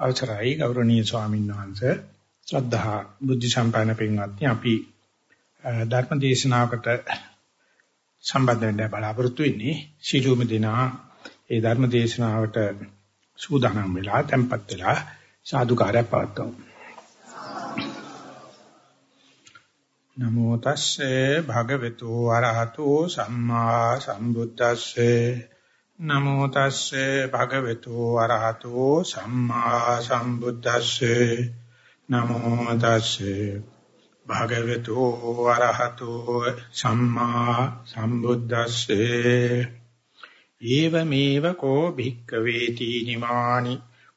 අවසරයි ගෞරවනීය ස්වාමීන් වහන්සේ. ශ්‍රද්ධා බුද්ධ සම්පන්න පින්වත්නි අපි ධර්ම දේශනාවකට සම්බන්ධ වෙන්න බලාපොරොත්තු වෙන්නේ. සීලුම දිනා ඒ ධර්ම දේශනාවට සූදානම් වෙලා tempත් වෙලා සාදුකාරය පවත්වමු. නමෝ තස්සේ භගවතු වරහතෝ සම්මා සම්බුද්දස්සේ නමෝ තස්සේ භගවතු වරහතෝ සම්මා සම්බුද්දස්සේ. නමෝ තස්සේ භගවතු වරහතෝ සම්මා සම්බුද්දස්සේ. ඒවමේව කෝ භික්කවේ තීනිමානි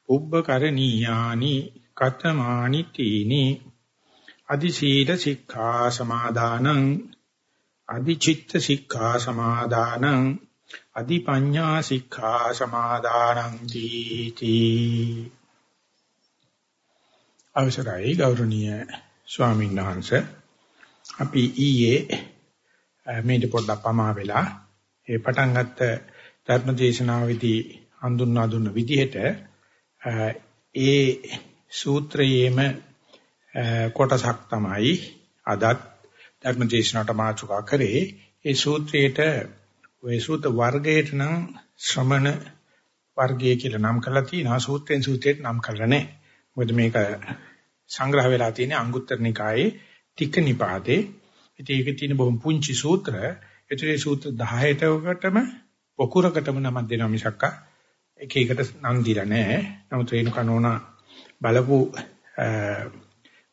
උබ්බකරණීයානි කතමානි තීනි. අදි සීල සික්ඛා සමාදානං අදි චිත්ත සික්ඛා සමාදානං අධිපඤ්ඤා සික්ඛා සමාදානං තීති අවසරයි ගෞරවනීය ස්වාමීන් වහන්සේ. අපි ඊයේ මේක පොඩ්ඩක් පමා වෙලා ඒ පටන් ගත්ත ධර්ම දේශනාවේදී හඳුන්වා දුන්න විදිහට ඒ සූත්‍රයේම කොටසක් තමයි අදත් ධර්ම දේශනාවට මාතෘකා කරේ. ඒ සූත්‍රයේට ඔය සූත්‍ර වර්ගයට නම් ශ්‍රමණ වර්ගය කියලා නම් කරලා තියෙනවා සූත්‍රෙන් සූත්‍රයට නම් කරලා නැහැ. මොකද මේක සංග්‍රහ වෙලා තියෙන්නේ අංගුත්තර නිකායේ තික නිපාතේ. ඉතින් ඒකේ තියෙන බොහොම පුංචි සූත්‍ර. ඒතරේ සූත්‍ර 18කටම පොකුරකටම නමක් දෙනවා මිසක්ක එක එකට නම් දීලා නැහැ. නමුත් රේණුකනෝන බලපු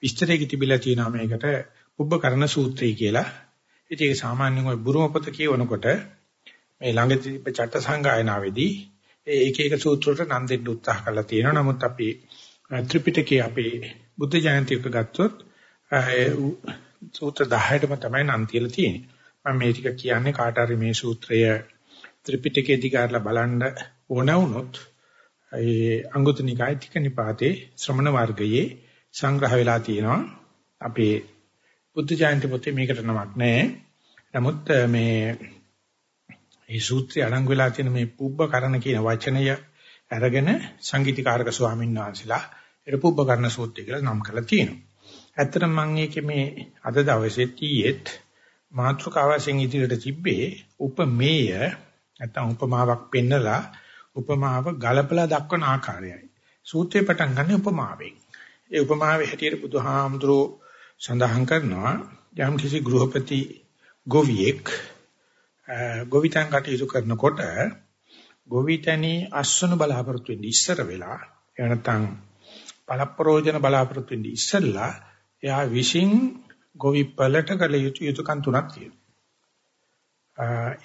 විස්තරයක තිබිලා තියෙනවා මේකට උබ්බකරණ සූත්‍රය කියලා. ඉතින් ඒක සාමාන්‍යයෙන් ඔය බුරුම පොත කියවනකොට මේ ළඟ තිබ්බ චට්ට සංගායනාවේදී ඒ එක එක සූත්‍ර වලට නම් දෙන්න උත්සාහ කරලා තියෙනවා. නමුත් අපි ත්‍රිපිටකයේ අපේ බුද්ධ ජයන්තියක ගත්තොත් සූත්‍ර 10ටම තමයි නම් තියලා තියෙන්නේ. මම මේ ටික කියන්නේ කාට හරි මේ සූත්‍රය ත්‍රිපිටකයේ දිගාරලා බලන්න ඕන වුණොත් ඒ අංගුත්තර නිකාය තික නිපාතේ ශ්‍රමණ වර්ගයේ සංග්‍රහ වෙලා තියෙනවා. අපේ බුද්ධ ජයන්ති පොතේ මේකට නමක් නැහැ. නමුත් මේ මේ සූත්‍රය අඩංගු වෙලා තියෙන මේ පුබ්බකරණ කියන වචනය අරගෙන සංගීතකාරක ස්වාමීන් වහන්සේලා ඒක පුබ්බකරණ සූත්‍රය කියලා නම් කරලා තියෙනවා. ඇත්තටම මම මේකේ මේ අද දවසේ ටීෙත් මාත්‍රකාවසෙන් ඉදිරියට තිබ්බේ උපමේය නැත්නම් උපමාවක් පෙන්නලා උපමාව ගලපලා දක්වන ආකාරයයි. සූත්‍රේ පටන් ගන්න උපමාවෙන්. ඒ උපමාවේ හැටියට බුදුහාමුදුරෝ සඳහන් කරනවා යම් කිසි ගෘහපති ගොවියෙක් ගොවිතැන් කටයුතු කරනකොට ගොවිතැනි අස්වනු බලාපොරොත්තු වෙන්නේ ඉස්සර වෙලා එහෙම නැත්නම් පළප්‍රෝජන බලාපොරොත්තු වෙන්නේ ඉස්සෙල්ලා එයා විශ්ින් ගොවි පළට කළ යුතු යුතුයකම් තුනක් තියෙනවා.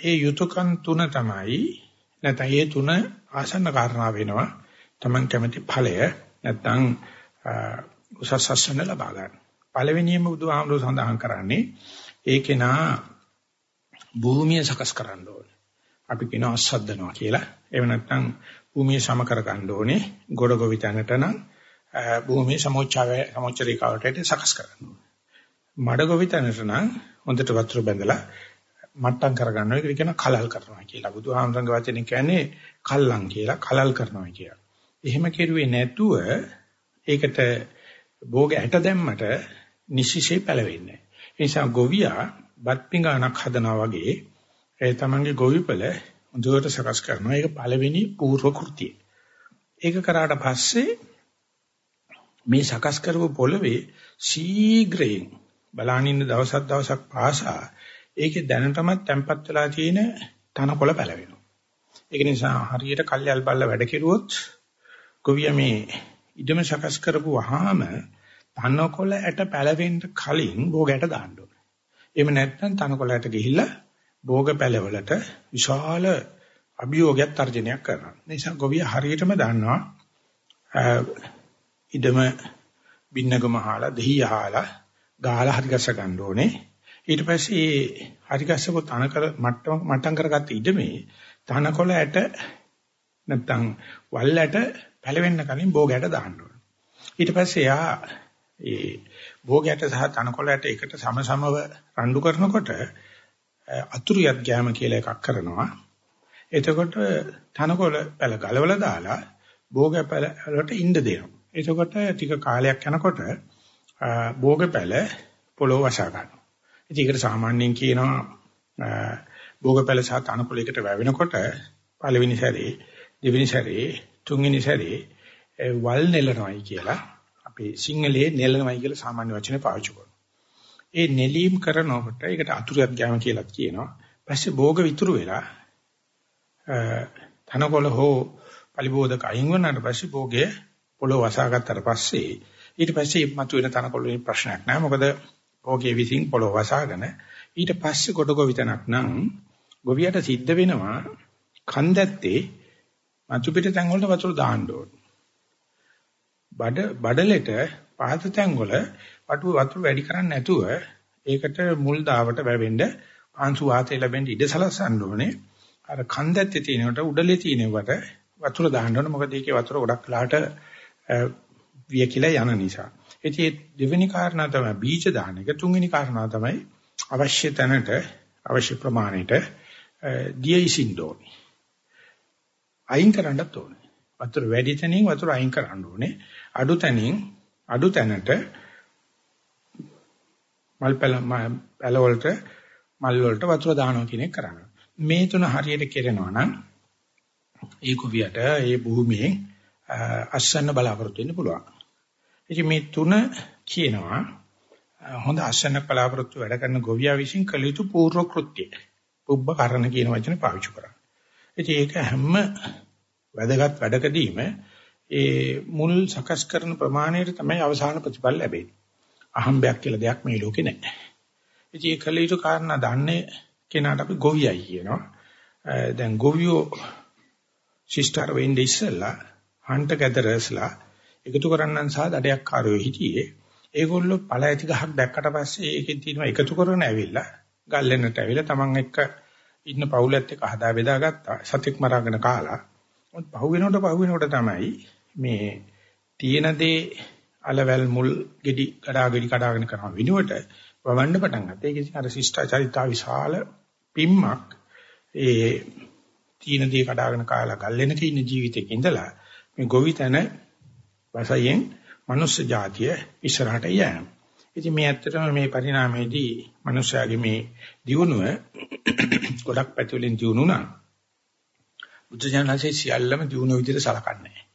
ඒ යුතුයකම් තුන තමයි නැත්නම් ඒ තුන ආසන්න කාරණා වෙනවා. Taman කැමති ඵලය නැත්නම් උසස් අස්වන ලබා ගන්න. පළවෙනියම බුදුහාමුදුර සඳහන් කරන්නේ ඒකේ නා භූමිය සකස් කරන්න ඕනේ. අපි කියනවා අස්සද්දනවා කියලා. එහෙම නැත්නම් භූමිය සම කර ගන්න ඕනේ. ගොඩ ගොවි තැනට නම් භූමිය සමෝච්චාවේ සමෝච්ච රේඛාවට සකස් කරන්න ඕනේ. මඩ ගොවි තැනට නම් හොඳට වතුර බැඳලා මට්ටම් කර ගන්නවා. ඒක කියන කලල් කරනවා කියලා. බුදුහාමරංග වචනේ කියන්නේ කල්ලම් කියලා, කලල් කරනවා කියලා. එහෙම කෙරුවේ නැතුව ඒකට භෝග ඇට දැම්මට නිසිසේ පැලවෙන්නේ නැහැ. ඒ නිසා ගොවියා බත් පිඟානක් හදනවා වගේ ඒ තමන්ගේ ගොවිපල හොඳට සකස් කරනවා. ඒක පළවෙනි පූර්ව කෘතිය. ඒක කරාට පස්සේ මේ සකස් කරපු පොළවේ ශීඝ්‍රයෙන් බලානින්න දවසක් දවසක් පාසා ඒකේ දැනටමත් තැම්පත් වෙලා තියෙන තනකොළ පැලවෙනවා. ඒක නිසා හරියට කල්යල් බල්ල වැඩ කෙරුවොත් ගොවිය මේ ඉදම සකස් කරපු වහාම තනකොළ ඇට පැලවෙන්න කලින් භෝගයට දාන්න ඕනේ. එහෙම නැත්නම් තනකොළට ගිහිල්ලා භෝග පැලවලට විශාල අභියෝගයක් තර්ජනයක් කරනවා. නිසා ගොවිය හරියටම දන්නවා ඉදම බින්නගම හාලා දෙහි හාලා ගාලා හරි ගස්ස ගන්න ඕනේ. ඊට පස්සේ හරි ගස්සපු තනකර මට්ටම් මට්ටම් කරගත්ත ඉදමේ තනකොළ ඇට නැත්නම් වල් ඇට පැලවෙන්න කලින් භෝගයට දාන්න ඕනේ. ඊට පස්සේ යා ඒ භෝගයට සහ තනකොළයට එකට සමසමව රණ්ඩු කරනකොට අතුරුයත් ගෑම කියලා එකක් කරනවා. එතකොට තනකොළ පැල ගලවලා දාලා භෝග පැල වලට ඉන්න දෙනවා. එතකොට ටික කාලයක් යනකොට භෝගපැල පොළොව වසා ගන්නවා. ඉතින් ඒකට සාමාන්‍යයෙන් කියනවා භෝගපැල සහ තනකොළයකට වැවෙනකොට පළවෙනි සැරේ, දෙවෙනි සැරේ, තුන්වෙනි සැරේ වල් නෙලනවායි කියලා අපේ සිංහලයේ නෙලනවායි කියලා සාමාන්‍ය වචනේ පාවිච්චි කරනවා. ඒ නෙලීම් කරනකොට ඒකට අතුරුයක් ගෑම කියලා කියනවා. පස්සේ භෝග විතුරු වෙලා තනකොළ හෝ පලිබෝධක අයින් වුණාට පස්සේ භෝගය පොළොව වසාගත්තට පස්සේ ඊට පස්සේ මතුවෙන තනකොළ වලින් ප්‍රශ්නයක් නැහැ. මොකද භෝගයේ විසින් පොළොව වසාගෙන ඊට පස්සේ කොට ගොවිතනක් නම් ගොවියට සිද්ධ වෙනවා කන්දැත්තේ මතු පිට තැන් වලට වතුර දාන්න ඕන. බඩ බඩලෙට පහත තැන් වල වතු වතුර වැඩි කරන්නේ නැතුව ඒකට මුල් දාවට වැවෙන්න ආංශු වාතය ලැබෙන්න ඉඩ සලස්සන්න ඕනේ. අර කන්දැත්තේ තියෙනකොට උඩලේ තියෙනවට වතුර දාන්න ඕනේ. මොකද ඒකේ වතුර ගොඩක් කලහට විය කියලා යන නිසා. ඉතින් දෙවෙනි කාරණා තමයි බීජ දාන එක. තුන්වෙනි කාරණා තමයි අවශ්‍ය තැනට අවශ්‍ය ප්‍රමාණයට දියයිසින්න ඕනේ. අයින් කරන්නත් ඕනේ. වතුර වැඩි තැනින් වතුර අයින් කරන්න ඕනේ. අඩු තැනින් අඩු තැනට මල් පැල පැල වලට මල් වලට වතුර දානවා කියන එක කරන්න. මේ තුන හරියට කෙරෙනවා නම් ඒ කුවියට ඒ භූමියෙන් අස්සන්න බලාපොරොත්තු වෙන්න පුළුවන්. ඉතින් මේ තුන කියනවා හොඳ අස්සන්න බලාපොරොත්තු වැඩ කරන ගොවියා විසින් කළ යුතු පූර්ව කෘත්‍යය. පුබ්බ කරණ කියන වචනේ පාවිච්චි කරා. ඉතින් ඒක හැම වැදගත් වැඩකදීම ඒ මුල් සකස් කරන ප්‍රමාණයට තමයි අවසාන ප්‍රතිඵල ලැබෙන්නේ. අහම්බයක් කියලා දෙයක් මේ ලෝකේ නැහැ. ඉතින් ඒ කළ යුතු කාරණා දන්නේ කෙනාට අපි ගොවියයි කියනවා. දැන් ගොවියෝ ශිෂ්ටාර වෙන්නේ ඉස්සෙල්ලා hunter gatherersලා එකතු කරන්නන් සහ දඩයක් කාරයෝ හිටියේ. ඒගොල්ලෝ පළ ඇති ගහක් දැක්කට පස්සේ ඒකෙන් තියෙනවා එකතු කරගෙන ඇවිල්ලා ගල්ලෙන්නට ඇවිල්ලා Taman එක්ක ඉන්න පවුලත් එක්ක හදා බෙදා ගත්තා. සතෙක් මරාගෙන කාලා. මොකද පහු වෙනකොට පහු වෙනකොට තමයි මේ තියෙන දේ අලවැල් මුල් ගෙඩි කඩා ගෙඩි කඩාගෙන කරන විනුවට වවන්න පටන් ගත්තා. ඒක ඉතින් අර ශිෂ්ටාචාරිතා විශාල පිම්මක් ඒ තියෙන දේ කඩාගෙන කාලා ගල්ලෙනක ඉන්න ජීවිතයක ඉඳලා මේ ගොවිතැන වශයෙන් මනුස්ස జాතිය ඉස්සරහට යෑම. ඉතින් මේ ඇත්තටම මේ පරිණාමයේදී මනුස්සයාගේ මේ දියුණුව ගොඩක් පැති වලින් දියුණු වුණා. බුද්ධ ඥානසේ සියල්ලම දියුණුව විදිහට සලකන්නේ.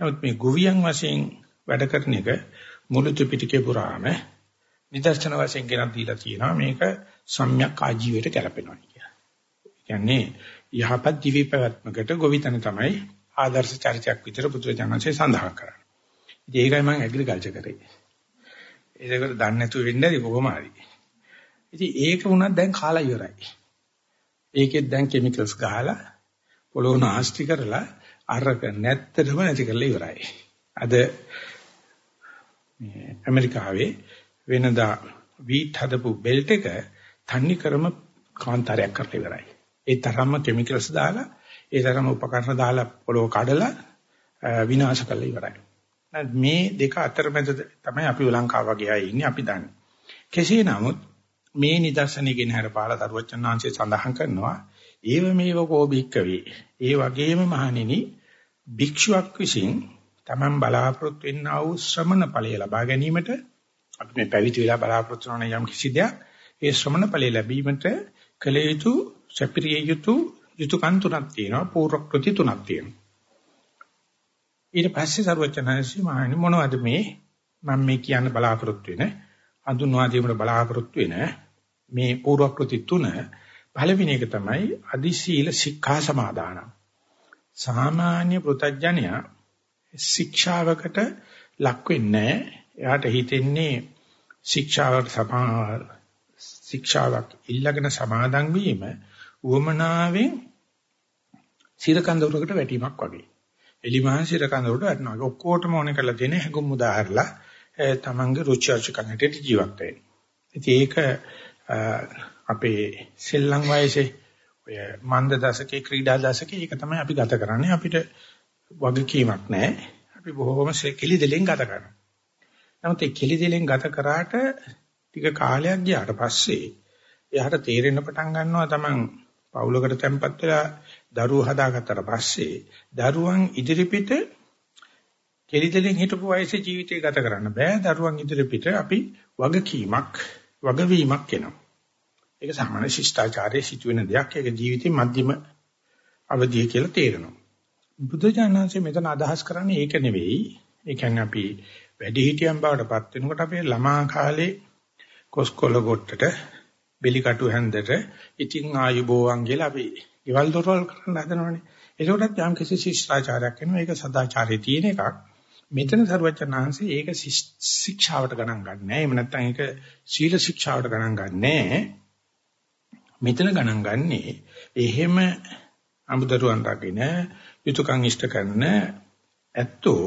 නමුත් මේ ගොවියන් වශයෙන් වැඩ කරන එක මුළු ත්‍රිපිටකේ පුරාම නිදර්ශන වශයෙන් ගෙනත් දීලා තියෙනවා මේක සම්‍යක් ආජීවයට ගැලපෙනවා කියලා. ඒ කියන්නේ යහපත් දිවි පැවැත්මකට ගොවිතැන තමයි ආදර්ශ චරිතයක් විතර පුදුරජනන්සේ සඳහන් කරන්නේ. ඉතින් ඒකයි මම ඇග්‍රිකල්චර් කරේ. ඒකට දන්නේ නැතුව වෙන්නේ නැති කොහොම හරි. ඉතින් ඒක වුණත් දැන් කාලා ඉවරයි. ඒකෙත් දැන් කිමිකල්ස් ගහලා පොළොව නාස්ති කරලා අරක නැත්තටම නැති කරලා ඉවරයි. අද මේ ඇමරිකාවේ වෙනදා වීට් හදපු බෙල්ට් එක තන්නේ කරම කාන්තාරයක් කරලා ඉවරයි. ඒ තරම්ම කිමිකල්ස් දාලා ඒ තරම්ම උපකරණ දාලා පොළොව කඩලා විනාශ කරලා ඉවරයි. මේ දෙක අතරමැද තමයි අපි ලංකාව වගේ අය ඉන්නේ අපි දන්නේ. කෙසේ නමුත් මේ නිදර්ශනයේ ගෙන හැර පාලා දරුවචනාංශය සඳහන් කරනවා ඒව මේව කෝබික්කවේ. ඒ වගේම මහණෙනි භික්ෂුවක් විසින් Taman බලාපොරොත්තු වෙන්නා වූ ශ්‍රමණ ඵලය ලබා ගැනීමට අපි මේ පැවිදි වෙලා බලාපොරොත්තු වන යම් කිසි දෙයක් ඒ ශ්‍රමණ ඵලය ලැබීමට කළ යුතු සපිරිය යුතු යුතුයකම් තුනක් තියෙනවා පූර්ව කෘති තුනක් තියෙනවා ඊට පස්සේ සරුවචනන්සි මහණනි මොනවද මේ මම මේ කියන්න බලාපොරොත්තු වෙන හඳුන්වා දීමට බලාපොරොත්තු වෙන මේ පූර්ව කෘති තුන පළවෙනි එක තමයි අදි සීල සික්ඛා සමාදාන සාමාන්‍ය පෘතජ්ජනයා ශික්ෂාවකට ලක් වෙන්නේ එයාට හිතෙන්නේ ශික්ෂාවට සමා ශික්ෂාවක් ඉල්ලගෙන සමාදන් වීම උවමනාවෙන් සිරකන්දරකට වැටීමක් වගේ. එලිමහන් සිරකන්දරට වැටෙනවා. ඔක්කොටම ඕනේ කරලා තියෙන හැඟුම් උදාහරලා තමන්ගේ රුචි අරුචිකන්ට ජීවත් වෙන්න. ඉතින් ඒක අපේ සෙල්ලම් වයසේ ඔය මන්ද දශකේ ක්‍රීඩා දශකේ ඒක තමයි අපි ගත කරන්නේ. අපිට වගකීමක් නැහැ. අපි බොහොම කෙලි දෙලෙන් ගත කරනවා. නමුත් ඒ කෙලි දෙලෙන් ගත කරාට ටික කාලයක් ගියාට පස්සේ එයාට තේරෙන්න පටන් ගන්නවා තමන් පවුලකට තැම්පත් වෙලා දරුවෝ හදාගත්තට පස්සේ දරුවන් ඉදිරිපිට කෙලිදෙලින් හිටපු වයසේ ජීවිතය ගත කරන්න බෑ. දරුවන් ඉදිරි පිට අපි වගකීමක් වගවීමක් එනවා. ඒක සාමාන්‍ය ශිෂ්ටාචාරයේ සිදුවෙන දෙයක්. ඒක ජීවිතේ මධ්‍යම අවධිය කියලා තේරෙනවා. බුදුජානනාංශය මෙතන අදහස් කරන්නේ ඒක නෙවෙයි. ඒ කියන්නේ අපි වැඩිහිටියන් බවට පත් වෙනකොට අපේ ළමා කාලේ කොස්කොල ගොට්ටට බෙලිකටු හැන්දට ඉතින් ආයුබෝවන් කියලා අපි ගෙවල් දොරවල් කරන්න හදනවනේ. ඒකටත් යම් කිසි ශිෂ්ටාචාරයක් වෙනවා. ඒක සදාචාරයේ තියෙන එකක්. මෙතන සරුවචනාංශේ ඒක ශික්ෂාවට ගණන් ගන්නෑ. එහෙම නැත්නම් ඒක සීල ශික්ෂාවට ගණන් ගන්නෑ. මෙතන ගණන් ගන්නේ එහෙම අමුදරුවන් රකින්න යුතුයකම් ඉෂ්ට කරන ඇත්තෝ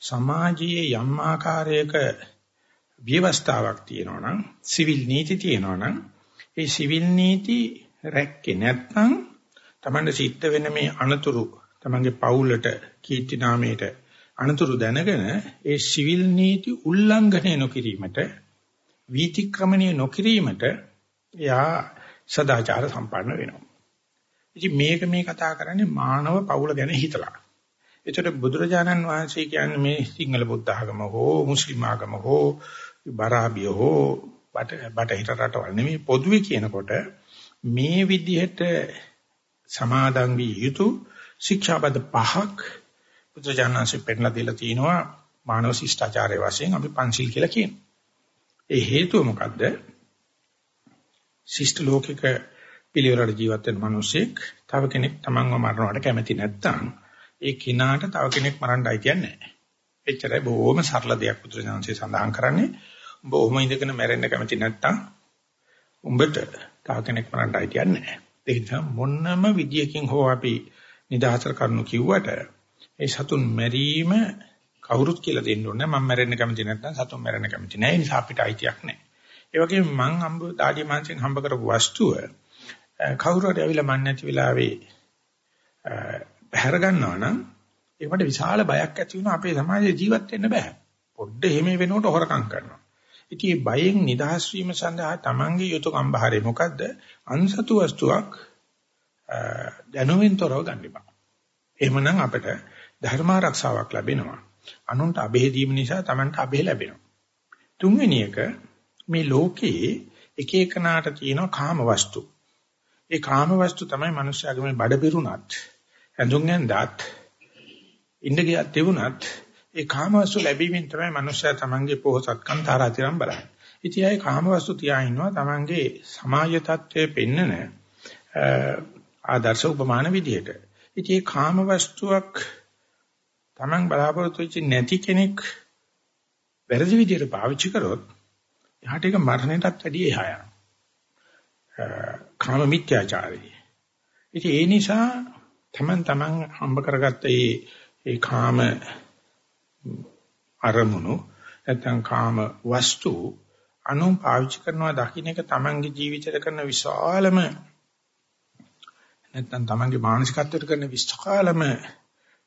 සමාජයේ යම් ආකාරයක ව්‍යවස්ථාවක් තියෙනවා නම් සිවිල් නීති තියෙනවා නම් ඒ සිවිල් නීති රැක්කේ නැත්නම් Tamanda සිද්ධ වෙන මේ අනතුරු Tamange පවුලට කීර්ති නාමයට අනතුරු දැනගෙන ඒ සිවිල් නීති උල්ලංඝනය නොකිරීමට වීතික්‍රමණය නොකිරීමට එයා සදාචාර සම්පන්න වෙනවා. ඉතින් මේක මේ කතා කරන්නේ මානව පවුල ගැන හිතලා. ඒතර බුදුරජාණන් වහන්සේ කියන්නේ මේ සිංහල බුද්ධ ආගම හෝ මුස්ලිම් ආගම හෝ බරාබිය හෝ බට බටහිර රටවල් නෙමෙයි පොදුවේ කියනකොට මේ විදිහට සමාදන් විය යුතු ශික්ෂාපද පහක් බුදුජානනාංශයෙන් පෙන්නලා දීලා තිනවා මානව ශිෂ්ටාචාරයේ වශයෙන් අපි පංචිල් කියලා කියනවා. ඒ හේතුව මොකද්ද? ශිෂ්ට ලෝකික පිළිවෙලට ජීවත් වෙන මිනිසෙක් තව කෙනෙක් තමන්ව මරනවට කැමති නැත්නම් ඒ කිනාට තව කෙනෙක් මරන්න අයිතියක් නැහැ. එච්චරයි බොහොම සරල දෙයක් බුදුරජාණන්සේ සඳහන් කරන්නේ. උඹ ඔහොම ඉඳගෙන මැරෙන්න කැමති නැත්නම් උඹට තව කෙනෙක් මරන්න අයිතියක් නැහැ. ඒ නිසා මොනම විදියකින් හෝ අපි නිදහසට කරනු කිව්වට ඒ සතුන් මැරීම කවුරුත් කියලා දෙන්න ඕනේ මම මැරෙන්න කැමති නැත්නම් සතුන් මැරෙන්න කැමති නැහැ ඒ නිසා අපිට අයිතියක් නැහැ. ඒ වගේම මං හම්බ දාඩිය මාංශෙන් හම්බ කරපු වස්තුව කවුරු හරි ඇවිල්ලා මන් නැති වෙලාවේ පැහැර ගන්නවා නම් ඒකට විශාල බයක් ඇති වෙනවා අපේ සමාජයේ ජීවත් වෙන්න බෑ. පොඩ්ඩ එහෙම වෙනකොට හොරකම් කරනවා. ඉතින් මේ බයෙන් නිදහස් වීම සඳහා තමන්ගේ යුතුයකම් බහරේ මොකද්ද? අන්සතු වස්තුවක් දැනුමින් තොරව ගන්න එපා. එහෙමනම් අපිට ධර්ම ආරක්ෂාවක් ලැබෙනවා. අනුන්ට අබේ දීම නිසා තමන්ට අබේ ලැබෙනවා. තුන්වෙනි එක මේ ලෝකයේ එක එකනාට තියෙන කාම වස්තු. ඒ කාම වස්තු තමයි මිනිස්යාගේ මේ බඩ පිරුණත්, ඇඳුම් ඇඳත්, ඉන්න ගියත් තිබුණත් ඒ කාම වස්තු ලැබීමෙන් තමයි මිනිස්යා තමන්ගේ පොහසත්කම් තාරාතිරම් බලන්නේ. ඉතින් ඒ කාම වස්තු තියා ඉන්නවා තමන්ගේ සමාජ තත්ත්වයේ පෙන්නන ආදර්ශ උපමාන විදියට. ඉතින් මේ කාම වස්තුවක් තමන් බලාපොරොත්තු වෙච්ච නැති කෙනෙක් වැරදි විදියට පාවිච්චි කරොත් එහාට ඒක මරණයටත් වැඩිය එහා යනවා. කාම මිත්‍යාචාරය. ඉතින් ඒ නිසා තමන් තමන් හම්බ කරගත්ත මේ ඒ කාම අරමුණු නැත්නම් කාම වස්තු අනුන් පාවිච්චි කරනවා දකින්න එක තමන්ගේ ජීවිතයට කරන විශාලම නැත්නම් තමන්ගේ මානසිකත්වයට කරන විශාලම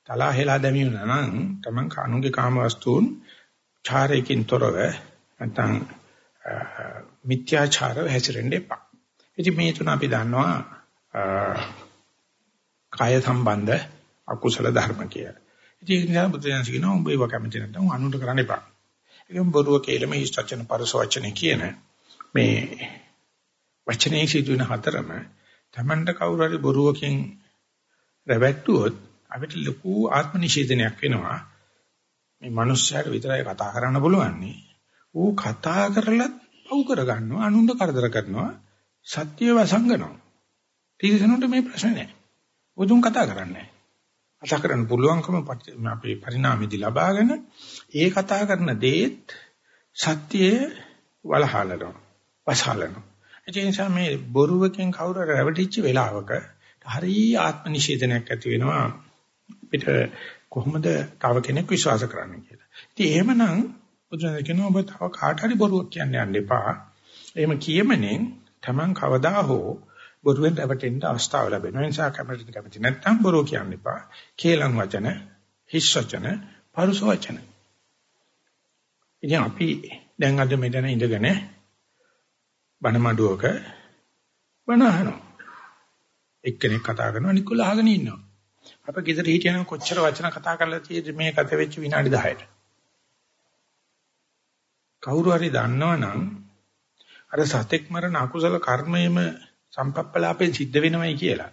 තලා හෙලා දැමීම නම් තමන් කානුගේ කාම වස්තුන් චාරයකින් තොරව නැත්නම් මිත්‍යාචාරව හැසිරෙන්න එපා. ඉතින් මේ තුන අපි දන්නවා කාය සම්බන්ධ අකුසල ධර්ම කියලා. ඉතින් ඒක නිසා බුදුදහම කියනවා උඹ ඒව කැමති නැත්නම් අනුන්ට කරන්න එපා. ඒකම බොරුව කේලම හිස් වචන පරස වචන කියන මේ වචනේ සිදුවන හතරම Tamanට කවුරු හරි බොරුවකින් රැවට්ටුවොත් අපිට ලොකු ආත්ම නිෂේධනයක් වෙනවා. මේ මිනිස්සයාට විතරයි කතා කරන්න පුළුවන්. ඌ කතා කරලත් පව් කරගන්නවා අනුන්ට කරදර කරනවා සත්‍ය වසංගනවා. තීරසනුන්ට මේ ප්‍රශ්නේ නැහැ. උදුන් කතා කරන්නේ කතා කරන්න පුළුවන්කම අපේ පරිණාමෙදි ලබාගෙන ඒ කතා කරන දේත් සත්‍යයේ වලහලනවා. වසහලනවා. ඒ නිසා මේ බොරුවකින් කවුරු රැවටිච්ච වෙලාවක හරි ආත්ම නිෂේධනයක් ඇති වෙනවා අපිට කොහොමද තව කෙනෙක් විශ්වාස කරන්න කියලා. ඉතින් එහෙමනම් බුදුන් කියනවා ඔබ තව කාට හරි බොරුවක් කියන්න යන්න එපා. එහෙම කියමනේ Taman කවදා හෝ බොරුවෙන් රැවටෙන්න අවස්ථාව ලැබෙනවා. ඒ නිසා කැමති කැමති නැත්නම් බොරුව කියන්න එපා. කේලම් වචන, හිස් වචන, පරුස වචන. ඉතින් අපි දැන් අද මෙතන ඉඳගෙන බණ මඩුවක බණ අහනවා. එක්කෙනෙක් කතා කරනවා නිකුල අහගෙන ඉන්නවා. අප ගෙදර හිටියනම් කොච්චර වචන කතා කරලා තියෙද මේ කත වෙච්ච විනාඩි 10ට. කවුරු හරි දන්නවනම් අර සතෙක් මරණ අකුසල කර්මයේම සම්පප්පලාපෙන් සිද්ධ වෙනවයි කියලා.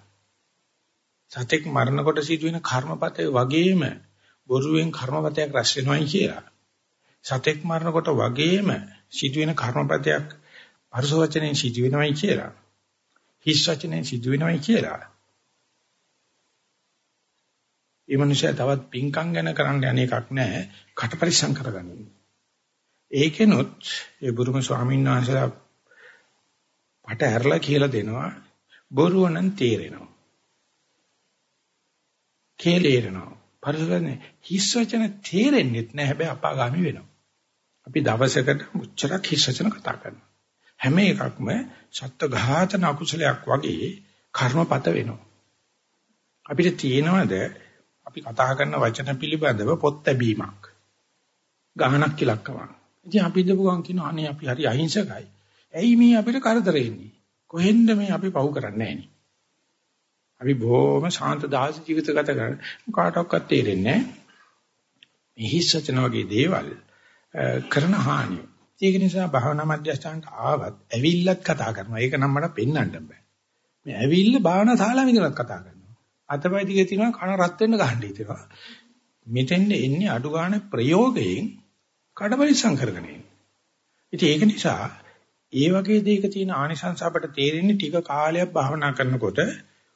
සතෙක් මරනකොට සිදුවෙන කර්මපතේ වගේම බොරුවෙන් කර්මපතයක් රැස් වෙනවයි කියලා. සතෙක් මරනකොට වගේම සිදුවෙන කර්මපතයක් පරුස වචනෙන් සිදුවෙනවයි කියලා. හිස් වචනෙන් සිදුවෙනවයි කියලා. ඒ මනුස්සයා තවත් පිංකම් ගැන කරන්න යන එකක් නැහැ. කට පරිස්සම් කරගන්න. ඒකෙනොත් ඒ බුදුම ස්වාමීන් වහන්සේලා පට ඇරලා කියලා දෙනවා බොරුව නම් තේරෙනවා. කේලේරනවා. පරිසරනේ හිස් වචන තේරෙන්නේ නැහැ හැබැයි අපාගාමි වෙනවා. අපි දවසකට මුච්චරක් හිස් වචන කතා කරනවා. හැම එකක්ම සත්ත්ව ඝාතන අකුසලයක් වගේ කර්මපත වෙනවා. අපිට තියෙනවද අපි කතා කරන වචන පිළිබඳව පොත් ලැබීමක්. ගහනක් කිලක්කමක්. ඉතින් අපි ඉඳපු ගමන් කියනවා අනේ අපි හරි අහිංසකයි. ඇයි මේ අපිට කරදර එන්නේ? කොහෙන්ද මේ අපි පව් කරන්නේ නැහැ අපි බොහොම ශාන්ත දාස ජීවිත ගත කරන කාටවත් තේරෙන්නේ නැහැ. මේ හිස් වචන වගේ දේවල් කරන හානිය. ඒක නිසා භාවනා මධ්‍යස්ථානට ආවත් ඇවිල්ලත් කතා කරනවා. ඒක නම් මට පෙන්වන්න බෑ. මේ ඇවිල්ල භාවනා ශාලාව විතරක් කතා කරනවා. අතපය දිගේ තියෙනවා කන රත් වෙන්න ගහන්න හිතෙනවා. මෙතෙන්ද එන්නේ අඩු ගන්න ප්‍රයෝගයෙන් කඩපරිසම් කරගෙන ඉන්නේ. ඉතින් ඒක නිසා ඒ වගේ දෙයක තියෙන ආනිසංස අපට තේරෙන්නේ ටික කාලයක් භාවනා කරනකොට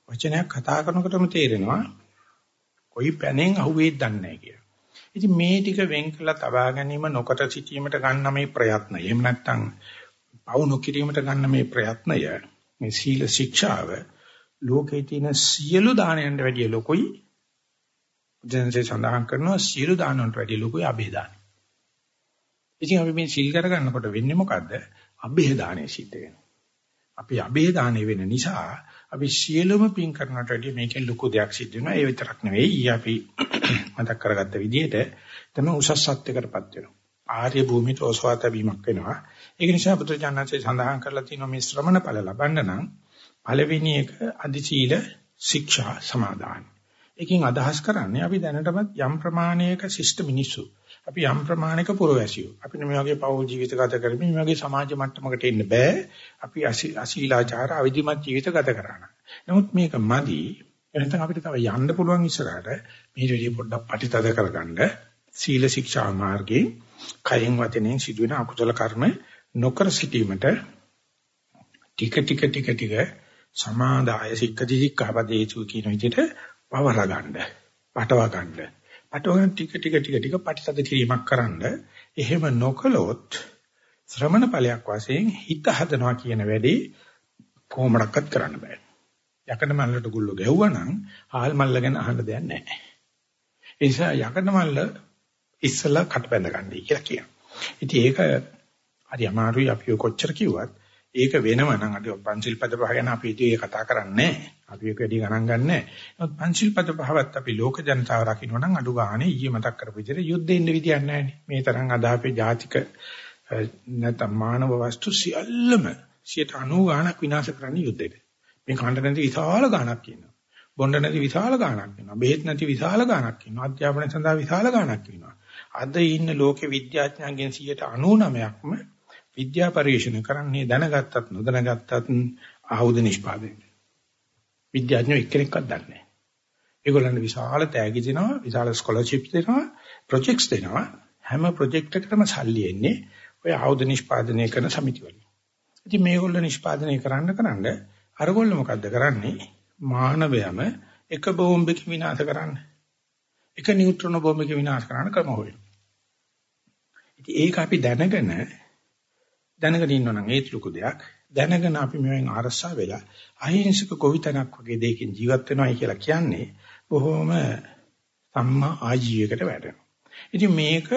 වචනයක් කතා කරනකොටම තේරෙනවා කොයි පැනෙන් අහුවේද දන්නේ නැහැ කියලා. ඉතින් මේ ටික වෙන් කළා තබා ගැනීම නොකට සිටීමට ගන්න මේ ප්‍රයත්නය. එහෙම නැත්නම් පවු නොකිරීමට ගන්න මේ ප්‍රයත්නය මේ සීල ශික්ෂාව ලෝකේ තියෙන සියලු දානයන්ට වැඩිය ලොකුයි. ජනසේ සඳහන් කරනවා සියලු දානවලට වැඩිය ලොකුයි අභේදාන. ඉතින් අපි මේ සීල් කරගන්නකොට වෙන්නේ මොකද්ද? අභේදානය සිද්ධ වෙනවා. අපි අභේදානය වෙන නිසා අපි සියලුම පින් කරනට වැඩිය මේකෙන් ලොකු දෙයක් සිද්ධ වෙනවා. ඒ විතරක් නෙවෙයි ඊ අපි මතක් කරගත්ත විදිහට තමයි උසස් සත්‍යකටපත් වෙනවා. ආර්ය භූමිත ඔසවාත වීමක් වෙනවා. ඒක නිසා බුදුචානන්සේ සඳහන් කරලා තියෙනවා මේ ශ්‍රමණ ඵල ලබන්න නම් පළවෙනි එක අධිශීල ශික්ෂා සමාදාන. එකකින් අදහස් කරන්නේ අපි දැනටමත් යම් ප්‍රමාණයක ශිෂ්ට මිනිස්සු. අපි යම් ප්‍රමාණයක පුරවැසියෝ. අපිට මේ වගේ පෞල් ජීවිත ගත කරමින් මේ වගේ සමාජ මට්ටමකට එන්න බෑ. අපි අශීලාචාර අවිධිමත් ජීවිත ගත කරා. නමුත් මේක මදි. එහෙනම් අපිට තව යන්න පුළුවන් ඉස්සරහට මේ විදිහ පොඩ්ඩක් පටිතද කරගන්න සීල ශික්ෂා මාර්ගයේ කයෙන් වචනෙන් සිදුවෙන අකුසල කර්ම නොකර සිටීමට ටික ටික ටික ටික සමාදාය සික්කති සික්ඛාපදේසු කියන විදිහට පවර ගන්න, පටව ගන්න. පටවගෙන ටික ටික ටික ටික පටිසද කිරීමක් කරන්න. එහෙම නොකළොත් ශ්‍රමණ ඵලයක් වශයෙන් හිත හදනවා කියන වැඩේ කොහොමඩක්වත් කරන්න බෑ. යකඩ මල්ලට ගුල්ල ගැහුවා නම් ආල් මල්ල ගැන අහන්න දෙයක් නැහැ. ඒ නිසා යකඩ මල්ල ඉස්සලා කට බැඳ ගන්නයි කියලා කියනවා. ඉතින් ඒක හරි අමාරුයි අපි කොච්චර කිව්වත් ඒක වෙනව නම් අද පංචිල් පද පහ ගැන අපි ඉතින් කතා කරන්නේ අපි ඒක වැඩි ගණන් ගන්නෑ. නමුත් පංචිල් පද පහවත් අපි ලෝක ජනතාව රකින්න නම් අඩු ගානේ ඊයේ මතක් කරපු විදිහට යුද්ධෙ ඉන්න විදියක් නැහැනේ. මේ තරම් අද අපේ ජාතික නැත්නම් මානව වස්තු සියල්ලම 90 ගාණක් විනාශ කරන්නේ යුද්ධෙට. මේ කණ්ඩ නැති විශාල ගාණක් ඉන්නවා. බොණ්ඩ නැති විශාල ගාණක් ඉන්නවා. බෙහෙත් නැති විශාල ගාණක් ඉන්නවා. අධ්‍යාපනය සඳහා විශාල ගාණක් ඉන්නවා. අද ඉන්න ලෝකේ විද්‍යාඥයන්ගෙන් 99%ක්ම විද්‍යා පරිශන කරන්නේ දැනගත්තත් නොදැනගත්තත් ආයුධ නිෂ්පාදනය. විද්‍යාඥයෝ එක්කෙනෙක්වත් දන්නේ නැහැ. ඒගොල්ලන්ට විශාල තෑගි දෙනවා, විශාල ස්කෝලර්ෂිප්ස් දෙනවා, ප්‍රොජෙක්ට්ස් දෙනවා. හැම ප්‍රොජෙක්ට් එකකටම සල්ලි එන්නේ ඔය ආයුධ නිෂ්පාදනය කරන සමිති වලින්. ඉතින් මේගොල්ලෝ නිෂ්පාදනය කරන්න කරන්න අරගොල්ලෝ මොකද්ද කරන්නේ? මානවයම එක බෝම්බක විනාශ කරන්න. එක නියුට්‍රෝන බෝම්බක විනාශ කරන්න ක්‍රම හොයනවා. ඉතින් ඒක අපි දැනගෙන දැනගෙන ඉන්නවා නම් ඒත් ලොකු දෙයක්. දැනගෙන අපි මෙවෙන් අරසා වෙලා අහිංසක ගොවිතැනක් වගේ දෙයකින් ජීවත් වෙනවයි කියලා කියන්නේ බොහොම සම්මා ආජීවයකට වැඩෙනවා. ඉතින් මේක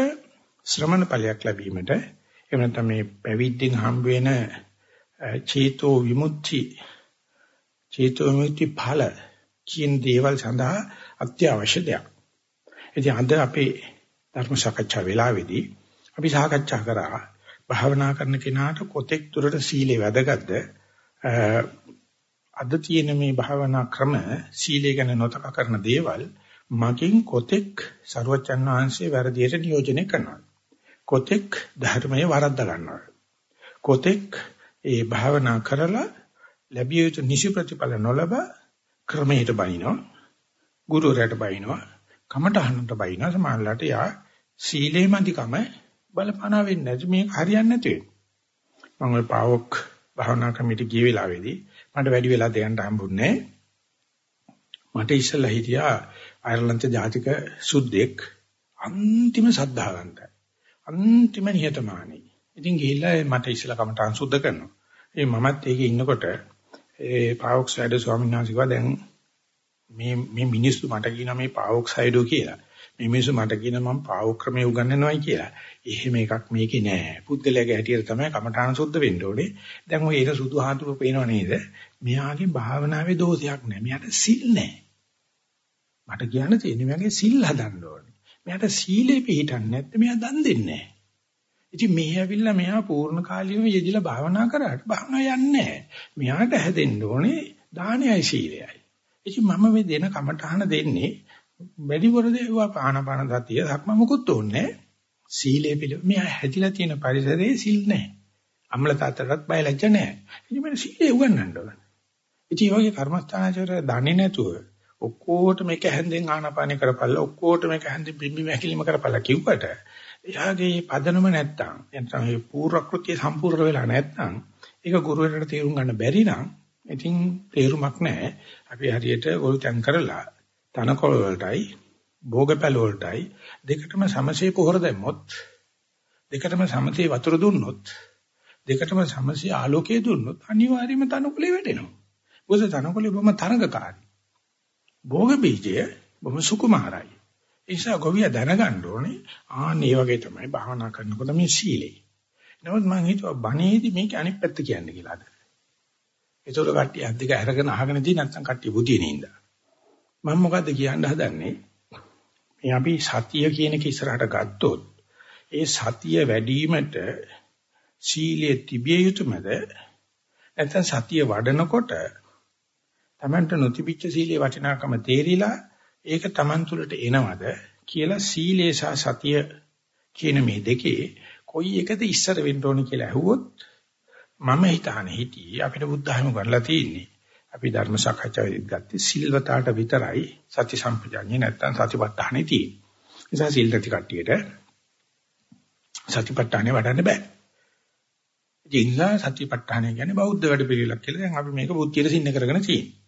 ශ්‍රමණ ඵලයක් ලැබීමට එහෙම නැත්නම් මේ පැවිද්දෙන් හම්බ වෙන චේතෝ විමුක්ති චේතෝ විමුක්ති ඵල කියන දේවල් සඳහා අත්‍යවශ්‍ය දෙයක්. ඉතින් අද අපේ ධර්ම සාකච්ඡා වෙලාවේදී අපි සාකච්ඡා කරා භාවනා කරන කෙනාට කොතෙක් දුරට සීලේ වැදගත්ද අද තියෙන මේ භාවනා ක්‍රම සීලය ගැන නොතක කරන දේවල් මකින් කොතෙක් ਸਰවචන් වහන්සේ වැරදියට නියෝජනය කරනවා. කොතෙක් ධර්මයේ වරද්ද ගන්නවා. කොතෙක් ඒ භාවනා කරලා ලැබිය යුතු නිසි ප්‍රතිඵල නොලබ ක්‍රමයට බයිනවා. ගුරුවරයාට බයිනවා. කමටහනට බයිනවා. සමානලට යා සීලේ මදිකම බලපනා වෙන්නේ නැති මේක හරියන්නේ නැති වෙනවා. මම ওই පාවොක් භාවනා ක්‍රමයට ගිය වෙලාවේදී මට වැඩි වෙලා දෙයන්ට හම්බුන්නේ මට ඉස්සෙල්ලා හිටියා අයර්ලන්ත ජාතික සුද්දෙක් අන්තිම සද්ධාවන්තයි. අන්තිම නිහතමානී. ඉතින් ගිහිල්ලා මට ඉස්සෙල්ලා කමටහන් සුද්ධ කරනවා. ඒ මමත් ඒකේ ඉන්නකොට ඒ පාවොක්සයිඩ් ස්වාමීන් වහන්සේ කිව්වා දැන් මේ මේ මිනිස්සු මට කියනවා මේ පාවොක්සයිඩෝ කියලා. මේ මිනිස්සු මට කියන මම පාවොක්‍රමයේ උගන්වනවායි කියලා. එහෙම එකක් මේකේ නෑ. පුද්ගලයාගේ හැටියට තමයි කමඨාන සුද්ධ වෙන්න ඕනේ. දැන් ඔය ඒක සුදු හාතුව පේනව නේද? මෙයාගේ භාවනාවේ දෝෂයක් නෑ. මෙයාට සිල් නෑ. මට කියන්න තියෙන්නේ මෙයාගේ සිල් හදන්න ඕනේ. මෙයාට සීලේ පිළිටන්නේ නැත්නම් මෙයා දන් දෙන්නේ නෑ. ඉතින් මේ ඇවිල්ලා මෙයා පූර්ණ කාලීනව යෙදිලා භාවනා කරාට භාවනා යන්නේ නෑ. මෙයාට හැදෙන්න ඕනේ දානයයි සීලයයි. ඉතින් මම මේ දෙන කමඨාන දෙන්නේ වැඩිපුර දේවා පානපාන සතිය ධක්ම මුකුත් ඕනේ සීලය පිළ මෙයා හැදිලා තියෙන පරිසරයේ සිල් නැහැ. අම්ල තාත්තටත් බය ලැජ්ජ නැහැ. ඉතින් මම සීලය උගන්වන්න ඕන. ඉතින් යෝගී කර්මස්ථානාචර දන්නේ නැතුව ඔක්කොට මේක හැන්දෙන් ආනාපානේ කරපල්ලා ඔක්කොට මේක හැන්දෙන් බිම්බි මැකිලිම කරපල්ලා කිව්වට එයාගේ පදනම නැත්තම් එතන මේ පූර්වක්‍ෘතිය සම්පූර්ණ වෙලා නැත්තම් ඒක ගුරුවරයාට තේරුම් ගන්න බැරි නම් ඉතින් තේරුමක් නැහැ. අපි හරියට ගොළු තැන් කරලා තනකොළ වලටයි භෝගපැල වලටයි දෙකටම සමසේ පොහොර දැම්මොත් දෙකටම සමසේ වතුර දුන්නොත් දෙකටම සමසේ ආලෝකය දුන්නොත් අනිවාර්යයෙන්ම තනකොළේ වැටෙනවා. මොකද තනකොළේ බොහොම තරඟකාරී. භෝග බීජය බොහොම සුකුමාරයි. ඒ නිසා ගොවියා දැනගන්න ඕනේ ආන් මේ වගේ තමයි භාවනා කරනකොට මේ සීලය. නමුත් මම හිතුවා බණේදී මේක අනිත් පැත්ත කියන්නේ කියලාද. ඒතකොට කට්ටිය අද්දික අරගෙන අහගෙන ඉඳී නැත්නම් කට්ටිය බුදියේ නින්දා. මම මොකද්ද කියන්න හදන්නේ? මේ අපි සතිය කියන එක ඉස්සරහට ගත්තොත් ඒ සතිය වැඩිවීමට සීලයේ තිබිය යුතුමද? නැත්නම් සතිය වඩනකොට Tamanට නොතිබිච්ච සීලේ වටිනාකම තේරිලා ඒක Taman තුළට එනවද කියලා සීලේ සහ සතිය කියන මේ දෙකේ කොයි එකද ඉස්සර වෙන්න ඕනේ කියලා අහුවොත් මම හිතානේ හිටියේ අපිට බුද්ධ ධර්ම ගන්නලා තියෙන්නේ අපි ධර්ම සාකච්ඡාවේදී ගත්තේ සිල්වතාට විතරයි සති සම්පජාඤ්ඤේ නැත්තම් සතිපට්ඨානෙ තියෙන්නේ. නිසා සිල් නැති කට්ටියට සතිපට්ඨානෙ වඩන්න බෑ. ඉතින්ලා සතිපට්ඨානය කියන්නේ බෞද්ධ වැඩ පිළිවෙලක් කියලා දැන් අපි මේක බුද්ධියට සින්න කරගෙන තියෙනවා.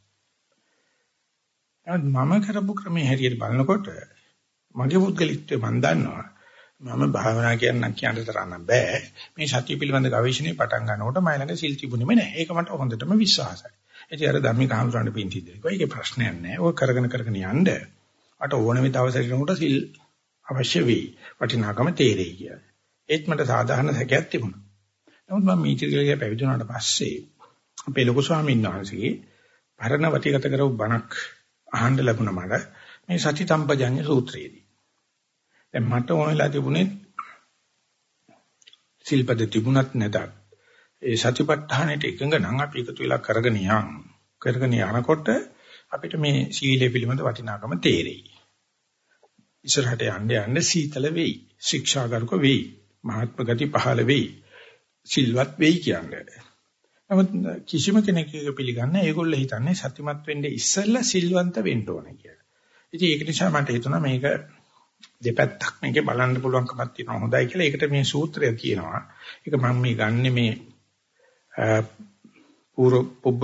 මම කරපු ක්‍රමයේ හැටියට බලනකොට මගේ පුද්ගලිත්වය මම දන්නවා. මම භාවනා කියන්න කියන්න තරන්න බෑ. මේ සතිය පිළිබඳ ගවේෂණය පටන් ගන්නකොට මම ළඟ සිල් තිබුණෙම නෑ. ඒක මට හොඳටම විශ්වාසයි. ඉතින් අර ධම්මික හඳුරන්න පින්ති දෙක. ඒකේ ප්‍රශ්නයක් නැහැ. ඔය කරගෙන කරගෙන යන්න අට ඕන මේ දවසට යනකොට සිල් අවශ්‍ය වෙයි. වටිනාකම තේරෙයි කියලා. ඒත් මට සාධාරණ සැකයක් තිබුණා. නමුත් මම මීටිරිගලිය පැවිදුණාට පස්සේ අපේ ලොකු ස්වාමීන් වහන්සේගේ පරණ වටිගත කරපු බණක් අහන්න ලැබුණා මට මේ සති සම්පජඤ්ඤ සූත්‍රයේදී. දැන් මට ඕනෙලා තිබුණේ සිල්පද තිබුණත් නැතත් ඒ සතිපට්ඨානෙට එකඟ නම් අපි එකතු වෙලා කරගෙන යන් කරගෙන යනකොට අපිට මේ සීලය පිළිබඳ වටිනාකම තේරෙයි. ඉස්සරහට යන්න යන්න සීතල වෙයි, ශික්ෂාගරුක වෙයි, මහත්ම ගති පහළ වෙයි, සිල්වත් වෙයි කියන්නේ. නමුත් කිසිම කෙනෙක් ඒක පිළිගන්නේ ඒගොල්ලෝ හිතන්නේ සත්‍යමත් වෙන්නේ ඉස්සෙල්ලා සිල්වන්ත වෙන්න ඕනේ කියලා. ඉතින් ඒක නිසා මට හිතුණා මේක දෙපැත්තක් මේකේ බලන්න පුළුවන්කමක් තියෙනවා හොඳයි කියලා. ඒකට මේ සූත්‍රය කියනවා. ඒක මම මේ ගන්නෙ මේ පූර්ව පුබ්බ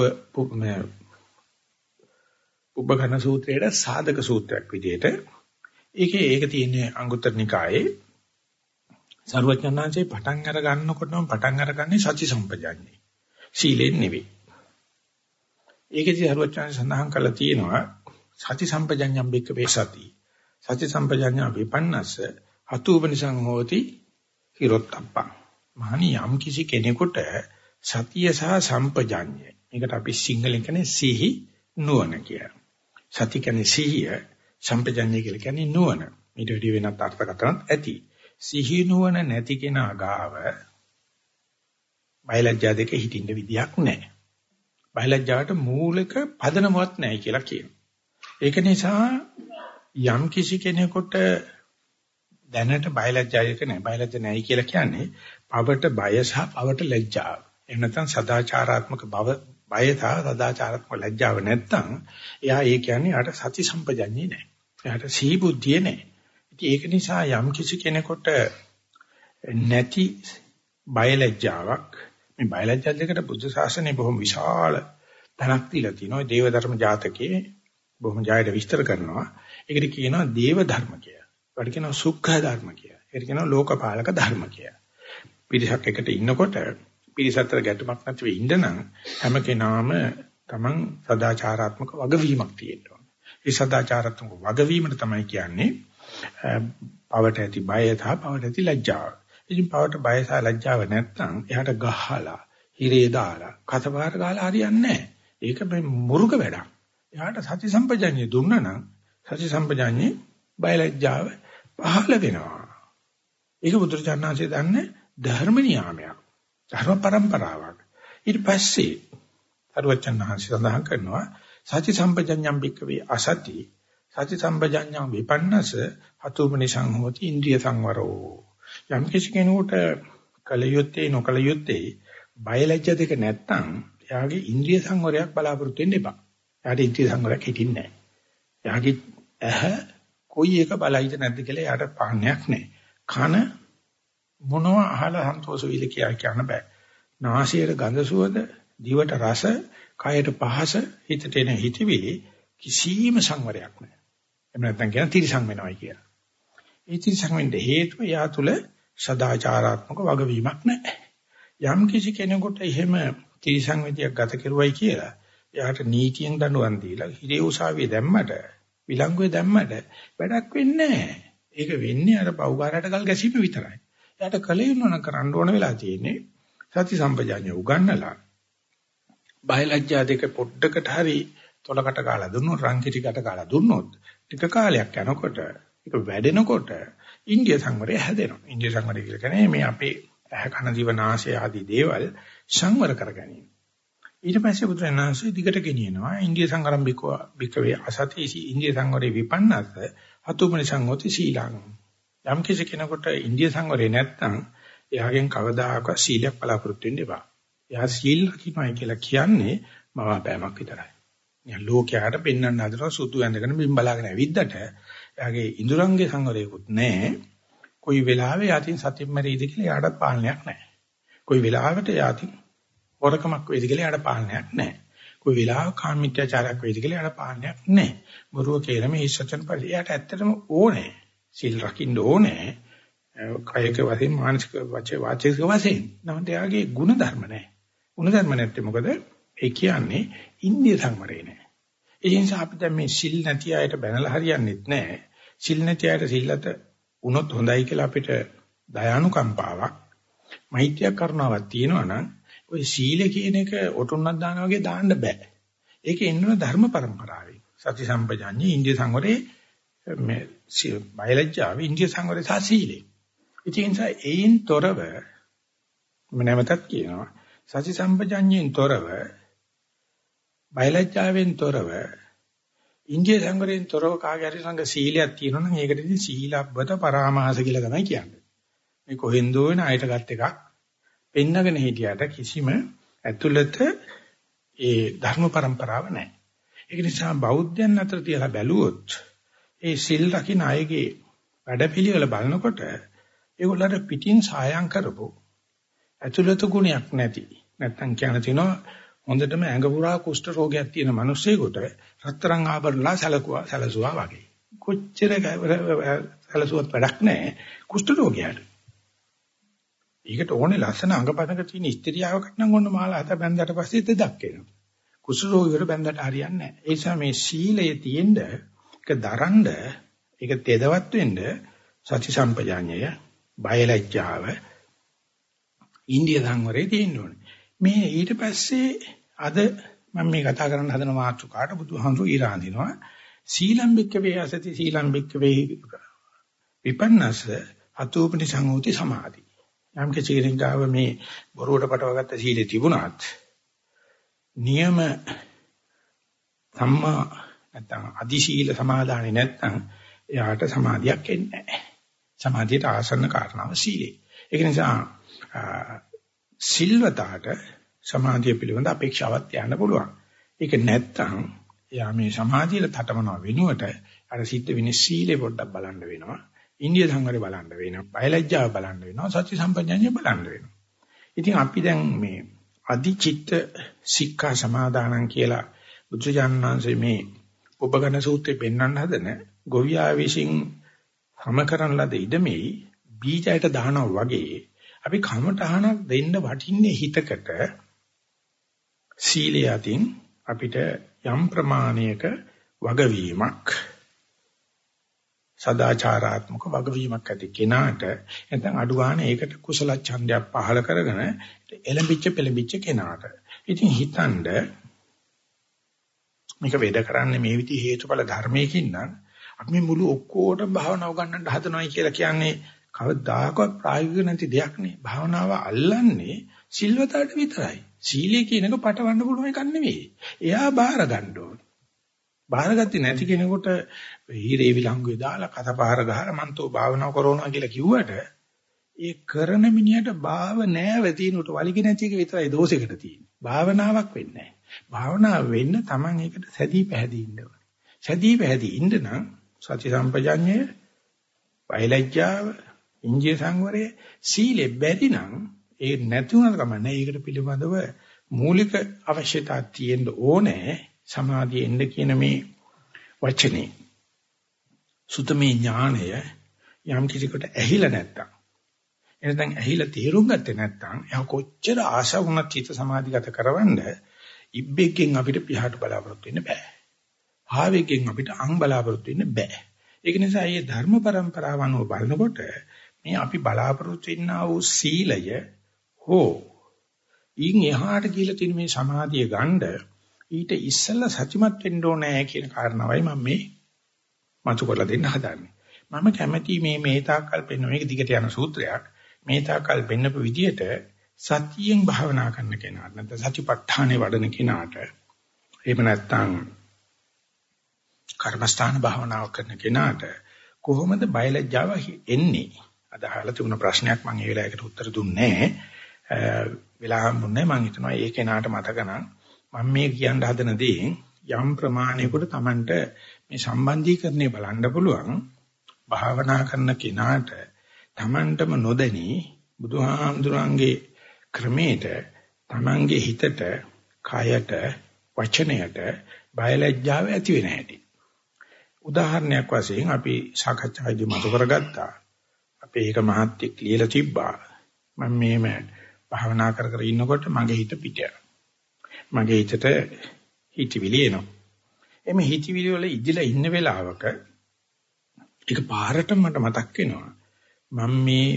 පුබ්බ ඝන සූත්‍රයේ සාධක සූත්‍රයක් විදිහට ඒකේ ඒක තියෙන්නේ අංගුත්තර නිකායේ සර්වඥාන්සේ පටන් අර ගන්නකොටම පටන් අරගන්නේ සති සම්පජාන්නේ සීලෙන් නෙවෙයි. ඒකේදී සර්වඥාන්සේ සඳහන් කරලා තියෙනවා සති සම්පජඤ්ඤම් බික්ක වේසති සති. සම්පජඤ්ඤා විපන්නස්ස හතුබනිසං හෝති හිරොත්තප්පං. මහණි යම් කිසි කෙනෙකුට සතිය සහ සම්පජාඤ්ඤය. මේකට අපි සිංහලෙන් කියන්නේ සිහි නුවණ කියලා. සති කියන්නේ සිහිය, සම්පජාඤ්ඤය කියලා කියන්නේ නුවණ. ඊට වඩා වෙනත් අර්ථකථනක් ඇති. සිහි නුවණ නැති කෙනා ගාව බයලජ්ජා දෙක හිටින්න විදියක් නැහැ. බයලජ්ජාවට මූලික පදනමක් නැහැ කියලා කියනවා. ඒක නිසා යම් කිසි කෙනෙකුට දැනට බයලජ්ජායක නැහැ. බයලජ්ජ නැහැ කියලා කියන්නේ පවට බය සහ පවට ලැජ්ජාව. එහෙම නැත්නම් සදාචාරාත්මක බව බය සහ සදාචාරාත්මක ලැජ්ජාව නැත්නම් එයා ඒ කියන්නේ යාට සති සම්පජඤ්ඤේ නැහැ. එයාට සිහි බුද්ධිය නැහැ. ඉතින් ඒක නිසා යම් කිසි කෙනෙකුට නැති බයලජ්ජාවක් මේ බයලජ්ජා දෙකට බුද්ධ ශාසනය බොහොම විශාල තනක් දීලා තිනවා. දේව ධර්ම ජාතකයේ බොහොම ජයයට විස්තර කරනවා. ඒකට කියනවා දේව ධර්ම කියලා. ඒකට කියනවා සුඛ ධර්ම කියලා. ඒකට කියනවා ලෝකපාලක ධර්ම කියලා. පිරිසක් එකට ඉන්නකොට පිරිස අතර ගැටුමක් නැතිව ඉන්න නම් හැම කෙනාම තමන් සදාචාරාත්මක වගවීමක් තියෙනවා. ඒ සදාචාරාත්මක වගවීමට තමයි කියන්නේ පවට ඇති බය සහ පවට ඇති ලැජ්ජාව. ඉතින් පවට බය සහ ලැජ්ජාව නැත්නම් එයාට ගහලා, හිරේ දාලා, කතපාර ගහලා හරියන්නේ නැහැ. ඒක මේ මුරුක වැඩක්. එයාට සති සම්පජඤ්ඤය දුන්නා නම් සති සම්පජඤ්ඤේ බය ලැජ්ජාව පහළ වෙනවා. ඒක බුදුරජාණන්සේ දන්නේ ධර්ම නියාමයක්. ධර්ම પરම්පරාවක්. ඊට පස්සේ අරුවචන්හන්සේ සඳහන් කරනවා සති සම්පජඤ්ඤම් බික්කවේ අසති සති සම්පජඤ්ඤම් විපන්නස අතුමනි සංහෝති ඉන්ද්‍රිය සංවරෝ යම් කිසි කෙනෙකුට කලියොත්තේ නොකලියොත්තේ බයලජ්‍ය දෙක නැත්තම් එයාගේ ඉන්ද්‍රිය සංවරයක් බලාපොරොත්තු වෙන්න එපා. එයාට ඉන්ද්‍රිය සංවරයක් හිටින්නේ නැහැ. එයාගේ ඇහ කොයි එක බලයිද නැද්ද කියලා එයාට පාන්නයක් නැහැ. කන මොනවා අහලා සන්තෝෂ වෙයිද කියලා කියන්න බෑ. නාසයේ ගඳ සුවඳ, දිවට රස, කයට පහස, හිතට එන හිතවිලි කිසිම සංවරයක් නැහැ. එහෙම නැත්නම් කියන තිරසං වෙනවයි කියලා. ඒ තිරසං වෙන්න හේතුව යා තුල සදාචාරාත්මක වගවීමක් නැහැ. යම් කිසි කෙනෙකුට එහෙම තිරසං විදියක් ගත කෙරුවයි කියලා එයාට නීතියෙන් දඬුවම් දීලා හිරේ උසාවියේ දැම්මට විලංගුවේ දැම්මට වැඩක් වෙන්නේ නැහැ. ඒක වෙන්නේ අර පව්කාරයට ගල් ගැසීම විතරයි. එයාට කලින් කරන්න ඕන වෙලා තියෙන්නේ සති සම්පජාඤ්ඤ උගන්නලා බයලජ්ජා දෙක පොඩ්ඩකට හරි තොලකට කාලා දුන්නොත් රංකිටිකට කාලා දුන්නොත් ටික කාලයක් යනකොට ඒක වැඩෙනකොට ඉන්දිය සංවරය හැදෙනවා. ඉන්දිය සංවරය කියලා කියන්නේ මේ අපේ ඇහ කන දිව නාසය ආදී දේවල් සංවර කර ගැනීම. ඊට පස්සේ බුදුරණාහි දිගට ගෙනියනවා ඉන්දිය සංගරම් බිකෝ බිකවේ අසතිසි ඉන්දිය සංවරේ විපන්නස්ස හතුමනි සංගෝති සීලං. යම් කිසි කෙනෙකුට ඉන්දිය සංවරේ නැත්නම් එයාගෙන් කවදාකවත් සීලයක් බලාපොරොත්තු වෙන්න එපා. එයා සීල් රකින්නයි කියලා කියන්නේ මවාපෑමක් විතරයි. නිකන් ලෝකයට පෙන්වන්න හදනවා සුදු ඇඳගෙන බිම් බලාගෙන ඇවිද්දට එයාගේ ඉඳුරංගේ සංවරයකුත් නැහැ. කොයි වෙලාවෙ යටින් සතින් මැරෙයිද කියලා එයාට පාලනයක් නැහැ. කොයි වෙලාවකට යටින් හොරකමක් වෙයිද කියලා එයාට පාලනයක් නැහැ. කොයි වෙලාවක කාමීත්‍යචාරයක් වෙයිද කියලා එයාට පාලනයක් නැහැ. බොරුව කියලා මේ ඉස්සචන පරි එයාට ඇත්තටම ඕනේ. සිල් රකින්න ඕනේ. කායික වශයෙන් මානසික වචේ වාචික වශයෙන්. නමුත් එයාගේ ಗುಣ ධර්ම නැහැ. ಗುಣ ධර්ම නැත්තේ මොකද? ඒ කියන්නේ ඉන්දිය සංවරේ නැහැ. ඒ නිසා අපි දැන් මේ සිල් නැති අයට බැනලා හරියන්නේත් නැහැ. සිල් නැති අයට සිල්ලත වුණොත් හොඳයි කියලා අපිට දයානුකම්පාවක් මෛත්‍රිය කරුණාවක් තියෙනවා නම් ඔය සීල කියන එක ඔටුන්නක් දානවා වගේ දාන්න බෑ. ඒකේ ඉන්නන ධර්ම પરම්පරාවේ සති සම්පජාඤ්ඤේ ඉන්දිය සංවරේ මේ බයලජ්ජාව ඉන්දිය සංවරේ සහ සීලේ. ඉතින් ඒයින් තොරව මම නැවතත් කියනවා සති සම්පජාඤ්ඤයෙන් තොරව බයලජ්ජාවෙන් තොරව ඉන්දිය සංවරයෙන් තොරව කාගේ හරි ළඟ සීලයක් තියෙනවා නම් ඒකට ඉතින් සීලබ්බත පරාමාස කියලා තමයි කියන්නේ. මේ කොහෙන්දෝ වෙන අයට ගත් එකක් පෙන්නගෙන හිටියට කිසිම ඇතුළත ඒ ධර්ම પરම්පරාව නැහැ. ඒක නිසා බෞද්ධයන් අතර තියලා බැලුවොත් ඒ සිල් රකින්න අයගේ වැඩපිළිවෙල බලනකොට ඒගොල්ලන්ට පිටින් සායම් කරපො ඇතුළත ගුණයක් නැති. නැත්තම් කියන තිනවා හොඳටම ඇඟ පුරා කුෂ්ඨ රෝගයක් තියෙන මිනිස්සෙකුට රත්තරන් ආභරණලා සැලකුවා සැලසුවා වගේ. කොච්චර සැලසුවත් වැඩක් නැහැ කුෂ්ඨ රෝගයට. ඒකට ඕනේ ලස්සන අංගපතක තියෙන ස්ත්‍රියාවකට නම් ඔන්න මාලා හත බැන්දට පස්සේ දෙදක් එනවා. කුෂ්ඨ රෝගියට බැන්දට හරියන්නේ නැහැ. ඒ නිසා මේ සීලයේ තියෙන්න ඒක දරන්න ඒක තෙදවත් වෙන්න සති සම්පජාඤ්ඤය බයලජ්ජාව ඉන්දිය සංවරේ තියෙන්න ඕනේ. මේ ඊට පස්සේ අද මම මේ කතා කරන්න හදන මාතෘකාට බුදුහාමුදුරු ඊරාඳිනවා සීලම්බික්ක වේ අසති සීලම්බික්ක වේ විපන්නස අතෝපනි සංහෝති සමාධි යම් කෙනෙක් ගාව මේ බොරුවට පටවගත්ත සීලේ තිබුණත් නියම සම්මා නැත්නම් අදිශීල සමාදානෙ නැත්නම් එයාට සමාධියක් එන්නේ නැහැ. සමාධියට ආසන්න කාරණාව සීලය. ඒක නිසා සිල්වතාට සමාධිය පිළිබඳ අපේක්ෂාවක් තියන්න පුළුවන්. ඒක නැත්තම් එයා මේ සමාධියට තටමනව වෙනුවට අර සිද්ධ වෙන්නේ සීලේ පොඩ්ඩක් බලන්න වෙනවා. ඉන්දිය සංවරය බලන්න වෙනවා. බයලජ්ජාව බලන්න වෙනවා. සත්‍ය සම්පජඤ්ඤය බලන්න වෙනවා. ඉතින් අපි දැන් මේ අදිචිත්ත සික්ඛා සමාදානං කියලා බුදුජානනාංශයේ මේ ඔබගන සූත්‍රේ පෙන්වන්න හදන ගොවියා විසින් හැම කරන ලද ඉදමේ බීජයට දානවා වගේ අපි කමටහනක් දෙන්න වටින්නේ හිතකට සීලය අතින් අපිට යම් ප්‍රමාණයක වගවීමක් සදාචාරාත්මක වගවීමක් ඇති කෙනාට නැත්නම් අඩු ගන්න ඒකට කුසල ඡන්දයක් පහල කරගෙන එලඹිච්ච පෙලඹිච්ච කෙනාට. ඉතින් හිතනද මේක වේද කරන්නේ මේ විදිහ හේතුඵල ධර්මයකින් නම් අපි මුළු ඔක්කොටම භාවනාව ගන්නට හදනවයි කියලා කියන්නේ කවදාකවත් ප්‍රායෝගික නැති දෙයක් නේ. භාවනාව අල්ලන්නේ සිල්වතට විතරයි. සීලය කියන එක පටවන්න පුළුවන් එකක් නෙවෙයි. එයා බාර ගන්න ඕන. බාරගත්තේ නැති කෙනෙකුට හීරේ විලංගුවේ දාලා කතපාර ගහලා මන්තෝ භාවනාව කරනවා කියලා කිව්වට ඒ කරන මිනිහට භාව නෑව තියෙනුට වලිග නැති එක විතරයි දෝෂයකට තියෙන්නේ. භාවනාවක් වෙන්නේ නෑ. භාවනාව වෙන්න Taman ඒකට සැදී පැහැදී ඉන්න ඕනේ. සැදී පැහැදී ඉන්න නම් සති සම්පජඤ්ඤය, වෛලජ්ජාව, ඉන්දිය සංවරය, සීලෙ බැරි නම් ඒ නැති වුණාට කමන්නේ. ඒකට පිළිබඳව මූලික අවශ්‍යතා තියෙන්න ඕනේ. සමාධිය එන්න කියන මේ වචනේ. සුතමේ ඥානය යම් කිසිකට ඇහිලා නැත්තම් එනනම් ඇහිලා තේරුම් ගත්තේ නැත්නම් එයා කොච්චර ආශා වුණත් චිත්ත සමාධිගත කරවන්න ඉබ්බෙක්ගෙන් අපිට පියාට බලාපොරොත්තු වෙන්න බෑ. ආවේගයෙන් අපිට අං බලාපොරොත්තු වෙන්න බෑ. ඒක නිසා මේ ධර්ම પરම්පරාව අනුව බලනකොට මේ අපි බලාපොරොත්තු වෙන්නා වූ සීලය හෝ ඊන් එහාට කියලා තියෙන මේ සමාධිය ගන්න ඊට ඉස්සෙල්ලා සත්‍යමත් වෙන්න ඕනේ කියන කාරණාවයි මම මේ මතු කරලා දෙන්න හදන්නේ. මම කැමැති මේ මේ තාක්කල් පෙන්න මේක දිගට යන සූත්‍රයක්. මේ තාක්කල් පෙන්නපු විදිහට සතියෙන් භාවනා කරන කෙනාට නැත්නම් සතිපට්ඨානේ වඩන කෙනාට එහෙම නැත්නම් කර්මස්ථාන භාවනාව කරන කෙනාට කොහොමද බයලජ්ජාව එන්නේ? අද අහලා තිබුණ ප්‍රශ්නයක් මම ඒ වෙලාවකට උත්තර දුන්නේ නැහැ. වෙලා හම්බුනේ මම හිතනවා ඒ කෙනාට මතක නම් මම මේ කියන්න හදන දේ යම් ප්‍රමාණයකට Tamanට මේ සම්බන්ධීකරණය බලන්න පුළුවන් භාවනා කරන කෙනාට Tamanටම නොදැනී බුදුහාමුදුරන්ගේ ක්‍රමයට Tamanගේ හිතට කයට වචනයට බයලජ්ජාව ඇති වෙන හැටි උදාහරණයක් වශයෙන් අපි සාකච්ඡාවේදී මතු කරගත්තා. අපි ඒක මහත්ෙක් ලියලා තිබ්බා. මම මේම භාවනා කර කර ඉන්නකොට මගේ හිත පිට මගේ හිතට හිතවිලි එනවා. එමෙ හිතවිලි වල ඉදිලා ඉන්න වෙලාවක ඒක පාරට මට මතක් වෙනවා. මම මේ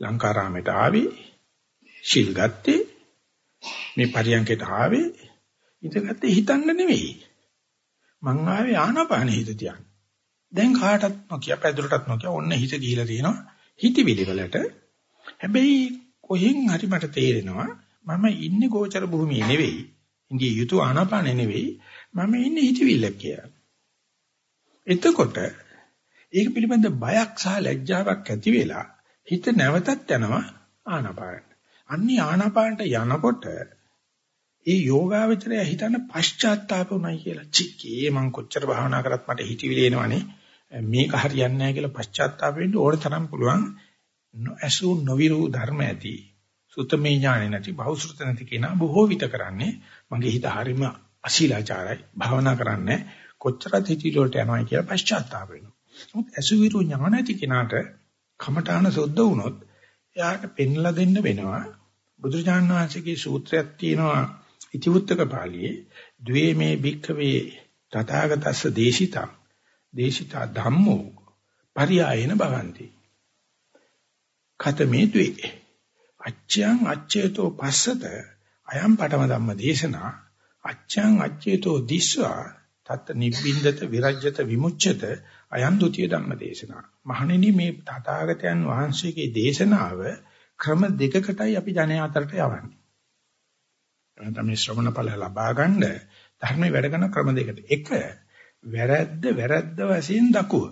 ලංකාරාමයට ආවේ ශිල් ගත්තේ මේ පරියන්කයට ආවේ ඉඳගත්තේ හිතන්න නෙවෙයි. මං ආවේ ආනාපාන හිත තියන්න. දැන් කාටත් නොකිය පැදුරටත් නොකිය ඔන්න හිත ගිහිලා තියෙනවා හිතවිලි වලට. හැබැයි කොහෙන් හරි මට තේරෙනවා මම ඉන්නේ ගෝචර භූමියේ නෙවෙයි. ඉන්දිය යුතු ආනාපානෙ නෙවෙයි. මම ඉන්නේ හිතවිල්ල කියලා. එතකොට ඒක පිළිබඳ බයක් සහ ලැජ්ජාවක් ඇති වෙලා හිත නැවතත් යනවා ආනාපානට. අන්නේ ආනාපානට යනකොට ඒ යෝගාවචරය හිතන්න පශ්චාත්තාප උනායි කියලා. චිකේ මං කොච්චර භාවනා කරත් මට හිතවිලි එනවනේ. මේක හරියන්නේ නැහැ කියලා පශ්චාත්තාප වෙන්න ඕන තරම් පුළුවන්. ඇසු නොවිරු ධර්ම ඇති. සුතමේ ඥානෙ නැති බහුසුත නැති කෙනා බොහෝ විත කරන්නේ මගේ හිත හරීම අශීලාචාරයි. භාවනා කරන්නේ කොච්චරද හිතවිලි වලට යනවයි කියලා පශ්චාත්තාප වෙනවා. නමුත් ඇසු විරු ඥාන ඇති කෙනාට කමඨාන සොද්ද වුණොත් එයාට පෙන්ලා දෙන්න වෙනවා. බුදුරජාණන් වහන්සේගේ සූත්‍රයක් තියෙනවා ඉතිවුත්තක පාළියේ ද්වේමේ භික්ඛවේ තථාගතස්ස දේශිතං දේශිතා ධම්මෝ පරියායන භවಂತಿ ඛතමේ ද්වේ අච්ඡං අච්ඡේතෝ පස්සත අයම් පඨම ධම්ම දේශනා අච්ඡං අච්ඡේතෝ දිස්වා තත් නිබ්බින්දත විරජ්‍යත විමුච්ඡත අයම් ဒ ුතිය ධම්ම දේශනා මහණෙනි මේ තථාගතයන් වහන්සේගේ දේශනාව ක්‍රම දෙකකටයි අපි ජනයා අතරට යවන්නේ එහෙනම් මේ ශ්‍රවණ ඵල ලබා ගන්න ධර්මයේ වැඩ කරන ක්‍රම දෙකට. එක වැරද්ද වැරද්ද වශයෙන් දකුව.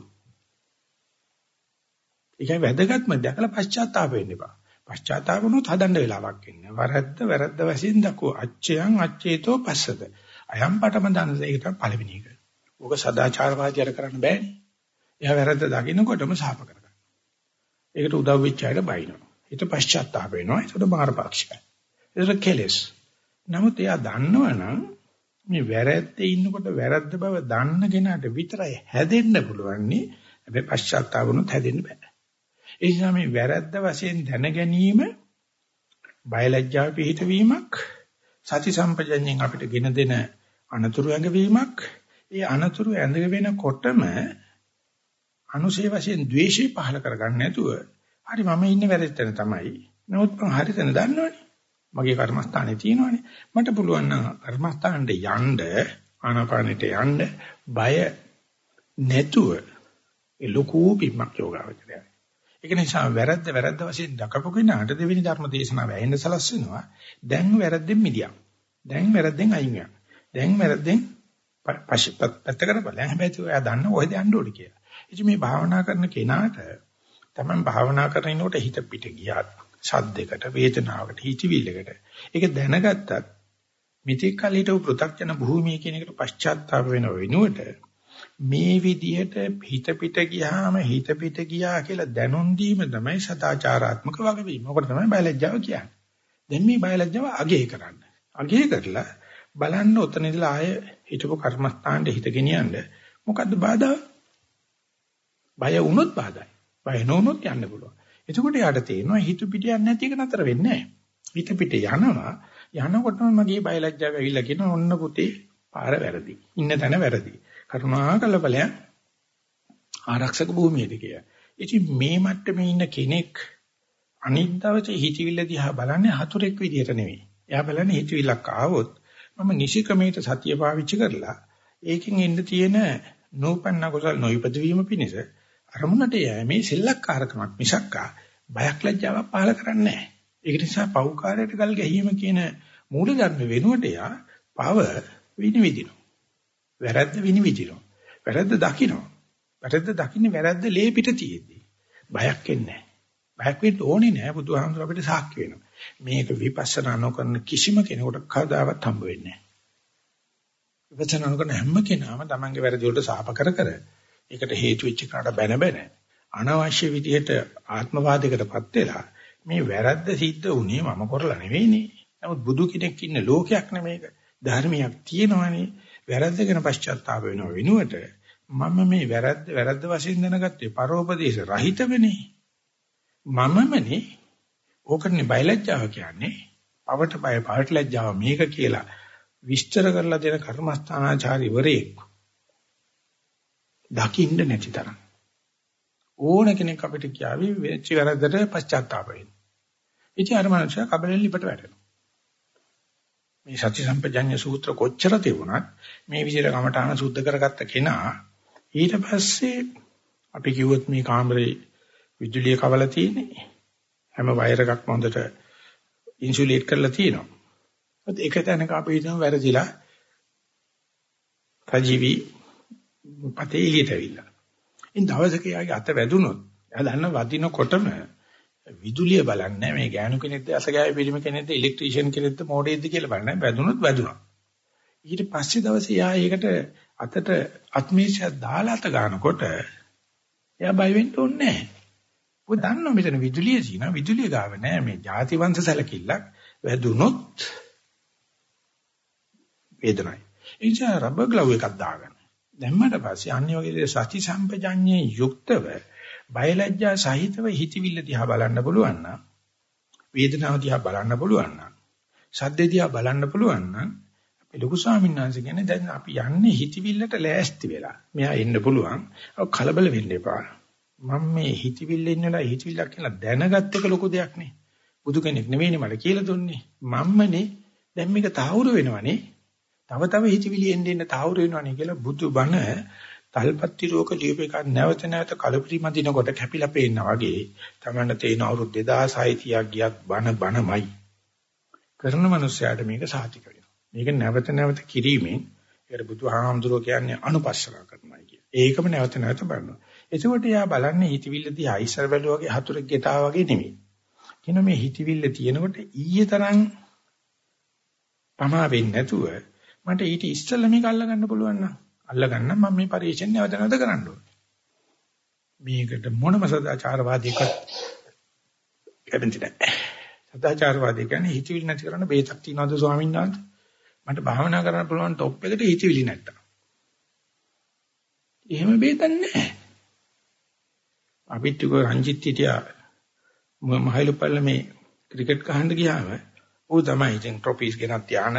ඒකයි වැදගත්ම දැකලා පශ්චාත්තාප වෙන්න එපා. පශ්චාත්තාප වුණොත් හදන්න වෙලාවක් ඉන්නේ. වැරද්ද වැරද්ද වශයෙන් දකුව. අච්චයන් අච්චේතෝ පස්සද. අයම් පටම දනස ඒක තමයි පළවෙනි එක. ඕක සදාචාරවාදීර කරන්න බෑනේ. එයා වැරද්ද දකින්නකොටම සාප කරගන්න. ඒකට උදව් වෙච්ච අයට බයිනවා. ඊට පශ්චාත්තාප වෙනවා. ඒකට මාරපාක්ෂිකයි. ඒක කෙලස්. නමුත් එයා දන්නවනම් මේ වැරද්දේ ඉන්නකොට වැරද්ද බව දන්න කෙනාට විතරයි හැදෙන්න පුළුවන් නේ. හැබැයි පශ්චාත්තාප වුණොත් හැදෙන්න බෑ. ඒ නිසා මේ වැරද්ද වශයෙන් දැන ගැනීම බයලජ්ජාව පිහිටවීමක් සති සම්පජඤ්ඤයෙන් අපිට ගෙන දෙන අනතුරු ඇඟවීමක් ඒ අනතුරු ඇඳ වෙනකොටම අනුසේ වශයෙන් ද්වේෂය පහල කරගන්න නැතුව හරි මම ඉන්නේ වැරදිතන තමයි. නමුත් මම හරිතන දන්නවනේ. මගේ කර්මස්ථානේ තියෙනවනේ. මට පුළුවන් නම් කර්මස්ථානට යන්න ආනාපානෙට යන්න බය නැතුව ඒ ලොකු පිම්මක් යෝගාවචරයයි. ඒක නිසා වැරද්ද වැරද්ද වශයෙන් දකපු කෙනාට දෙවෙනි ධර්ම දේශනාව ඇහෙන්න සලස්වෙනවා. දැන් වැරද්දෙන් මිදියක්. දැන් වැරද්දෙන් අයින් වෙනවා. දැන් වැරද්දෙන් පැත්ත කරපළා. හැබැයි ඔයා දන්න ඔයද යන්න ඕනේ කියලා. ඉතින් මේ භාවනා කරන කෙනාට තමයි භාවනා කරනකොට හිත පිට ගියා. සද්දයකට, වේදනාවකට, හිතවිල්ලකට. ඒක දැනගත්තත් මිත්‍ය කලිට පෘථග්ජන භූමිය කියන එකට පශ්චාත්තාප වෙන වෙනුවට මේ විදිහට හිත පිට ගියාම හිත පිට ගියා කියලා දැනුම් දීම තමයි සදාචාරාත්මක වගවීම. ඔකට තමයි බයලජ්ජාව කියන්නේ. දැන් මේ බයලජ්ජාව අගේ කරන්න. අගේ කරලා බලන්න ඔතන ඉඳලා ආය හිතපු කර්මස්ථානට හිත ගෙනියන්න මොකද්ද බාධා? බය වුණොත් බාධායි. බය නොවුනොත් යන්න පුළුවන්. එතකොට යාට තේරෙනවා හිත පිට යන්නේ නැති එක නතර වෙන්නේ නැහැ. හිත පිට යනවා යනකොටම මගේ බයලජ්ජාව ඇවිල්ලා කියන ඔන්න පුතේ පාර වැරදි. ඉන්න තැන වැරදි. කරුණාකර බලයන් ආරක්ෂක භූමියද කියලා. ඉතින් මේ මට්ටමේ ඉන්න කෙනෙක් අනිත් දවසේ හිතවිල්ල දිහා බලන්නේ හතුරෙක් විදියට නෙවෙයි. එයා බලන්නේ හිතවිල්ලක් ආවොත් මම නිසිකමේට සතිය පාවිච්චි කරලා ඒකෙන් එන්න තියෙන නූපන්න කුසල නොයිපද වීම පිණිස අරමුණට යෑමේ සෙල්ලක්කාරකමක් මිසක්කා බයක් ලැජ්ජාවක් පහල කරන්නේ නැහැ. ඒක නිසා පෞකාරයට ගල් ගැහිම කියන මූලධර්ම වෙනුවට යා පව විනිවිදිනවා. වැරද්ද විනිවිදිනවා. වැරද්ද දකිනවා. වැරද්ද දකින්නේ වැරද්ද ලේ පිට තියෙද්දි. බයක් එන්නේ නැහැ. බයක් වෙන්න ඕනේ නැහැ බුදුහාමුදුර අපිට සාක්ෂි වෙනවා. මේක විපස්සනා නොකරන කිසිම කෙනෙකුට කවදාවත් හම්බ වෙන්නේ නැහැ. විපස්සනා නොකරන හැම කෙනාම තමන්ගේ වැරදි වලට සාප කර කර ඒකට හේතු වෙච්ච කාට බැන බැන අනවශ්‍ය විදිහට ආත්මවාදයකටපත් වෙලා මේ වැරද්ද සිද්ධ වුණේ මම කරලා නෙවෙයිනේ. නමුත් බුදු කෙනෙක් ඉන්න ලෝකයක් නෙමේක. ධර්මයක් තියෙනවනේ. වැරද්ද ගැන පශ්චාත්තාප වෙනව වෙනුවට මම මේ වැරද්ද වැරද්ද වශයෙන් දැනගත්තේ පරෝපදේශ රහිතවනේ. මමමනේ ඕකනේ බයලජ්ජාව කියන්නේ. පවට බය පවට ලැජ්ජාව මේක කියලා විස්තර කරලා දෙන කර්මස්ථානාචාරිවරයෙක් දකින්න නැති තරම්. ඕන කෙනෙක් අපිට කියාවි වෙච්ච වැරද්දට පශ්චාත්තාප වෙන්න. ඉතින් අර මනුස්සයා කබලෙන් ලිපට වැටෙනවා. මේ සති සම්පජඤ්ඤ සූත්‍ර කොච්චර තිබුණත් මේ විදිහට කමඨාන සුද්ධ කරගත්ත කෙනා ඊට පස්සේ අපි කිව්වොත් මේ කාමරේ විදුලිය කවලා තියෙන්නේ හැම වයර් එකක්ම හොඳට ඉන්සුලේට් කරලා තියෙනවා. ඒත් එක තැනක අපි හිතමු වැරදිලා රජීවි පතේ එළියට ඇවිල්ලා. ඉතින් දවසක යාගේ අත වැදුනොත් එයා දන්න වදිනකොටම විදුලිය බලන්නේ මේ ගෑනු කෙනෙක්ද අසගාය පිළිම කෙනෙක්ද ඉලෙක්ට්‍රීෂියන් කෙනෙක්ද මෝඩයෙක්ද කියලා බලන්නේ වැදුනොත් වැදුනා. ඊට පස්සේ දවසේ යා ඒකට අතට අත්මීෂයක් දාලා අත ගන්නකොට එයා බය වෙන්න ඕනේ නැහැ. ඔය දන්නවා මෙතන විදුලිය තියෙනවා විදුලිය ගාව නෑ මේ ಜಾති වංශ සැලකිල්ලක් වැදුනොත් වේදනයි. ඒ නිසා රබර් ග්ලව් එකක් දාගන්න. දැම්මට පස්සේ අනිත් වගේ සති සම්පජඤ්ඤේ යුක්තව බයලජ්ජා සහිතව හිතවිල්ල දිහා බලන්න පුළුවන් නම් වේදනාව දිහා බලන්න පුළුවන් නම් සද්ද දිහා බලන්න පුළුවන් නම් අපි ලොකු ස්වාමීන් වහන්සේ කියන්නේ දැන් අපි යන්නේ හිතවිල්ලට ලෑස්ති වෙලා. මෙයා එන්න පුළුවන්. කලබල වෙන්න එපා. මම මේ හිතවිල්ල ඉන්නලා හිතවිල්ලක් කියලා දැනගත්ත එක ලොකු දෙයක් නේ. බුදු කෙනෙක් නෙවෙයිනේ මට කියලා දුන්නේ. මම්මනේ දැන් මේක තහවුරු වෙනවනේ. තව තව හිතවිලි එන්න එන්න තහවුරු වෙනවනේ කියලා බුදු බණ තල්පත්ති රෝග ලියපේක නැවත නැවත කලපිරි මදිනකොට කැපිලා පේනවා වගේ තමන්න තේන අවුරුදු 2600ක් ගියත් බණ බණමයි කරන මනුස්සයාට මේක සාතික වෙනවා. මේක නැවත නැවත කිරීමෙන් ඒකට බුදුහාමුදුරුවෝ කියන්නේ අනුපස්සනා කරනවා කිය. ඒකම නැවත නැවත බලනවා. එතකොට යා බලන්නේ හිතවිල්ල දිහා ඉස්සර බැලුවා වගේ හතුරෙක් ගෙටා වගේ නෙමෙයි. කියන මේ හිතවිල්ල තියෙනකොට ඊයේ තරම් පමා වෙන්නේ නැතුව මට ඊට ඉස්සෙල්ලා මේක අල්ල ගන්න පුළුවන් නම් අල්ල ගන්න මම මේ පරිශ්‍රණය නැවත නැවත කරන්න ඕනේ. මේකට මොනම සදාචාරවාදීකත් කැමති නැහැ. සදාචාරවාදී කියන්නේ හිතවිලි නැති කරන්න බේතක් තියනවාද ස්වාමීන් වහන්සේ? මට භාවනා කරන්න පුළුවන් টොප් එකට හිතවිලි නැත්තම්. එහෙම බේතක් නැහැ. අපිත් උග රංජිත් හිටියා මහලු පල්ලමේ ක්‍රිකට් ගහන්න ගියාම ඌ තමයි ඉතින් ට්‍රොෆිස් ගෙනත් යාන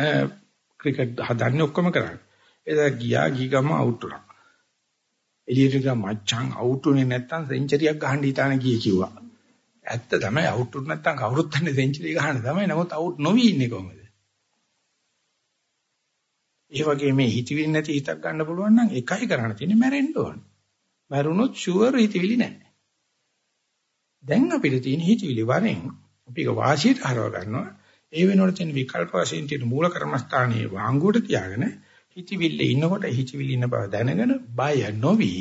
ක්‍රිකට් හදන්නේ ඔක්කොම කරන්නේ. එදා ගියා ගී ගම අවුට් වුණා. එළියට ගියා මච්චන් අවුට් උනේ නැත්තම් සෙන්චරියක් ගහන්න හිතාන ගියේ කිව්වා. ඇත්ත තමයි අවුට් උනේ නැත්තම් කවුරුත් දන්නේ සෙන්චරි ගහන්න තමයි. නමුත් අවුට් නොවි ඉන්නේ කොහොමද? ඒ වගේ මේ හිතවිලි නැති හිතක් ගන්න පුළුවන් නම් එකයි කරන්න තියෙන්නේ මැරෙන්න ඕන. මැරුණොත් ෂුවර් හිතවිලි නැහැ. දැන් අපිට තියෙන හිතවිලි වරෙන් අපි ඒක වාසියට හරව ගන්නවා. ඒ වෙනකොට තියෙන විකල්ප වශයෙන් තියෙන මූල කර්මස්ථානයේ වාංගුවට තියාගෙන හිතවිල්ලේ ඉන්නකොට හිතවිලි ඉන්න බව දැනගෙන බය නොවි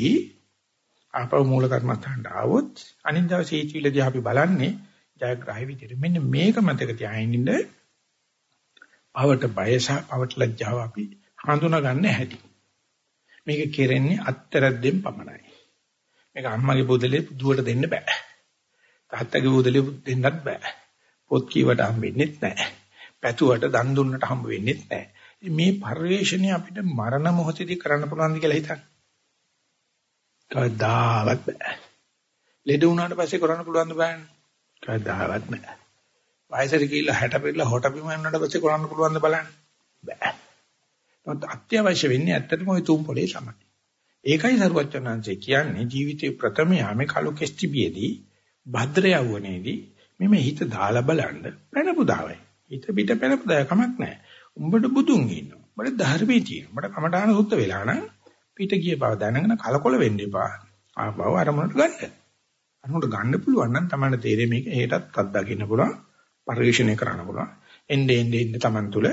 ආපහු මූල කර්මස්ථානට ආවොත් අනිත් දවසේ හිතවිල්ලදී අපි බලන්නේ ජයග්‍රහී විදිහට. මෙන්න මේක මතක තියාගෙන ඉන්න පවට බය සහ පවට ලැජ්ජාව අපි හඳුනා ගන්න හැටි. මේක කෙරෙන්නේ අත්තරද්දෙන් පමණයි. මේක අම්මගේ බෝදලේ දුවට දෙන්න බෑ. තාත්තගේ බෝදලේ දෙන්නත් බෑ. පොත් කියවට හම්බෙන්නේ නැහැ. පැතුවට දන් දුන්නට හම්බ වෙන්නේ නැහැ. මේ පරිශ්‍රණය අපිට මරණ මොහොතේදී කරන්න පුළුවන්ද කියලා හිතන්න. කවදාවත් බෑ. ලෙඩ වුණාට පස්සේ කරන්න පුළුවන්ද බෑනේ. කවදාවත් බෑ. වයසට ගිහිල්ලා 60 පෙරලා හොට බිම යනකොට පස්සේ කරන්න පුළුවන්ද බලන්න. බෑ. නමුත් අත්‍යවශ්‍ය වෙන්නේ ඇත්තටම ওই තුන් පොලේ තමයි. ඒකයි සරුවචනංශය කියන්නේ ජීවිතේ ප්‍රථම යාමේ කලු කෙස්ටිබියේදී භද්‍ර යවුවනේදී මෙමෙ හිත දාලා බලන්න පැනපුදාවයි. හිත පිට පැනපුදාය කමක් නැහැ. උඹට බුදුන් ඉන්නවා. උඹට ධර්මයේ තියෙනවා. උඹට කමඨාන සුද්ධ වෙලා නම් පිට ගිය බව දැනගෙන කලකොල වෙන්න එපා. ආපහු අරමුණට ගන්න. අරමුණට ගන්න පුළුවන් නම් තමයි තේරෙන්නේ මේක හේටත් අත්දකින්න පුළුවන්. පරිශ්‍රණය කරන්න පුළුවන්. එන්නේ එන්නේ එන්නේ Taman තුල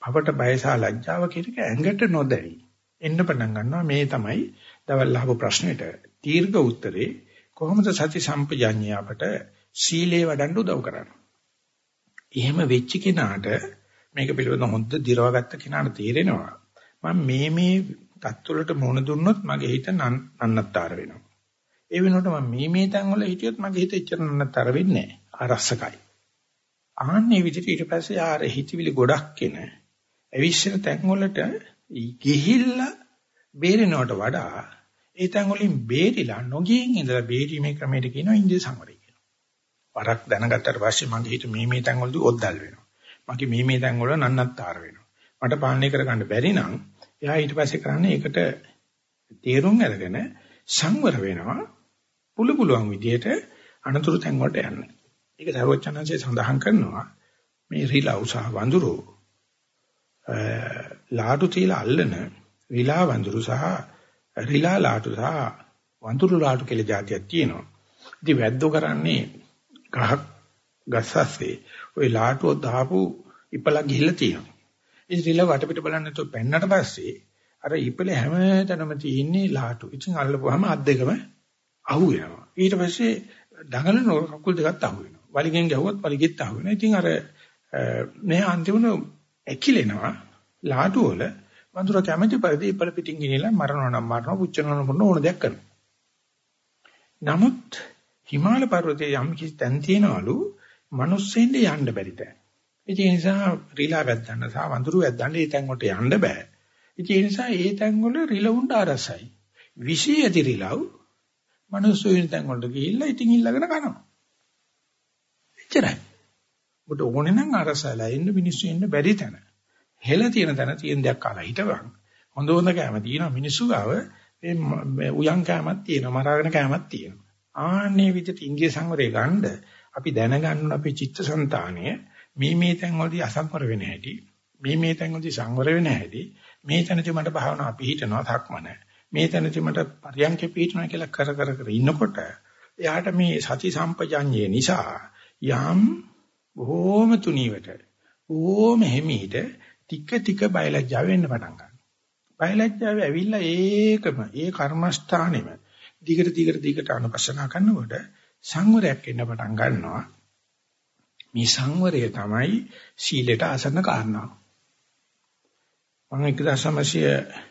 පවට බයසා ලැජ්ජාව කියන එක ඇඟට නොදැයි. එන්න පටන් ගන්නවා මේ තමයි දවල් අහපු ප්‍රශ්නෙට දීර්ඝ උත්තරේ කොහොමද සති සම්පජඤ්ඤය අපට සීලේ වඩන්න උදව් කරන්නේ. එහෙම වෙච්ච කෙනාට මේක පිළිබඳ හොඳ දිරවගත්ත කෙනාට තේරෙනවා මම මේ මේ තත්වලට මුහුණ දුන්නොත් මගේ හිත නන්නත්තර වෙනවා. ඒ වෙනකොට මම මේ මේ තැන් වල හිටියොත් මගේ හිත එච්චර නන්නත්තර වෙන්නේ නැහැ. ආරස්සකයි. ආන්නේ විදිහට ඊට පස්සේ ආර හිතවිලි ගොඩක් එන අවිශ්වන තැන් වලට ගිහිල්ලා බේරෙනවට වඩා ඒ තැන් වලින් බේරිලා නොගියින් ඉඳලා බේරීමේ ක්‍රමයට කියනවා ඉන්දිය සංවරය කියලා. වරක් දැනගත්තට පස්සේ මගේ හිත මේ මේ තැන් වලදී ඔද්දල් වෙනවා. මගේ මේ මේ තැන් වල නන්නත්තර වෙනවා. මට පාලනය කරගන්න බැරි නම් එයා ඊට පස්සේ කරන්නේ ඒකට තීරුම් අරගෙන සංවර වෙනවා. පුළු පුළුවන් විදියට අනතුරු තැන් වලට යන්න. ඒක සර්වචනංශයේ සඳහන් කරනවා මේ රිලව් සහ වඳුරු ලාටු තියලා අල්ලන රිලා වඳුරු සහ රිලාලාටු සහ වඳුරුලාටු කියලා જાතියක් තියෙනවා. ඉතින් වැද්දෝ කරන්නේ ගහක් ගස්සස්සේ ওই ලාටුව දාපු ඉපලා ගිහිල්ලා තියෙනවා. ඉතින් රිලා වටපිට බලන්නේ නැතුව පෙන්නට පස්සේ අර ඉපල හැමතැනම තියෙන්නේ ලාටු. ඉතින් අල්ලපුවාම අත් දෙකම අහු වෙනවා. ඊට පස්සේ දඟලන කකුල් දෙකත් අහු වෙනවා. වලිගෙන් ගැහුවත් වලිගෙත් අහු වෙනවා. ඉතින් අර මේ අන්තිමන ඇකිලෙනවා ලාටු වල වඳුර කැමැති පරිදි ඉපල පිටින් ගිනිලා මරනවා නම් මරනවා පුච්චනවා නම් ඕන දෙයක් කරනවා. නමුත් හිමාල පර්වතයේ යම් කිසි තැන් තියෙනවලු මිනිස්සෙන්ට යන්න බැරි තැන්. ඒ නිසා රිලා වැද්දන්න සහ වඳුරු වැද්දන්න ඒ තැන් වලට යන්න බෑ. ඒ නිසා ඒ තැන් වල රිලවුන්ට අරසයි. විශේෂ රිලව් මිනිස්සු ඉන්න තැන් වලට ගිහිල්ලා ඉතින් ඉල්ලගෙන කනවා. එච්චරයි. ඔබට ඕනේ නම් අරසලා ඉන්න මිනිස්සු ඉන්න බැරි තැන. හෙල තියෙන තැන තියෙන දෙයක් කාලා හිටවන්. හොඳ හොඳ කෑම තියෙනවා මිනිස්සු ගාව මේ උයන් කෑමක් තියෙනවා මරාගෙන කෑමක් තියෙනවා. ආන්නේ විදිහට ඉන්දිය සංවරය ගන්න අපි දැනගන්න අපේ චිත්තසංතානය මේ මේ තැන් වලදී අසංවර වෙන හැටි මේ මේ තැන් වලදී සංවර වෙන හැටි මේ තැනදී මට භාවනා පිළිහිටනවා ධක්මන මේ තැනදී මට පරියන්ක පිළිහිටනවා කියලා කර කර කර ඉන්නකොට එයාට මේ සති සම්පජඤ්ඤය නිසා යම් බොහෝම තුනීවට ඕම හිමීට ටික ටික බයලජ්ජාව වෙන්න පටන් ගන්නවා. බයලජ්ජාව ඇවිල්ලා ඒකම ඒ කර්මස්ථානෙම දිගට දිගට දිගට අනුපස්සනා කරනකොට සංවරයක් එන්න පටන් ගන්නවා. මේ සංවරය තමයි සීලයට ආසන්න කාරණා. මම 1900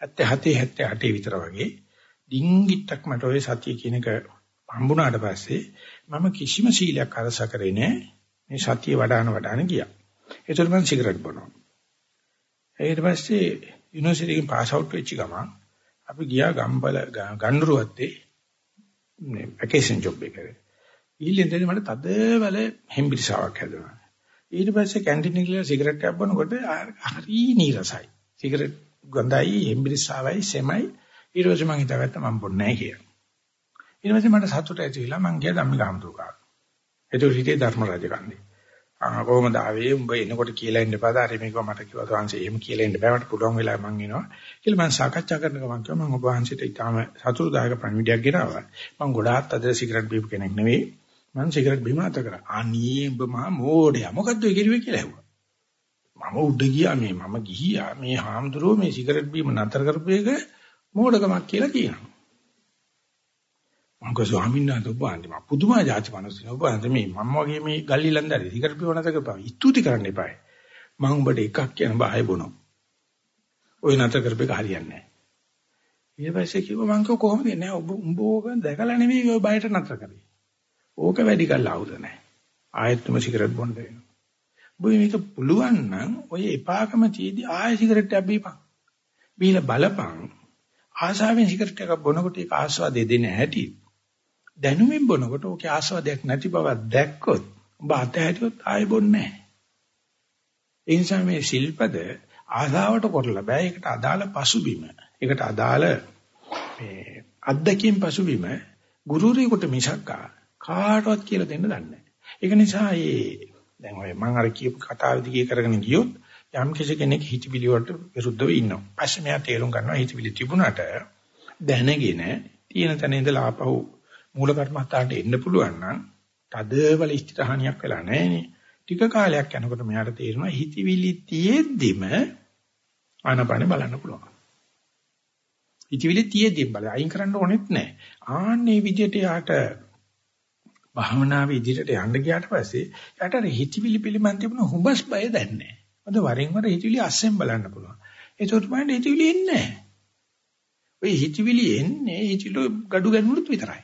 77 78 විතර වගේ ඩිංගිත්තක් මට ওই සතිය කියන එක හම්බුණාට පස්සේ මම කිසිම සීලයක් අරස කරේ නෑ මේ සතිය වඩාන වඩාන ගියා. ඒතකොට මම සිගරට් බොනවා. ඊට පස්සේ යුනිවර්සිටි එකෙන් පාස් අවුට් වෙච්ච ගමන් අපි ගියා ගම්බල ගන්නුරුවත්තේ මේ වැකේෂන් ජොබ් එකකට. ඊළඟ දෙන්නේ මට තද වල හෙම්බිරිසාවක් හැදුනා. ඊට පස්සේ කැන්ටින් එකේ සිගරට් එකක් බොනකොට හරි නීරසයි. සිගරට් ගඳයි හෙම්බිරිසාවයි සෙමයි ඊට පස්සේ මම හිතාගත්තා මම බොන්නේ නැහැ කියලා. ඊට පස්සේ මට සතුට ඇති වෙලා මං ගියා ධම්මිකාමතුකාට. ඒක හිතේ ධර්ම රාජකන්නේ. ආ කොහොමද ආවේ උඹ එනකොට කියලා ඉන්න එපා. ආරි මේක මට කිව්වා තවන්සේ එහෙම කියලා ඉන්න බෑ. මට පුළුවන් වෙලා මං එනවා. කියලා මං සාකච්ඡා කරන ගමන් කිව්වා මං ඔබ වහන්සේට ඊටාම සතුටුදායක පණිවිඩයක් ගෙනාවා. මං ගොඩාක් අද සිගරට් බීපු කෙනෙක් නෙවෙයි. මං සිගරට් බීම නැත කරා. අනේ උඹ මහා මෝඩයා. මොකද්ද ඒ කිරුවේ කියලා ඇහුවා. මම උඩ ගියා මේ මම ගිහියා මේ හාමුදුරුවෝ මේ සිගරට් බීම නතර කරපු එක මෝඩකමක් කියලා කියනවා. මම කිව්වා ස්වාමීන් වහන්සේ ඔබ අන්තිම පුදුමා જાති මිනිස්සු ඔබ අන්තිම මේ මම වගේ මේ ගල්ලි ලන්දරේ සිගරට් බීම නතර කරපුවා. ස්තුති කරන්න එපායි. මම උඹට එකක් කියන බාය බොනවා. ඔය නතර කරපු එක හරියන්නේ නැහැ. ඊට පස්සේ කිව්වා මං කිව්වා කොහොමද නෑ ඔබ උඹ ඕක දැකලා නෙවෙයි ඔය බයට නතර කරේ. ඕක වැඩි කල් ආවුද නැහැ. ආයෙත් තුම සිගරට් බොන්න වෙනවා. ඔබ මේක පුළුවන් නම් ඔය එපාකම තියේදී ආයෙ සිගරට් එකක් බීපන්. බීලා බලපන්. ආසාවෙන් සිගරට් එකක් බොනකොට ඒක ආස්වාදය දෙන්න ඇති. දැනුමින් බොනකොට ඕකේ ආස්වාදයක් නැති බව දැක්කොත් ඔබ අතහැරියොත් ආයෙ බොන්නේ නැහැ. ඒ නිසා මේ ශිල්පද ආසාවට කරලා බෑ. ඒකට අදාළ පසුබිම. ඒකට අදාළ මේ අද්දකින් පසුබිම ගුරුවරයෙකුට මිසක් කාටවත් කියලා දෙන්න දන්නේ නැහැ. ඒක නිසා මේ දැන් ඔය මම අර කියපු කතාවේදී කිය කරගෙන ගියොත් යම් කෙනෙක් හිතවිලි වලට විරුද්ධව ඉන්නවා. පස්සේ මෙයා තේරුම් ගන්නවා හිතවිලි තිබුණාට දැනගෙන තියෙන තැන ඉඳලා ආපහු මූල කර්මස්ථානට එන්න පුළුවන් නම් තදවල ඉෂ්ඨහානියක් වෙලා නැහැනේ. ටික කාලයක් යනකොට මෙයාට තේරෙනවා හිතවිලි තියෙද්දිම ආනපන බලන්න පුළුවන්. හිතවිලි තියෙද්දිම බල අයින් කරන්න ඕනෙත් නැහැ. ආන්නේ විදිහට යාට භාවනාවේ ඉදිරියට යන්න ගියාට පස්සේ යාට අර හිතවිලි පිළිබඳ තිබුණ හුඹස් බය දැන්නේ නැහැ. අද වරින් වර හිතවිලි අස්සෙන් බලන්න පුළුවන්. ඒකට බලන්න හිතවිලි එන්නේ නැහැ. ඔය හිතවිලි එන්නේ හිතවිලි gadu ගැනුනොත් විතරයි.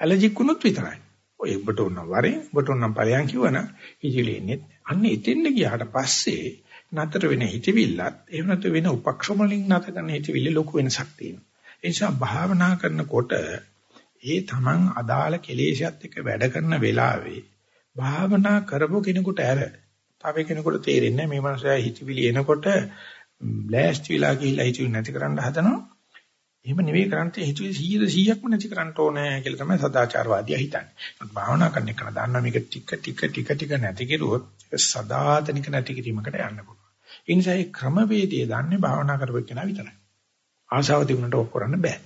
ඇලර්ජික් වුණොත් විතරයි. ඔය ඔබට උන වරේ ඔබට උනම් ඵලයන් කිව්වනම් හිතවිලි එන්නේ. අන්න එතෙන්ද ගියාට පස්සේ නතර වෙන හිතවිල්ලත් එහෙම නැත්නම් වෙන උපක්‍රම වලින් නතර කරන හිතවිල්ල ලොකු වෙනසක් තියෙනවා. ඒ නිසා භාවනා කරනකොට ඒ තමන් අදාළ කෙලෙසයත් එක්ක වැඩ කරන වෙලාවේ භාවනා කරපු කෙනෙකුට ඇර තව කෙනෙකුට තේරෙන්නේ මේ මනුස්සයා හිතවිලි එනකොට බ්ලාස්ට් විලා ගිහිල්ලා හිතවිලි නැති කරන්න හදනවා. එහෙම නෙවෙයි කරන්නේ හිතවිලි 100%ක්ම නැති කරන්න ඕනේ කියලා තමයි සදාචාරවාදියා හිතන්නේ. භාවනා කරන එක දන්නා මේක ටික ටික ටික ටික නැති කෙරුවොත් සදාතනික නැති කිරීමකට යන්න පුළුවන්. ඒ නිසා මේ ක්‍රමවේදය දන්නේ භාවනා කරපු කෙනා විතරයි. ආශාව තිබුණට ඔක් කරන්න බෑ.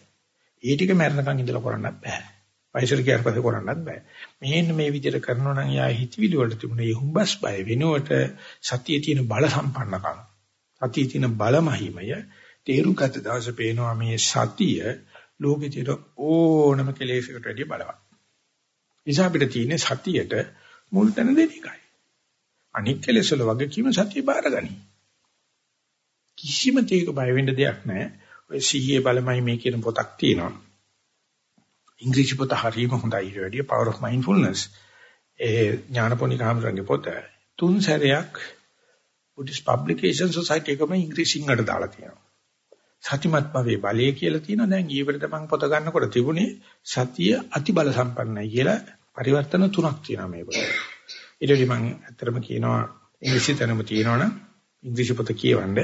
ඒ ටික මැරෙනකන් ඉඳලා කරන්නත් බෑ. වයසට ගියාට පස්සේ කරන්නත් බෑ. මේන්න මේ විදිහට කරනවා නම් යා හිතවිලි වලට තිබුණ මේ හුඹස් බය වෙනුවට සතියේ තියෙන බල සම්පන්නකම්. සතියේ තියෙන බලමහිමය තේරුම් ගත දවසේ පේනවා මේ සතිය ලෝකෙ තියෙන ඕනම කෙලෙසකට වැඩිය බලවත්. නිසා අපිට තියෙන සතියට මුල් තැන දෙන එකයි. අනික් කෙලෙස් වල වගකීම සතිය බාරගනි. කිසිම තේක බය වෙන්න දෙයක් නැහැ. ඔය සිහියේ බලමයි මේ කියන පොතක් තියෙනවා. ඉංග්‍රීසි පොත හරියම හොඳයි ඊට වැඩිය Power of Mindfulness. ඒ ඥානපෝනි කාමරංගේ පොත තුන් සැරයක් Buddhist Publication Society එකම ඉංග්‍රීසි සිංහලට දාලා තියෙනවා. සතිමත් භවයේ බලය කියලා තියෙනවා. දැන් ඊවලට මම පොත ගන්නකොට තිබුණේ සතිය අති බල සම්පන්නයි කියලා පරිවර්තන තුනක් තියෙනවා මේ පොතේ. ඊටදී මම ඇත්තටම කියනවා ඉංග්‍රීසි තැනම තියෙනවනම් ඉංග්‍රීසි පොත කියවන්න.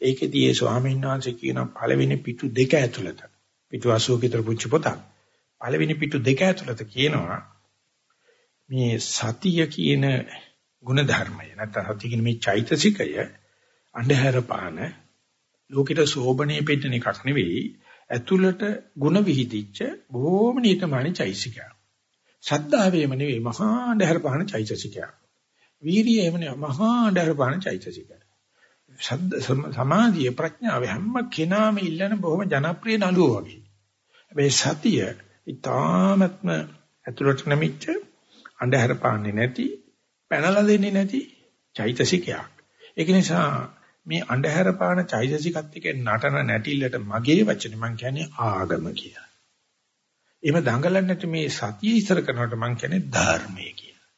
ඒකෙදී ඒ ස්වාමීන් වහන්සේ කියන පළවෙනි පිටු දෙක ඇතුළත පිටු 80 කට පුංචි පොතක්. පළවෙනි පිටු දෙක ඇතුළත කියනවා මේ සතිය කියන ගුණ ධර්මය නැත්නම් සතිය කියන මේ චෛතසිකය අන්ධහැර පාන ලෝකෙට සෝබනේ පෙන්නන එකක් නෙවෙයි. ඇතුළට ಗುಣ විහිදිච්ච බොහොම නිතමානී චෛසිකය. සද්ධාවේම නෙවෙයි මහා අන්ධහර පහන චෛතසිකය. වීරියේම නෙවෙයි මහා අන්ධහර පහන චෛතසිකය. සමාධිය ප්‍රඥාව හැම කෙනාම ඉල්ලන බොහොම ජනප්‍රිය නළුව වගේ. මේ සතිය ඊ타ත්ම ඇතුළට නැමිච්ච අන්ධහර පාන්නේ නැති පැනලා දෙන්නේ නැති චෛතසිකයක්. ඒක නිසා මේ අන්ධහර පාන චෛතසිකත් එක්ක නටන නැටිල්ලට මගේ වචනේ මං කියන්නේ ආගම කියලා. එහෙම දඟලන්නේ නැති මේ සතිය ඉස්සර කරනකොට මං කියන්නේ ධර්මය කියලා.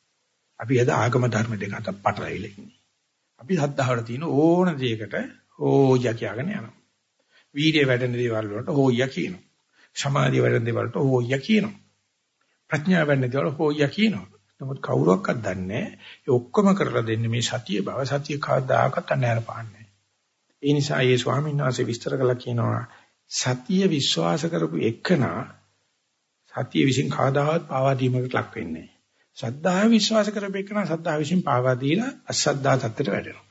අපි අද ආගම ධර්ම දෙක අතර පටලවිලා ඉන්නේ. අපි සද්ධාවට තියෙන ඕන දෙයකට හෝය කියගෙන යනවා. වීර්ය වැඩෙන දේවල් වලට හෝය කියනවා. සමාධිය වැඩෙන දේවල් වලට හෝය කියනවා. ප්‍රඥාව වැඩෙන දේවල් හෝය කියනවා. නමුත් කවුරක්වත් දන්නේ නැහැ. ඒ ඔක්කොම කරලා දෙන්නේ මේ සතිය බව. සතිය කවදාකවත් අනහැර පාන්නේ. ඒ නිසා මේ ස්වාමීන් වහන්සේ විස්තර කළා කියනවා සතිය විශ්වාස කරපු එකනා සතිය විසින් කවදාවත් පාවා දීමකට ලක් වෙන්නේ නැහැ. සද්ධාව විශ්වාස කරපු එකනා සද්ධාව විසින් පාවා දීලා අසද්ධා තත්ත්වයට වැටෙනවා.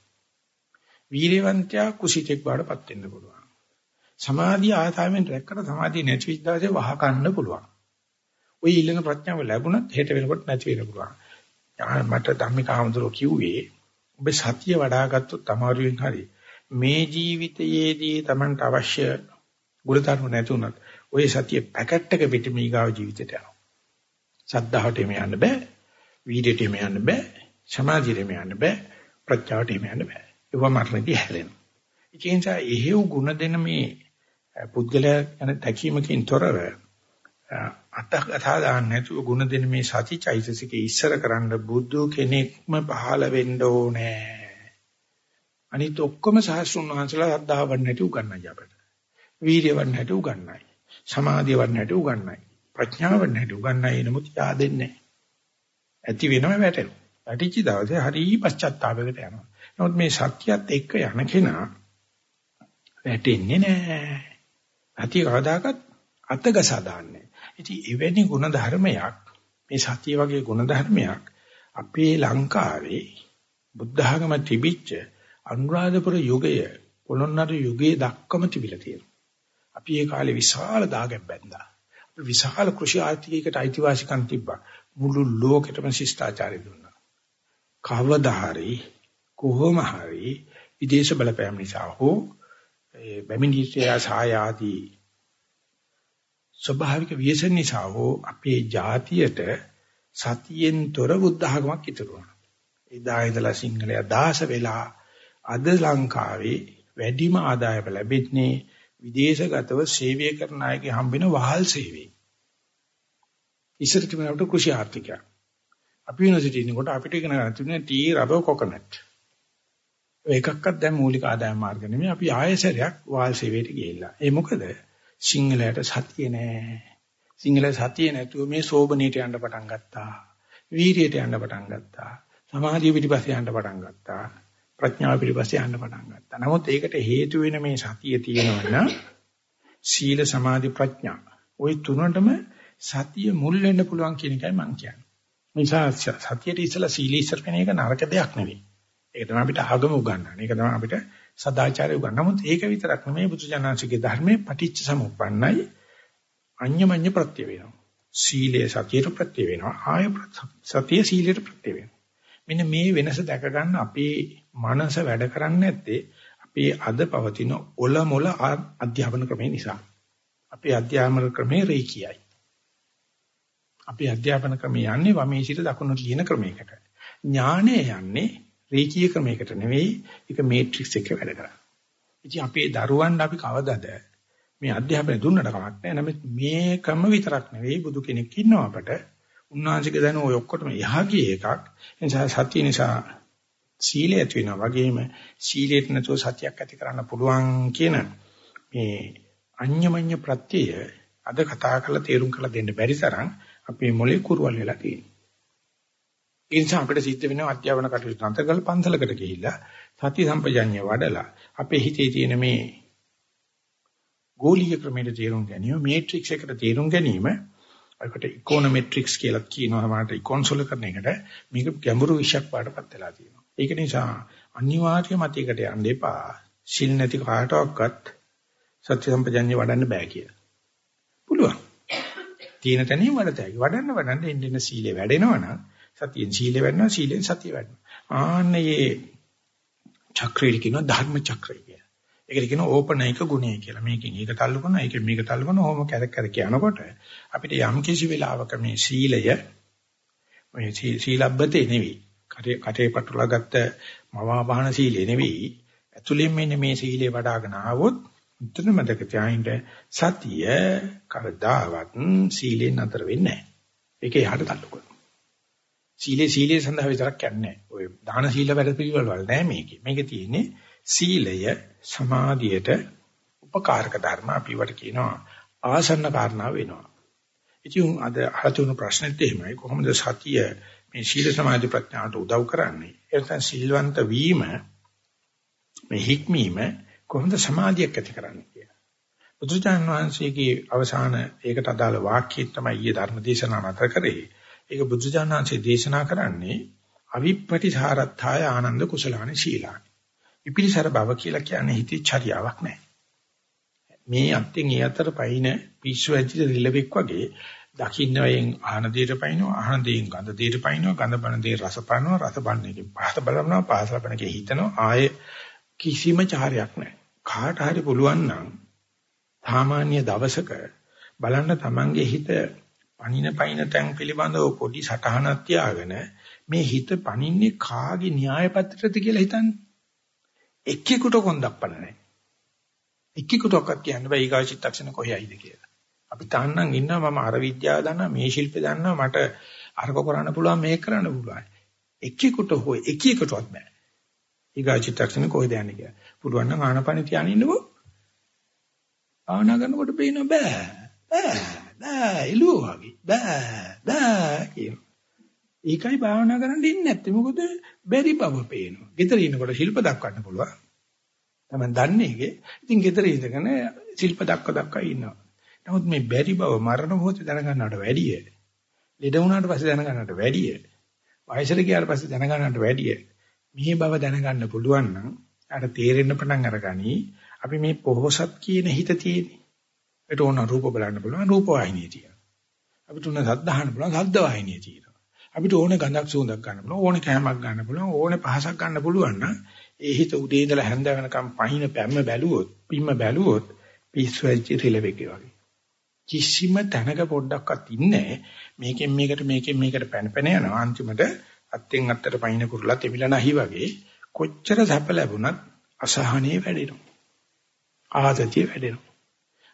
වීරවන්තයා කුසිතෙක් බවටපත් වෙන්න පුළුවන්. සමාධිය ආතාවෙන් රැක්කට සමාධිය නැති වෙච්ච දවසේ වහ කන්න පුළුවන්. ওই ඊළඟ ප්‍රඥාව ලැබුණත් හෙට වෙනකොට නැති වෙන්න පුළුවන්. මට ධම්මික ආමතුරු කිව්වේ ඔබ සතිය වඩාගත්තොත් අමාරුවෙන් හරි මේ ජීවිතයේදී Tamanට අවශ්‍ය ගුණධර්ම නැතුණත් ওই සතිය පැකට් එක පිට මීගාව ජීවිතයට යනවා. සද්ධාවට එමෙ යන්න බෑ. වීර්යයට එමෙ යන්න බෑ. සමාධියට එමෙ යන්න බෑ. ප්‍රඥාවට එමෙ යන්න බෑ. ඒවා මරණදී හැලෙනවා. ඒ නිසා එහෙව් ගුණ දෙන මේ පුද්ගලයා යන දැකීමකින් තොරව අතකථා දාන්න නැතුව ගුණ දෙන මේ සතිචෛතසිකේ ඉස්සර කරන්න බුදු කෙනෙක්ම පහළ වෙන්න ඕනේ. අනිත් ඔක්කොම සහස්ෘන් වහන්සේලා සද්ධාව වඩ නැති උගන්නයි අපට. වීර්ය වඩ නැති උගන්නයි. සමාධිය වඩ නැති උගන්නයි. ප්‍රඥාව වඩ නැති උගන්නයි නමුත් yaadෙන්නේ ඇති වෙනම වැටෙනවා. වැටිච්ච දවසේ හරි පශ්චාත්තාපයකට යනවා. නමුත් මේ සත්‍යයත් එක්ක යන කෙනා වැටෙන්නේ නැහැ. අති කවදාකවත් අතගසා දාන්නේ. ඉතින් එවැනි ගුණ ධර්මයක් මේ සතිය වගේ ගුණ ධර්මයක් අපේ ලංකාවේ බුද්ධ ආගම තිබිච්ච අනුරාධපුර යුගය පොළොන්නරු යුගයේ දක්කම තිබිලා තියෙනවා. අපි ඒ කාලේ විශාල දාගැබ් බැඳා. අපි විශාල කෘෂි ආර්ථිකයකට අයිතිවාසිකම් තිබ්බා. මුළු ලෝකෙටම ශිෂ්ටාචාරය දුන්නා. කවදා හරි කොහොම හරි විදේශ බලපෑම් නිසා හෝ ඒ බැමිණිසිය සහාය ආදී ස්වභාවික ව්‍යසන නිසා හෝ අපේ ජාතියට සතියෙන් තොර බුද්ධ ආගමක් ඉතුරු වුණා. එදා ඉඳලා සිංහලයා දාස වෙලා අද ලංකාවේ වැඩිම ආදායම ලැබෙන්නේ විදේශගතව සේවය කරන අයගේ හම්බෙන වහල් සේවය. ඉස්සර තිබුණාට කෘෂි ආර්ථිකයක්. අපි යුනිවර්සිටි ඉන්නකොට අපිට ඉගෙන ගන්න තිබුණේ ටී රබර් කොකනට්. ඒකක්වත් දැන් මූලික ආදායම මාර්ග නෙමෙයි අපි ආයෙසරයක් වහල් සේවයට ගිහිල්ලා. ඒ මොකද සිංහලයට සතිය නෑ. සිංහල සතිය නැතුව මේ සෝබනීට යන්න පටන් ගත්තා. වීරියට යන්න පටන් ගත්තා. සමාධිය පිටිපස්සේ යන්න පටන් ගත්තා. ප්‍රඥාව පිළිපස්සේ යන්න පටන් ගත්තා. නමුත් ඒකට හේතු වෙන මේ සතිය තියෙනවනම් සීල සමාධි ප්‍රඥා. ওই තුනටම සතිය මුල් වෙන්න පුළුවන් කියන එකයි මම කියන්නේ. නිසා සතියට ඉස්සලා සීල ඉස්සර කෙන එක නරක දෙයක් නෙවෙයි. ඒක තමයි අපිට ආගම උගන්වන්නේ. ඒක තමයි අපිට සදාචාරය උගන්වන්නේ. නමුත් ඒක විතරක් නෙමෙයි බුදුජානනාංශිකේ ධර්මයේ පටිච්ච සමුප්පන්නයි අඤ්ඤමඤ්ඤ ප්‍රත්‍ය වෙනවා. සීලය සතියට ප්‍රත්‍ය වෙනවා. ආය සතිය සීලයට ප්‍රත්‍ය වෙනවා. මෙන්න මේ වෙනස දැක ගන්න අපේ මනස වැඩ කරන්නේ නැත්තේ අපේ අද පවතින ඔල මොල අධ්‍යාපන ක්‍රමේ නිසා. අපේ අධ්‍යාපන ක්‍රමේ රේකියයි. අපේ අධ්‍යාපන ක්‍රමේ යන්නේ වමේ සිට දකුණට ලියන ක්‍රමයකට. ඥානය යන්නේ රේකී ක්‍රමයකට නෙවෙයි ඒක මේට්‍රික්ස් එකක වැඩ කරන්නේ. ඉතින් අපේ දරුවන්ට අපි කවදද මේ අධ්‍යාපනය දුන්නට කමක් නැහැ. නමුත් මේකම විතරක් නෙවෙයි බුදු කෙනෙක් ඉන්නවා අපට උන්වහන්සේගේ දැන ඔය ඔක්කොටම එහා ගිය එකක්. ඒ නිසා සතිය නිසා සීලය ඇති වෙනවා වගේම සීලයට නැතුව සතියක් ඇති කරන්න පුළුවන් කියන මේ අඤ්ඤමඤ්ඤ ප්‍රත්‍යය අද කතා කරලා තේරුම් කරලා දෙන්න බැරි තරම් අපේ මොලේ කුරුවල් වෙලා තියෙනවා. ඒ නිසා අපිට සිද්ධ වෙනවා අධ්‍යාපන කටයුතු අන්තර්ගත පන්සලකට ගිහිල්ලා සති සම්පජඤ්ඤය වඩලා අපේ හිතේ තියෙන මේ ගෝලීය ක්‍රමයට තේරුම් ගැනීම මේට්‍රික්ස් එකට තේරුම් ගැනීම ඒකට ඉකෝනොමෙට්‍රික්ස් කියලා කියනවා මාට ඉකොන්සොල් කරන එකට මේක ගැඹුරු විෂයක් පාඩපත් වෙලා තියෙනවා. ඒක නිසා අනිවාර්යයෙන්ම මතයකට යන්න එපා. සිල් නැති කාටවත් සත්‍ය සම්පජන්‍ය වඩන්න බෑ කියලා. පුළුවන්. තියෙන තැනින් වඩතයි. වඩන්න වඩන්න ඉන්න සීලය වැඩෙනවා නම් සතියෙන් සීලය වැඩෙනවා සීලෙන් සතිය වැඩෙනවා. ආන්නේ චක්‍රය කියනවා ධර්ම චක්‍රය කියලා. ඒකට කියනවා ඕපනයික ගුණය කියලා. මේකෙන් ඒක තල්ලු කරනවා, ඒකෙන් මේක තල්ලු කරනවා, ඕම කැරක් කැරක යනකොට අපිට යම් කිසි වෙලාවක මේ සීලය මේ සීලබ්බතේ නෙවෙයි. කටේ කටේ පටලවා ගත්ත මවා බහන සීලය නෙවෙයි. ඇතුළෙන් මෙන්න මේ සීලය වඩ아가න ආවොත් උත්තර මතක තියාගන්න සතිය කවදාවත් සීලෙන් අතර වෙන්නේ නැහැ. ඒක එහාට තල්ලු කරනවා. සීලේ සීලේ සඳහා විතරක් යන්නේ ඔය දාන සීල වැඩ පිළිවෙල වල නෑ මේකේ. මේකේ තියෙන්නේ සීලය සමාධියට උපකාරක ධර්ම අපි වට කියනවා ආසන්න කාරණා වෙනවා. ඉතින් අද අහතුණු ප්‍රශ්නෙත් එහෙමයි කොහොමද සතිය මේ සීල සමාධි ප්‍රඥාට උදව් කරන්නේ? එතන සිල්වන්ත වීම මේ හික්මීම කොහොමද සමාධියක් ඇති කරන්නේ කියලා. බුදුචාන් වහන්සේගේ අවසාන ඒකට අදාළ වාක්‍යය තමයි ඊයේ ධර්ම දේශනාව අතර කරේ. ඒක බුදුචානන්සේ දේශනා කරන්නේ අවිප්පටිසාරත්ථාය ආනන්ද කුසලානි ශීලානි. ඉපිලිසර බව කියලා කියන්නේ හිතේ චර්යාවක් නැහැ. මේ අත්ෙන් ඒ අතර පයින් පිස්සු ඇදිට රිලෙවෙක් වගේ දකින්න වයෙන් ආහන දෙයට පයින්නවා ආහන දෙයින් ගඳ දෙයට පයින්නවා ගඳ බන දෙය රස පනනවා රස බන එකෙන් පහත බලනවා පහත බලන එකේ හිතනවා ආයේ කිසිම චාරයක් නැහැ. කාට හරි පුළුවන් නම් සාමාන්‍ය දවසක බලන්න තමන්ගේ හිත පණින පයින් තැන් පිළිබඳව පොඩි සටහනක් තියාගෙන මේ හිත පණින්නේ කාගේ න්‍යාය පත්‍රයද කියලා හිතන්නේ. එක්කෙකුට කොන්දක් පණ නැහැ. එක්කෙකුටවත් කියන්න බෑ ඊගා චිත්තක්ෂණ කොහේයිද කියලා. අපි තාන්නම් ඉන්නවා මම අර විද්‍යාව දන්නවා මේ ශිල්පේ දන්නවා මට අරක කරන්න පුළුවන් මේක කරන්න පුළුවන්. එක්කෙකුට හොය එක්කෙකුටවත් බෑ. ඊගා චිත්තක්ෂණ කොහෙද යන්නේ කියලා. පුළුවන් නම් ආනපන තියාගෙන ඉන්නකෝ. ආනා කරනකොට පේන බෑ. බෑ. බෑ එළුවා වගේ. බෑ. බෑ කියන. ඒකයි භාවනා කරන්න ඉන්නේ නැත්තේ. මොකද බැරි බව පේනවා. ගෙදර ඉන්නකොට ශිල්ප දක්වන්න පුළුවන්. තමයි දන්නේ ඒකේ. ඉතින් ගෙදර ඉඳගෙන ශිල්ප දක්ව දක්ව ඉන්නවා. නමුත් මේ බැරි බව මරණ මොහොතේ දැනගන්නවට වැඩිය. ලෙඩ වුණාට පස්සේ දැනගන්නවට වැඩිය. වයසට ගියාට පස්සේ දැනගන්නවට වැඩිය. මේ බව දැනගන්න පුළුවන් නම් අර තේරෙන්න පටන් අරගනි අපි මේ පොහොසත් කියන හිත තියෙන්නේ. ඒට ඕන රූප බලන්න පුළුවන් රූප වාහිනිය තියෙනවා. අපිට ඕන සද්ද අහන්න පුළුවන් සද්ද වාහිනිය තියෙනවා. අපිට ඕන ගඳක් සුවඳක් ගන්න පුළුවන් ඕන කෑමක් ගන්න පුළුවන් ඕන පහසක් ගන්න පුළුවන් නම් ඒ හිත උදේ ඉඳලා හැන්ද වෙනකම් පහින පැම්ම බැලුවොත් පිම්ම බැලුවොත් පිස්සු වෙච්ච රිලෙවෙගේ වගේ. කිසිම තැනක පොඩ්ඩක්වත් ඉන්නේ මේකෙන් මේකට මේකෙන් මේකට පැන පැන යනවා අන්තිමට අත්ෙන් අත්තට පයින් කුරුලා තෙමිලා නැහි වගේ කොච්චර සැප ලැබුණත් අසහනේ වැඩෙනවා. ආතතිය වැඩෙනවා.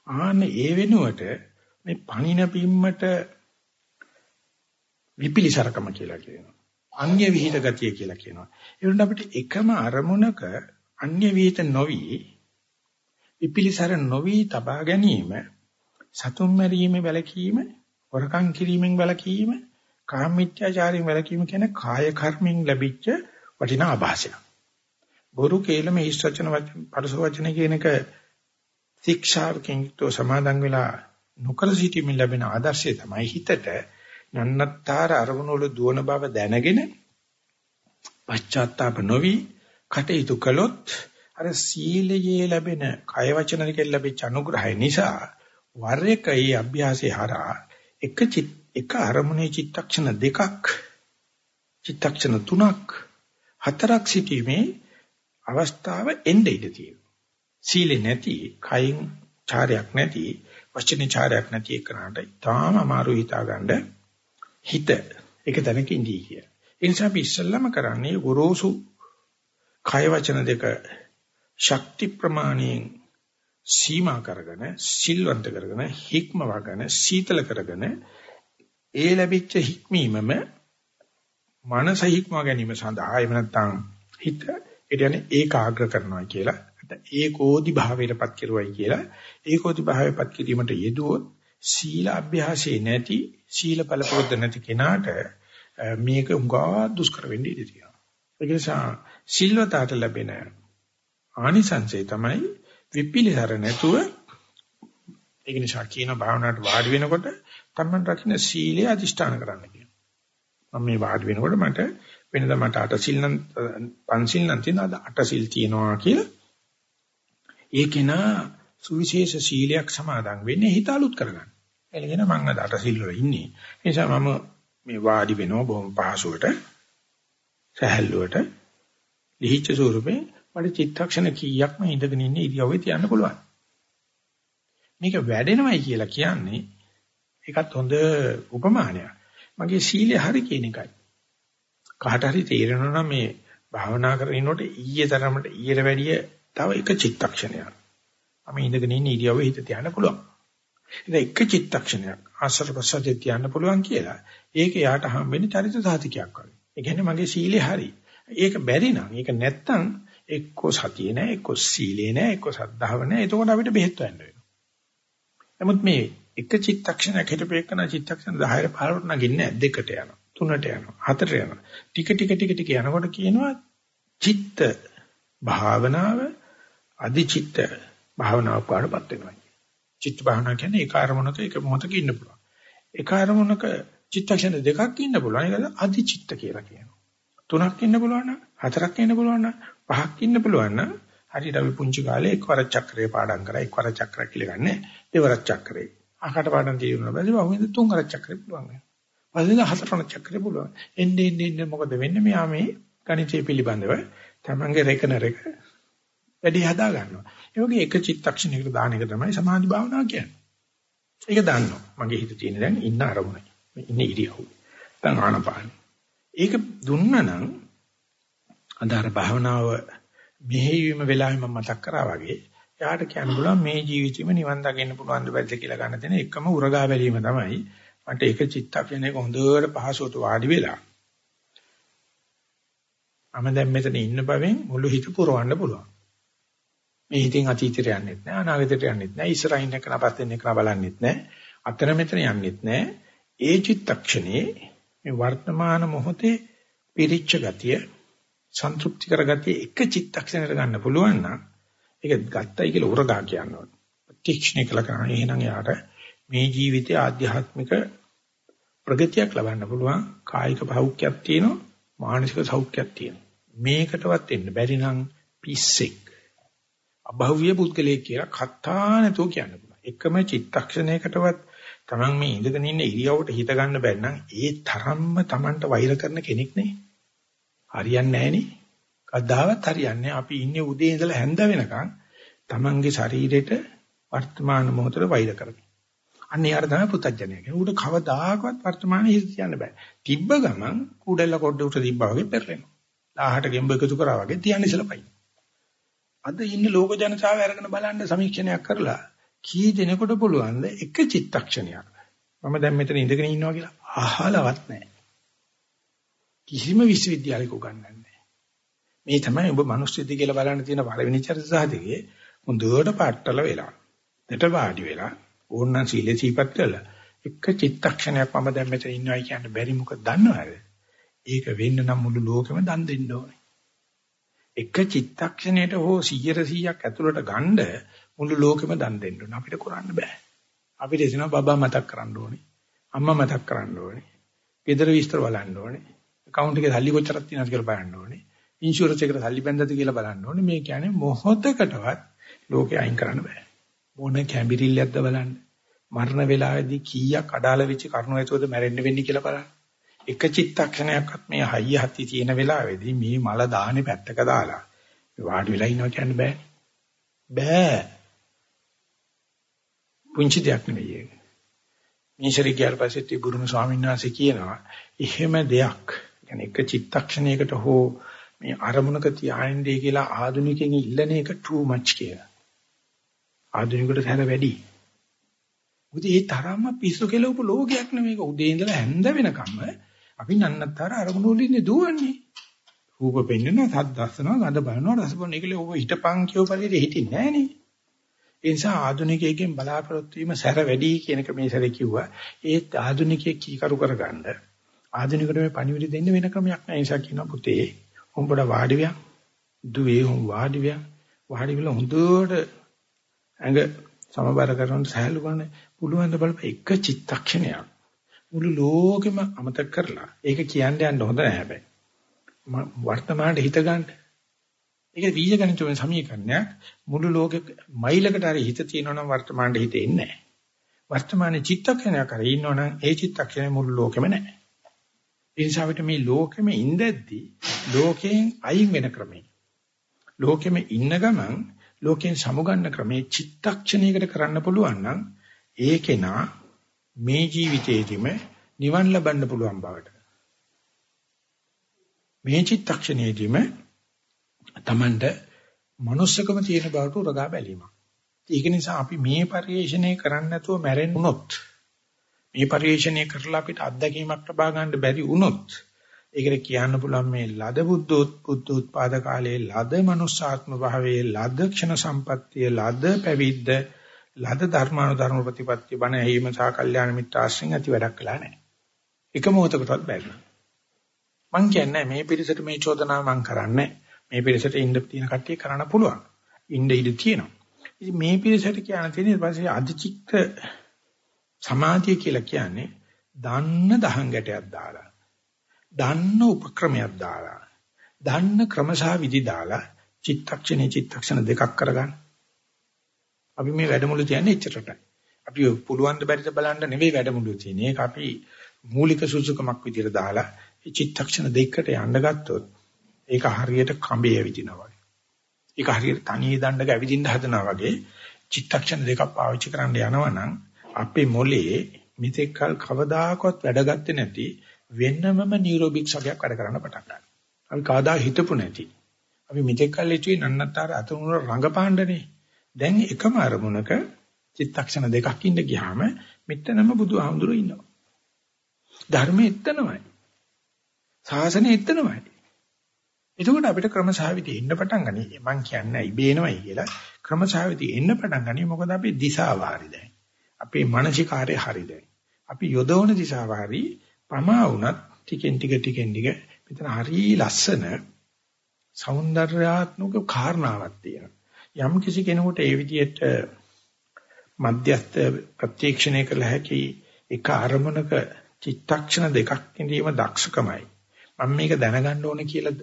ආන්න ඒ වෙනුවට මේ පණින පිම්මට විපිලිසරකම කියලා කියනවා. අන්‍ය විහිද ගතිය කියලා කියනවා. ඒ වුණත් අපිට එකම අරමුණක අන්‍ය විහිද නොවි විපිලිසර නොවි තබා ගැනීම සතුම් මරීමේ වැලකීම, වරකම් කිරීමෙන් වැලකීම කාමීත්‍යාචාරයෙන් වැළකීම කියන කාය කර්මෙන් ලැබිච්ච වටිනා ආభాසයක්. බොරු කේලම හිස් වචන පරස වචන කියන එක ශික්ෂාවකින් යුක්තව සමාදන් වෙලා නොකර සිටීමෙන් ලැබෙන ආදර්ශය තමයි හිතට නන්නත්තර අරමුණු වල දුවන බව දැනගෙන පශ්චාත්තාප නොවි කටයුතු කළොත් අර සීලයේ ලැබෙන කය වචන දෙකෙන් ලැබිච්ච අනුග්‍රහය නිසා වර එක ඒ අභ්‍යාසයේ හරහා එක චිත්ත එක අරමුණේ චිත්තක්ෂණ දෙකක් චිත්තක්ෂණ තුනක් හතරක් සිටීමේ අවස්ථාව එන්නේ ඉඳ තියෙනවා. සීලෙ නැති, කයින් චාරයක් නැති, වචනේ චාරයක් නැති එකනට තාම අමාරු හිතා ගන්න හිත එක තැනක ඉඳී කිය. ඒ නිසා අපි ඉස්සල්ලාම කරන්නේ ගොරෝසු කය වචන දෙක ශක්ති ප්‍රමාණයෙන් සීමා කරගෙන සිල්වන්ත කරගෙන හික්මවගෙන සීතල කරගෙන ඒ ලැබිච්ච හික්මීමම මනස හික්ම ගැනීම සඳහා එහෙම නැත්නම් හිත ඒ කියන්නේ ඒකාග්‍ර කරනවා කියලා නැත්නම් ඒකෝදි භාවයටපත් කෙරුවයි කියලා ඒකෝදි භාවයටපත් කිරීමට යෙදුවොත් සීල අභ්‍යාසයේ නැති සීල පළපොද්ද නැති කෙනාට මේක උගා දුෂ්කර වෙන්න ඉඩ තියෙනවා. ඒ නිසා සිල්වතාට ලැබෙන ආනිසංසය තමයි විපිලිසර නැතුව ඒක නිසා කියන භාවනාවට වාඩි වෙනකොට තමන් රකින්න සීලය අදිෂ්ඨාන කරන්න කියනවා. මම මේ වාඩි වෙනකොට මට වෙනදා මට අට සිල් නම් පන්සිල් නම් තියෙන අද අට සිල් තියෙනවා කියලා ඒකේන සුවිශේෂ සීලයක් සමාදන් වෙන්නේ හිත අලුත් කරගන්න. එළගෙන මම අද අටසිල් වල ඉන්නේ. ඒ නිසා මම මේ වාඩි වෙනවා බොහොම පහසුවට සහැල්ලුවට ලිහිච්ඡ ස්වරූපේ මට චිත්තක්ෂණ කීයක් මම ඉඳගෙන ඉන්නේ ඉරියව්වේ තියන්න පුළුවන්. මේක වැඩෙනවයි කියලා කියන්නේ ඒකත් හොඳ උපමානයක්. මගේ සීලය හරි කියන එකයි. කාට හරි තේරෙනවා නම් මේ භාවනා කරගෙන ඉන්නකොට ඊයේ තරමට ඊට වැඩිය තව එක චිත්තක්ෂණයක්. මම ඉඳගෙන ඉන්න ඉරියව්වේ හිත තියන්න පුළුවන්. ඉතින් එක චිත්තක්ෂණයක් ආශ්‍රව ප්‍රසද්දේ තියන්න පුළුවන් කියලා. ඒක යාට හම්බෙන්නේ චරිත සාධකයක් වගේ. ඒ කියන්නේ මගේ සීලය හරි. ඒක බැරි නම් ඒක නැත්තම් එක්කෝ සතිය නැහැ එක්කෝ සීලේ නැහැ එක්කෝ සද්ධාව නැහැ. එතකොට අපිට බෙහෙත් වෙන්න වෙනවා. නමුත් මේ එක චිත්තක්ෂණයක් හිටපේකන චිත්තක්ෂණ 10ට 15ට නගින්නේ නැහැ. දෙකට යනවා. තුනට යනවා. හතරට යනවා. ටික ටික ටික ටික යනකොට කියනවා චිත්ත භාවනාව අධිචිත්ත භාවනාවක් වඩපත් වෙනවා. චිත්ත භාවනාව කියන්නේ ඒක අරමුණක එක මොහොතක ඉන්න පුළුවන්. ඒක අරමුණක චිත්තක්ෂණ දෙකක් ඉන්න පුළුවන්. ඒක අධිචිත්ත කියලා කියනවා. තුනක් ඉන්න පුළුවන් නම් හතරක් ඉන්න පුළුවන් නම් පහක් ඉන්න පුළුවන් නම් හරියට අපි පුංචි කාලේ එක්වර චක්‍රේ පාඩම් කරා එක්වර චක්‍රය කියලා ගන්න දෙවර චක්‍රේ. අහකට පාඩම් තියෙනවා බැලුව වහුවෙන්ද තුන්වර චක්‍රේ පුළුවන් වෙනවා. පස්සේ හතරවර චක්‍රේ පුළුවන්. එන්නේ එන්නේ එන්නේ මොකද වෙන්නේ? මෙයා මේ ගණිතය පිළිබඳව තමන්ගේ රේකනරක වැඩි හදා ගන්නවා. ඒ වගේ එක චිත්තක්ෂණයකට දාන එක තමයි සමාධි භාවනාව කියන්නේ. ඒක දන්නවා. මගේ හිතේ තියෙන දැන් ඉන්න අරමුණයි. ඉන්නේ ඉරියව්. දැන් ආනපාන. ඒක දුන්නා නම් අදාර භාවනාව මෙහෙයවීම වෙලාවෙ මම මතක් කරා වගේ එයාට කියන්න පුළුවන් මේ ජීවිතෙම නිවන් දකින්න පුළුවන් දෙයක් කියලා ගන්න දෙන එකම උරගා බැලීම තමයි මට එක චිත්තක්ෂණයක හොඳට පහසුවට වාඩි වෙලා මම දැන් මෙතන ඉන්න බවෙන් මුළු හිත පුරවන්න පුළුවන් මේ හිතින් අතීතයට යන්නෙත් නෑ අනාගතයට යන්නෙත් නෑ ඉස්සරහින් එක නපස්සෙන් එක බලන්නෙත් නෑ අතර මෙතන යන්නෙත් නෑ ඒ චිත්තක්ෂණේ මේ වර්තමාන මොහොතේ පිරිච්ච ගතිය සන්තුෂ්ටි කරගතිය එක චිත්තක්ෂණයකට ගන්න පුළුවන් නම් ඒක ගත්තයි කියලා උරගා කියනවා. ප්‍රතික්ෂණය කළ කරන එහෙනම් යාට මේ ජීවිතයේ ආධ්‍යාත්මික ප්‍රගතියක් ලබන්න පුළුවන් කායික භෞක්‍යයක් තියෙනවා මානසික සෞඛ්‍යයක් තියෙනවා. මේකටවත් එන්න බැරි නම් පිස්සෙක්. අභව්‍ය පුද්ගලයෙක් කියලා කතා නැතුව කියන්න පුළුවන්. එකම චිත්තක්ෂණයකටවත් Taman මේ ඉඳගෙන ඉන්න ඉරියව්වට හිත ගන්න බැරි නම් ඒ තරම්ම Tamanට වෛර කරන කෙනෙක් නේ. හරියන්නේ නැහනේ. කවදාවත් හරියන්නේ අපි ඉන්නේ උදේ ඉඳලා හැන්ද වෙනකන් Tamanගේ ශරීරෙට වර්තමාන මොහොතේ වෛර කරමින්. අන්න යාර තමයි පුතඥය කියන්නේ. ඌට කවදාකවත් වර්තමානයේ හිත තියන්න බෑ. තිබ්බ ගමන් කුඩෙල්ල කොඩ උට තිබ්බා වගේ පෙරලෙනවා. 1000ට ගෙම්බ එකතු කරා වගේ තියන්නේ ඉසලපයි. අද ඉන්න ලෝක ජනතාව අරගෙන බලන්න සමීක්ෂණයක් කරලා කී දෙනෙකුට පුළුවන්ද එක චිත්තක්ෂණයක් මම දැන් මෙතන ඉඳගෙන ඉන්නවා කියලා අහලවත් නැහැ. කිසිම විශ්වවිද්‍යාලයක උගන්වන්නේ නැහැ. මේ තමයි ඔබ මිනිස්සුද කියලා බලන්න තියෙන පළවෙනි චරිත සාධකයේ හොඳට පාට්ටල වෙලා. දෙට වාඩි වෙලා ඕන්නම් සීලේ සීපත් කළා. එක චිත්තක්ෂණයක් මම දැන් මෙතන ඉන්නවයි කියන්න බැරි මොකද දන්නවද? ඒක වෙන්න නම් මුළු ලෝකෙම දන් දෙන්න ඕනේ. එක චිත්තක්ෂණයට හෝ 100 100ක් ඇතුළට ගන්න මුළු ලෝකෙම දන් දෙන්න ඕනේ. අපිට කරන්න බෑ. අපිට එනවා බබා මතක් කරන්න ඕනේ. අම්මා මතක් කරන්න ඕනේ. ගෙදර විස්තර බලන්න ඕනේ. account එකේ සල්ලි කොච්චරක් තියෙනවද කියලා බලන්න ඕනේ. ඉන්ෂුරන්ස් එකට සල්ලි බැඳද කියලා බලන්න ඕනේ. මේ කියන්නේ මොහොතකටවත් ලෝකේ අයින් කරන්න බෑ. මොන කැඹිරිල්ලක්ද බලන්න. මරණ වේලාවේදී කීයක් අඩාල වෙච්ච කරුණු ඇතුවද මැරෙන්න වෙන්නේ කියලා බලන්න. එක චිත්තක්ෂණයක්වත් මේ හයිය හති තියෙන වෙලාවේදී මේ මල දාහනේ පැත්තක දාලා වාඩි වෙලා ඉන්නවා කියන්න බෑ. බෑ. පුංචි දෙයක් නෙවෙයි ඒක. මිනිසරි ගියාට පස්සේ තිබුරුම ස්වාමීන් වහන්සේ කියනවා එහෙම දෙයක් يعني එක චිත්තක්ෂණයකට හෝ මේ අරමුණක තියාන්නේ කියලා ආධුනිකෙන් ඉල්ලන එක too much කියලා. ආධුනිකට හැර වැඩි. මොකද ඒ තරම්ම පිස්සු කෙලවපු ලෝකයක් නෙමේක උදේ ඉඳලා හැන්ද වෙනකම්ම අපි නන්නතර අරමුණු වලින් දුවන්නේ. රූප පෙන්වනවා, සද්ද අස්සනවා, ගඳ බලනවා, රස බලනවා. ඒකල ඔබ හිටපන් කියෝ පරිදි හිටින්නේ නැහනේ. ඒ නිසා ආධුනිකයෙක්ගෙන් බලාපොරොත්තු වීම සැර වැඩි කියන එක මේ සැරේ කිව්වා. ඒ ආධුනිකයෙක් කීකරු කරගන්න ආධුනිකට මේ පණිවිඩ දෙන්න වෙන ක්‍රමයක් නැහැ. ඒ නිසා කියනවා පුතේ උඹට වාඩි වියක් දුවේ උඹ වාඩි වියක් වාඩි වෙලා හොඳට ඇඟ සමබර කරන සහැල්ලු කරන පුළුවන් ද බලපන් එක චිත්තක්ෂණයක් මුළු ලෝකෙම අමතක කරලා ඒක කියන්න යන්න හොඳ නැහැ හැබැයි වර්තමානයේ හිත ගන්න ඒක බීජ ගණිතයෙන් සමීකරණයක් මුළු ලෝකෙ මයිලකට හරි හිත තියෙනවා නම් වර්තමානයේ හිත එන්නේ නැහැ. වර්තමාන චිත්තක්ෂණයක් කර ඉන්නවනම් ඒ චිත්තක්ෂණය මුළු ලෝකෙම නැහැ. ඒ නිසා අපිට මේ ලෝකෙම ඉඳද්දී ලෝකයෙන් අයින් වෙන ක්‍රමය. ලෝකෙම ඉන්න ගමන් ලෝකයෙන් සමුගන්න ක්‍රමේ චිත්තක්ෂණයකට කරන්න පුළුවන් නම් ඒකේනා මේ ජීවිතේදීම නිවන් ලබන්න පුළුවන් බවට. මේ චිත්තක්ෂණයේදීම Tamanට manussකම තියෙන බවට උරගා බැලීමක්. ඒක නිසා අපි මේ පරිශ්‍රණය කරන්න නැතුව මැරෙන්නොත් මේ පරිශ්‍රණය කරලා අපිට අත්දැකීමක් ලබා ගන්න බැරි වුණොත් ඒකට කියන්න පුළුවන් මේ ලද බුද්ධෝත් බුද්ධෝත්පාද කාලයේ ලද මනුස්සාත්ම භාවයේ ලද ක්ෂණ සම්පත්තිය ලද පැවිද්ද ලද ධර්මානුධර්ම ප්‍රතිපත්තිය බණ ඇහිම සහ කල්යාණ මිත්‍ර ආශ්‍රයෙන් ඇති වැඩක් කළා නැහැ. එක මොහොතකටවත් බැහැ. මං කියන්නේ මේ පිරිසට මේ චෝදනාව මං කරන්නේ මේ පිරිසට ඉන්න තියෙන කට්ටිය කරන්න පුළුවන්. ඉන්න ඉඩ තියෙනවා. ඉතින් මේ පිරිසට කියන්න තියෙන ඊට පස්සේ අධිචිත්ත සමාධිය කියලා කියන්නේ දන්න දහං ගැටයක් දාලා දන්න උපක්‍රමයක් දාලා දන්න ක්‍රමසා විදි දාලා චිත්තක්ෂණේ චිත්තක්ෂණ දෙකක් කරගන්න. අපි මේ වැඩමුළු කියන්නේ එච්චරටයි. අපි පුළුවන් ද බැරිද බලන්න නෙවෙයි වැඩමුළු තියෙන්නේ. ඒක අපි මූලික සුසුකමක් විදිහට දාලා මේ චිත්තක්ෂණ දෙකකට යන්න ගත්තොත් ඒක හරියට කඹේ විදිනවා වගේ. ඒක හරියට තනියේ දණ්ඩක ඇවිදින්න හදනවා වගේ චිත්තක්ෂණ දෙකක් පාවිච්චි කරන්න යනවා නම් අපේ මොලේ මෙතෙක්කල් කවදාකවත් වැඩගත්තේ නැති වෙනමම නියුරෝබික්ස් වගේක් වැඩ කරන්න පටන් ගන්නවා. අපි කවදා හිතපු නැති. අපි මෙතෙක්කල් හිතුවේ නන්නත්තර අතුරුන රංගපාණ්ඩනේ. දැන් එකම අරමුණක චිත්තක්ෂණ දෙකක් ඉඳ ගියාම මෙතනම බුදුහාමුදුරුවෝ ඉන්නවා. ධර්මයේ එතනමයි. ශාසනයේ එතනමයි. එතකොට අපිට ක්‍රමසහවිතී එන්න පටන් ගනී. මම කියන්නේ ඉබේනවයි කියලා. ක්‍රමසහවිතී එන්න පටන් ගනී. මොකද අපේ දිශාව හරි දැන්. අපේ මානසිකාරය හරි දැන්. අපි යොදවන දිශාව හරි පමා වුණත් ටිකෙන් ටික ටිකෙන් ටික මෙතන හරි ලස්සන సౌందర్యාත්මක කාරණාවක් තියෙනවා. යම් කිසි කෙනෙකුට ඒ විදිහට මධ්‍යස්ථ ප්‍රත්‍යක්ෂණය කළ හැකි එක අරමුණක චිත්තක්ෂණ දෙකක් ඉඳීම දක්ෂකමයි. මම මේක දැනගන්න ඕනේ කියලා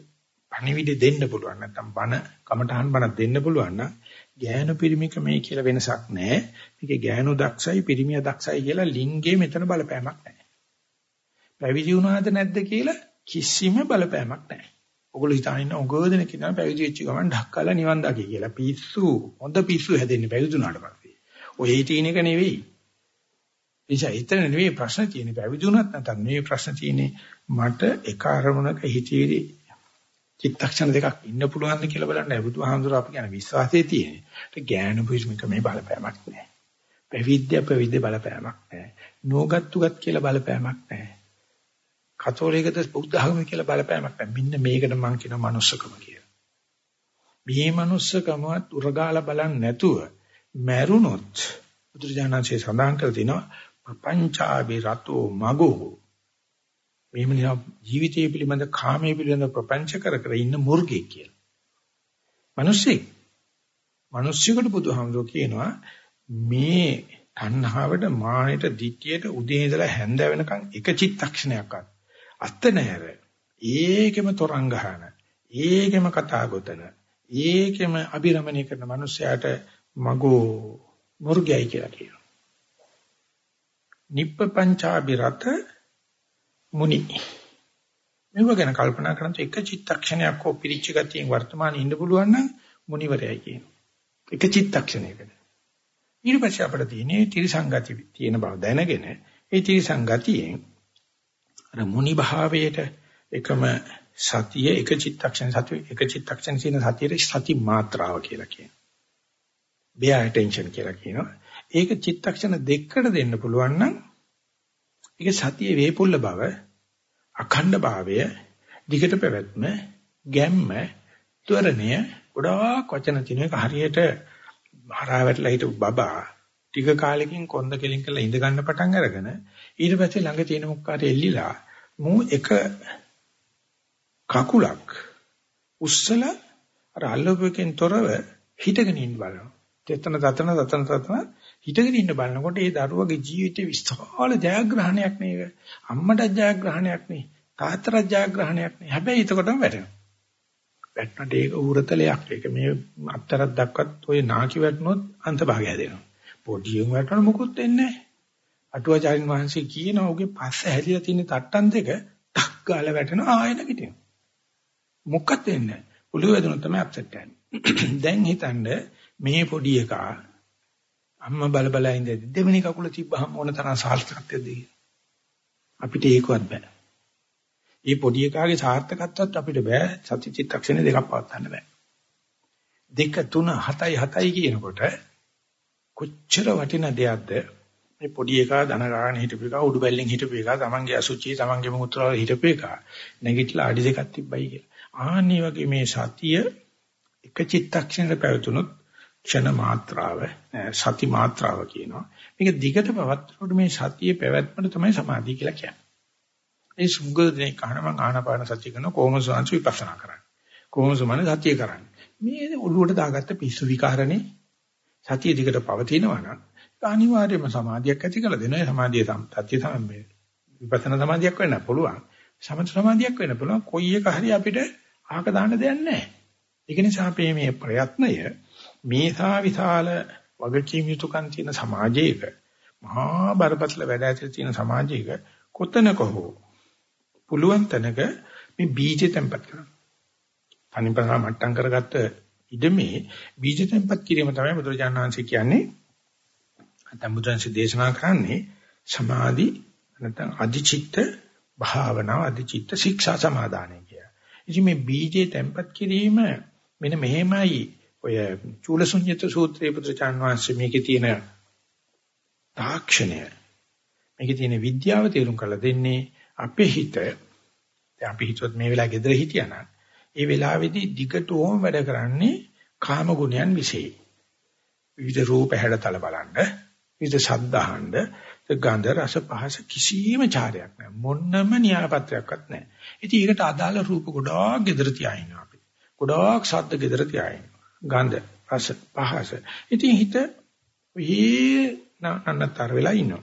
පණිවිඩ දෙන්න පුළුවන්. නැත්නම් බණ කමඨහන් බණ දෙන්න පුළුවන් නම් ගෑනු පිරිමික මේ කියලා වෙනසක් නැහැ. මේකේ ගෑනු දක්ෂයි පිරිමියා දක්ෂයි කියලා ලිංගයේ මෙතන බලපෑමක් නැහැ. පැවිදි වුණාද නැද්ද කියලා කිසිම බලපෑමක් නැහැ. ඔගොල්ලෝ හිතාන ඉන්න උගෝදෙන කෙනා පැවිදි වෙච්ච ගමන් ඩක්කලා නිවන් දකි කියලා. පිස්සු හොඳ පිස්සු හැදෙන්නේ පැවිදි වුණාට පස්සේ. ඔය හිතීන එක නෙවෙයි. එيشා හිතන නෙවෙයි ප්‍රශ්න තියෙන්නේ පැවිදි වුණත් නැත්නම් මේ ප්‍රශ්න තියෙන්නේ මට එක අරමුණක හිතේදී චිත්තක්ෂණ දෙකක් ඉන්න පුළුවන්ද කියලා බලන්න බුදුහාමුදුර අපි කියන විශ්වාසයේ තියෙන්නේ. ඒක ඥාන පුරුෂමික මේ බලපෑමක් නැහැ. පැවිද්ද පැවිද්ද බලපෑමක් නැහැ. නෝගත්තුගත් කියලා බලපෑමක් නැහැ. කතෝලිකද බුද්ධ ධර්ම කියලා බලපෑමක් නැහැ. මෙන්න මේකට මම කියන manussකම කියලා. මේ manussකමවත් උරගාලා බලන්නේ නැතුව මැරුණොත් බුදුරජාණන්සේ සඳහන් කර තිනවා ප්‍රපංචාබි රතෝ මගෝ මේම නිසා ජීවිතය පිළිබඳ කාමයේ පිළිබඳ ප්‍රපංච කර කර ඉන්න මුර්ගෙක් කියලා. මිනිස්සෙක්. මිනිස්සුකට බුදුහාමුදුරුවෝ කියනවා මේ තණ්හාවට මානෙට දික්කියට උදේ ඉඳලා හැන්ද වෙනකන් එක චිත්තක්ෂණයක්වත් අත්ත නැහැර ඒකෙම තරංග ගහන ඒකෙම කතා ගොතන ඒකෙම අබිරමණය කරන මිනිසයාට මගෝ මුර්ගයයි කියලා කියනවා. නිප්පංචාබිරත මුනි. මේව ගැන කල්පනා කරනකොට එක චිත්තක්ෂණයක් හෝ පිරිච්ච ගතියෙන් වර්තමානයේ ඉන්න පුළුවන් නම් මුනිවරයයි කියනවා. එක චිත්තක්ෂණයකට. ඊට පස්සේ අපිට තියෙන්නේ ත්‍රිසංගති තියෙන බව දැනගෙන ඒ ත්‍රිසංගතියෙන් අර මුනි භාවයට එකම සතිය එක චිත්තක්ෂණ සතිය එක චිත්තක්ෂණ කියන සතියේ සති මාත්‍රාව කියලා කියනවා. bear attention කියලා කියනවා. ඒක චිත්තක්ෂණ දෙකකට දෙන්න පුළුවන් නම් ඒක සතියේ වේපුල්ල බව, අඛණ්ඩ භාවය, දිගට පැවැත්ම, ගැම්ම, ත්වරණය ගොඩාක් වචන තියෙන එක හරියට හරහා වැටලා හිටපු බබා ටික කාලෙකින් කොන්ද කෙලින් කරලා ඉඳ ගන්න පටන් අරගෙන ඊට පස්සේ ළඟ තියෙන මුක්කාට එල්ලිලා මූ එක කකුලක් උස්සලා අර අල්ලපුවකින් තොරව හිටගෙන ඉන්න බලනවා. තෙතන තතන තතන තතන හිටගෙන ඉන්න බලනකොට ඒ දරුවගේ ජීවිතේ විශාල ජයග්‍රහණයක් නේද? අම්මට ජයග්‍රහණයක් නේ. තාත්තට ජයග්‍රහණයක් නේ. හැබැයි එතකොටම වැටෙනවා. වැටුණට ඒක ඌරතලයක්. ඒක මේ අත්තරක් දක්වත් ඔය නාකි වැටුනොත් අන්තභාගය දෙනවා. පොඩියෙන් වැටුණ මොකුත් වෙන්නේ නැහැ. අටුවාචාරින් වහන්සේ කියන ඔහුගේ පස්ස හැදිලා තියෙන තට්ටන් දෙක ටක් ගාලා වැටෙනවා ආයෙ නැගිටිනවා. මොකක්ද වෙන්නේ? උළු වැදුනොත් තමයි අප්සෙට් යන්නේ. දැන් හිතන්න මේ පොඩි එකා අම්මා බල බල ඉඳලා දෙවෙනි කකුල තිබ්බහම ඕන තරම් සාර්ථකත්වයක්ද අපිට ඒකවත් බෑ. මේ පොඩි එකාගේ සාර්ථකත්වයක් අපිට බෑ සති චිත්තක්ෂණ දෙකක් පවත්වන්න බෑ. දෙක තුන හතයි හතයි කියනකොට කොච්චර වටින දෙයක්ද මේ පොඩි එකා ධන ගන්න හිටපු එකා උඩු බැල්ලෙන් හිටපු එකා තමන්ගේ අසුචි තමන්ගේ මුත්‍රාවල හිටපු එකා නැගිටලා අඩි දෙකක් තිබ්බයි කියලා. ආන්නේ වගේ මේ සතිය එක චිත්තක්ෂණයක පැවතුනොත් ක්ෂණ මාත්‍රාව සති මාත්‍රාව කියනවා. මේක දිගට පවත්වනකොට මේ සතියේ පැවැත්මට තමයි සමාධිය කියලා කියන්නේ. ඒ සුගදනේ කහන මං ආනාපාන සතිය කරන කොහොමද සංසු විපස්සනා කරන්නේ. කොහොමද මන සතිය කරන්නේ. මේ ඔළුවට දාගත්ත පිස්සු විකාරනේ සතිය දිගට පවතිනවා නම් අනිවාර්යයෙන්ම සමාධියක් ඇති කළ දෙනවා. සමාධිය සත්‍ය තමයි විපස්සනා සමාධියක් වෙන්න පුළුවන්. සමථ සමාධියක් වෙන්න පුළුවන්. කොයි එක හරි අපිට ආක දාන්න දෙයක් නැහැ. ඒක නිසා අපේ මේ ප්‍රයත්නය මේසා විශාල වගකීම් යුතුකම් තියෙන සමාජයක මහා බරපතල වැඩ ඇතුළේ තියෙන සමාජයක කොතනක හෝ පුළුවන් තැනක මේ බීජ තැම්පත් කරනවා. තනිපසා මට්ටම් කරගත්ත ඉදමේ බීජ තැම්පත් කිරීම තමයි බුදුරජාණන් වහන්සේ කියන්නේ. නැත්නම් බුදුන්සේ දේශනා කරන්නේ සමාධි නැත්නම් අධිචිත්ත භාවනාව අධිචිත්ත ශික්ෂා සමාදානය කියලා. ඉතින් මේ බීජේ තැම්පත් කිරීම මෙන්න මෙහෙමයි ඔය චූලසුඤ්ඤත සූත්‍රයේ පුත්‍රචාන් වහන්සේ මේකේ තියෙන තාක්ෂණය මේකේ තියෙන විද්‍යාව තේරුම් කරලා දෙන්නේ අපේ හිත දැන් අපි හිතුවත් මේ වෙලාවේ gedara හිටියානම් ඒ වෙලාවේදී දිගටම වැඩ කරන්නේ කාම ගුණයන් વિશે. විවිධ රූප හැඩතල බලන්න, විවිධ ශබ්ද අහන්න, ගන්ධ රස පහස කිසිම චාරයක් නැහැ. මොන්නම න්‍යායපත්‍රයක්වත් නැහැ. ඉතින් ඒකට අදාළ රූප ගොඩාක් gedara තියා ඉන්නවා අපි. ගොඩාක් ශබ්ද gedara තියා ඉන්නවා. ගන්ධ රස පහස. ඉතින් හිත විහි නන්නතර වෙලා ඉන්නවා.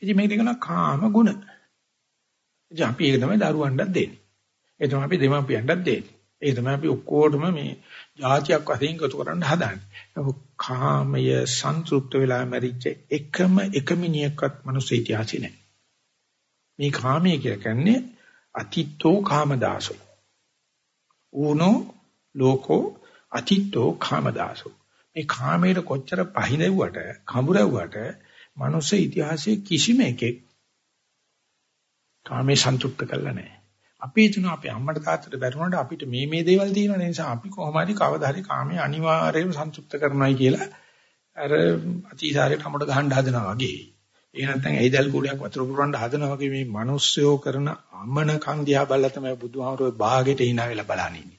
ඉතින් මේක දෙකන කාම ගුණ. ඉතින් අපි ඒක තමයි දරුවන්ටත් දෙන්නේ. ඒ තමයි අපි දෙමාපියන්ටත් දෙන්නේ. ඒ තමයි අපි ඔක්කොටම මේ જાතියක් වශයෙන් ගත කරන්න හදාන්නේ. කාමය සංതൃප්ත වෙලා මැරිච්ච එකම එක මිනිහෙක්වත් මනුස්ස ඉතිහාසෙ නැහැ. මේ කාමය කියලා කියන්නේ අතිත්තෝ කාමදාසෝ. ඌනෝ ලෝකෝ අතිත්තෝ කාමදාසෝ. මේ කාමයට කොච්චර පහිනෙව්වට කඹරව්වට මනුස්ස ඉතිහාසයේ කිසිම එකෙක් කාමේ සන්තුෂ්ත කරලා නැහැ. අපි හිතනවා අපේ අම්මට තාත්තට බැරුණාට අපිට මේ මේ දේවල් තියෙන නිසා අපි කොහොම හරි කවදා හරි කාමයේ අනිවාර්යයෙන්ම සන්තුෂ්ත කරනවායි කියලා අර අතිසාරයට හැමෝට ගහන්න හදනවා වගේ. ඒ නැත්නම් ඇයිදල් කුඩයක් වතුර පුරවන්න හදනවා වගේ මේ මිනිස්සුયો කරන අමන කන් දිහා බලලා තමයි බුදුහාමුදුරුවෝ භාගෙට hina වෙලා බලන්නේ.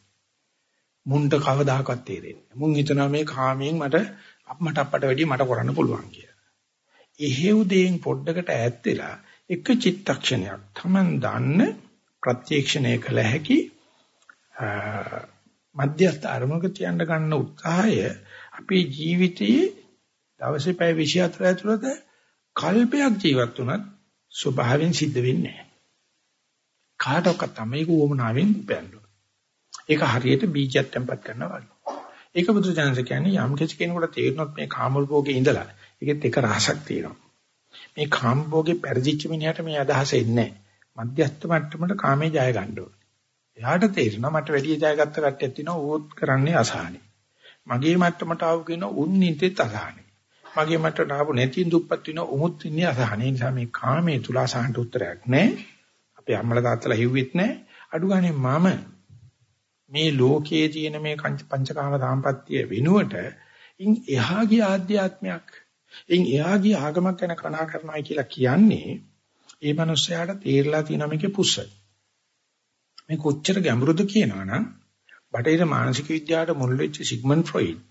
මුන්ට කවදාකවත් තේරෙන්නේ නැහැ. මුන් හිතනවා මේ කාමයෙන් මට අප්මට අප්පට වැඩිය මට කරන්න පුළුවන් කියලා. එහෙව් දෙයින් පොඩ්ඩකට ඈත් වෙලා එක චිත්තක්ෂණයක් Taman දන්න ප්‍රත්‍යක්ෂණය කළ හැකි මධ්‍යස්ථ අරමුණක තියන්න ගන්න උත්සාහය අපේ ජීවිතයේ දවසේ පැය 24 ඇතුළත කල්පයක් ජීවත් වුණත් ස්වභාවයෙන් සිද්ධ වෙන්නේ නැහැ. කාටවත් තමයි ඒක උවමනාවෙන් උපයන්නේ. ඒක හරියට බීජයක් තැම්පත් කරනවා වගේ. ඒක බුදු දහමස කියන්නේ යම් කිසි කෙනෙකුට තේරුනොත් මේ කාමෝල්භෝගේ ඉඳලා ඒකෙත් එක රහසක් තියෙනවා. මේ කාමභෝගේ පරිදිච්ච මිනිහට මේ අදහස එන්නේ නැහැ. මධ්‍යස්ථ මට්ටමට කාමේ ජය ගන්න ඕනේ. එයාට තේරෙනවා මට වැඩි ජයගත්ත කට්ටියක් තියෙනවා ඕත් කරන්නේ අසහනෙ. මගේ මට්ටමට ආව කියන උන් නිතෙත් අසහනෙ. මගේ මට්ටමට ආපු නැති දුප්පත් වෙන උමුත් ඉන්නේ අසහනෙ. ඒ නිසා මේ කාමයේ තුල අසහනට උත්තරයක් නැහැ. අපේ අම්මලා තාත්තලා හිව්වෙත් නැහැ. අඩු ගානේ මම මේ ලෝකයේ තියෙන මේ පංචකාම සාම්පත්තිය වෙනුවට ඉන් එහා ගිය ආධ්‍යාත්මයක් ඉන් එහා ගිය ආගමක් ගැන කතා කරනවා කියලා කියන්නේ ඒ මනුස්සයාට තේරලා තියෙනවා මේකේ පුස්ස. මේ කොච්චර ගැඹුරුද කියනවනම් බටහිර මානසික විද්‍යාවට මුල් වෙච්ච සිග්මන්ඩ් ෆ්‍රොයිඩ්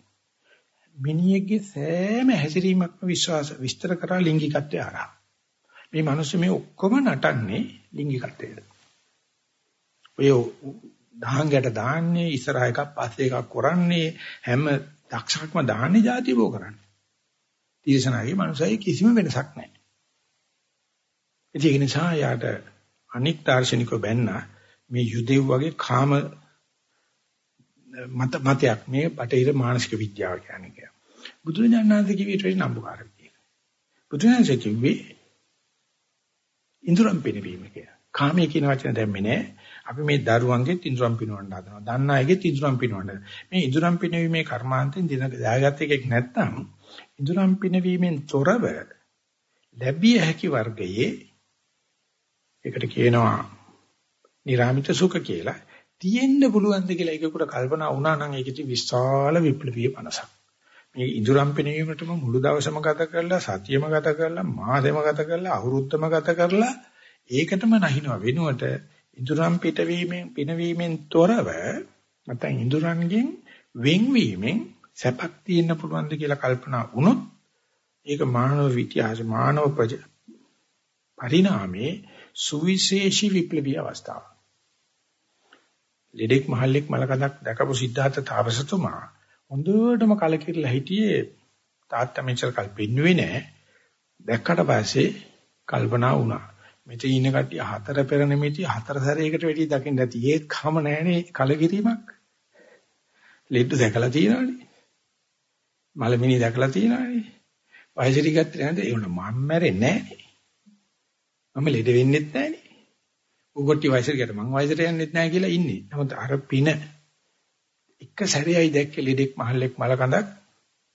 මිනිහෙක්ගේ සෑම හැසිරීමක්ම විශ්වාස විස්තර කරා ලිංගිකත්වය හරහා. මේ මිනිස්සු මේ ඔක්කොම නටන්නේ ලිංගිකත්වයට. ඔය දහංගට දාන්නේ ඉස්සරහ එකක් පස්සේ එකක් කරන්නේ හැම දක්ෂකම දාන්නේ ಜಾති බෝ කරන්නේ. තීර්ෂණාගේ මනුස්සයෙ කිසිම වෙනසක් නැහැ. ඒක නිසා යාට අනික් දාර්ශනිකව බැන්න මේ යුදෙව් වගේ කාම මත මතයක් මේ බටහිර මානසික විද්‍යාව කියන්නේ කියලා. බුදුරජාණන් වහන්සේ කිව්වේ ඊට නම්බුකාරක කියලා. බුදුරජාණන් කිව්වේ ඉඳුරම් පිනවීම කියලා. කාමයේ කියන වචන දැම්මේ නෑ. අපි මේ දරුවන්ගෙත් ඉඳුරම් පිනවන්න හදනවා. දන්න අයගෙත් ඉඳුරම් පිනවන්න. මේ ඉඳුරම් පිනවීමේ කර්මාන්තෙන් දින දාගත් එකක් නැත්නම් ඉඳුරම් පිනවීමෙන් තොරව ලැබිය හැකි වර්ගයේ ඒකට කියනවා නිර්ාමිත සුඛ කියලා තියෙන්න පුළුවන්ද කියලා ඒකකට කල්පනා වුණා නම් ඒකෙදි විශාල විප්ලවීය මනසක්. මේ ඉඳුරම් පිනවීමටම මුළු දවසම ගත කරලා සතියම ගත කරලා මාසෙම ගත කරලා අවුරුද්දම ගත කරලා ඒකටම නැහිනව වෙනුවට ඉඳුරම් පිටවීමෙන් පිනවීමෙන් තොරව නැත්නම් ඉඳුරන්ගෙන් වෙන්වීමෙන් සැපක් තියෙන්න පුළුවන්ද කියලා කල්පනා වුණොත් ඒක මානව විද්‍යාවේ මානව පරිණාමයේ සුවිශේෂී විප්ලවීය අවස්ථාවක්. ලෙඩෙක් මහල්ලෙක් මලකඳක් දැකපු සිද්ධාර්ථ තාපසතුමා හොඳටම කලකිරලා හිටියේ තාත්තා මෙච්චර කල් පෙන්නුවේ නැහැ. දැක්කට පස්සේ කල්පනා වුණා. මෙතන ඉන්න කට්ටිය හතර පෙර නිමිති හතර සැරයකට වැඩි දකින්න ඇති. ඒත් කම නැහැනේ කලකිරීමක්. ලෙඩ දැකලා තියෙනවනේ. මලමිනි දැකලා තියෙනවනේ. වයසට ගත්තේ නැද්ද? ඒ වුණා මම මැරෙන්නේ නැහනේ. මම ලෙඩ වෙන්නෙත් නැහනේ. උගොට්ටි වයසට ගියට මං වයසට යන්නෙත් නැහැ කියලා ඉන්නේ. නමුත් අර පින එක සැරේයි දැක්කේ ලෙඩෙක් මහල්ලෙක් මලකඳක්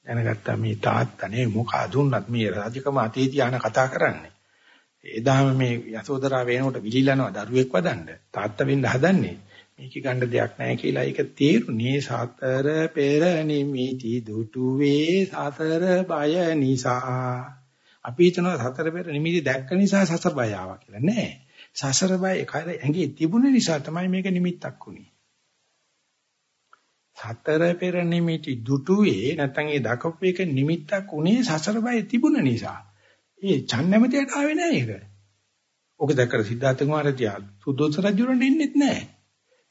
දැනගත්තා මේ තාත්තා නේ මොකද දුන්නත් මේ රාජකම අතේ තියාන කතා කරන්නේ. එදාම මේ යසෝදරා වෙනකොට විලිලනවා දරුවෙක් වදන්න තාත්තා වෙන්න හදන්නේ. මේක ගන්න දෙයක් නැහැ කියලා ඒක තේරුණේ සතර පෙර නිමිති දුටුවේ සතර බය නිසා. අපි හිතනවා සතර පෙර නිමිති දැක්ක නිසා සතර බය ආවා කියලා. නෑ. සසර බය කය ඇඟේ තිබුණ නිසා තමයි මේක නිමිත්තක් උනේ. සතර පෙර නිමිති දුටුවේ නැත්නම් ඒ දකපු එක නිමිත්තක් උනේ සසර බය තිබුණ නිසා. ඒ චන්නමෙතයට ආවේ නෑ ඒක. ඔක දැක්කර සිද්ධාර්ථ කුමාරයා සුදෝස රජුරන්ට ඉන්නෙත් නෑ.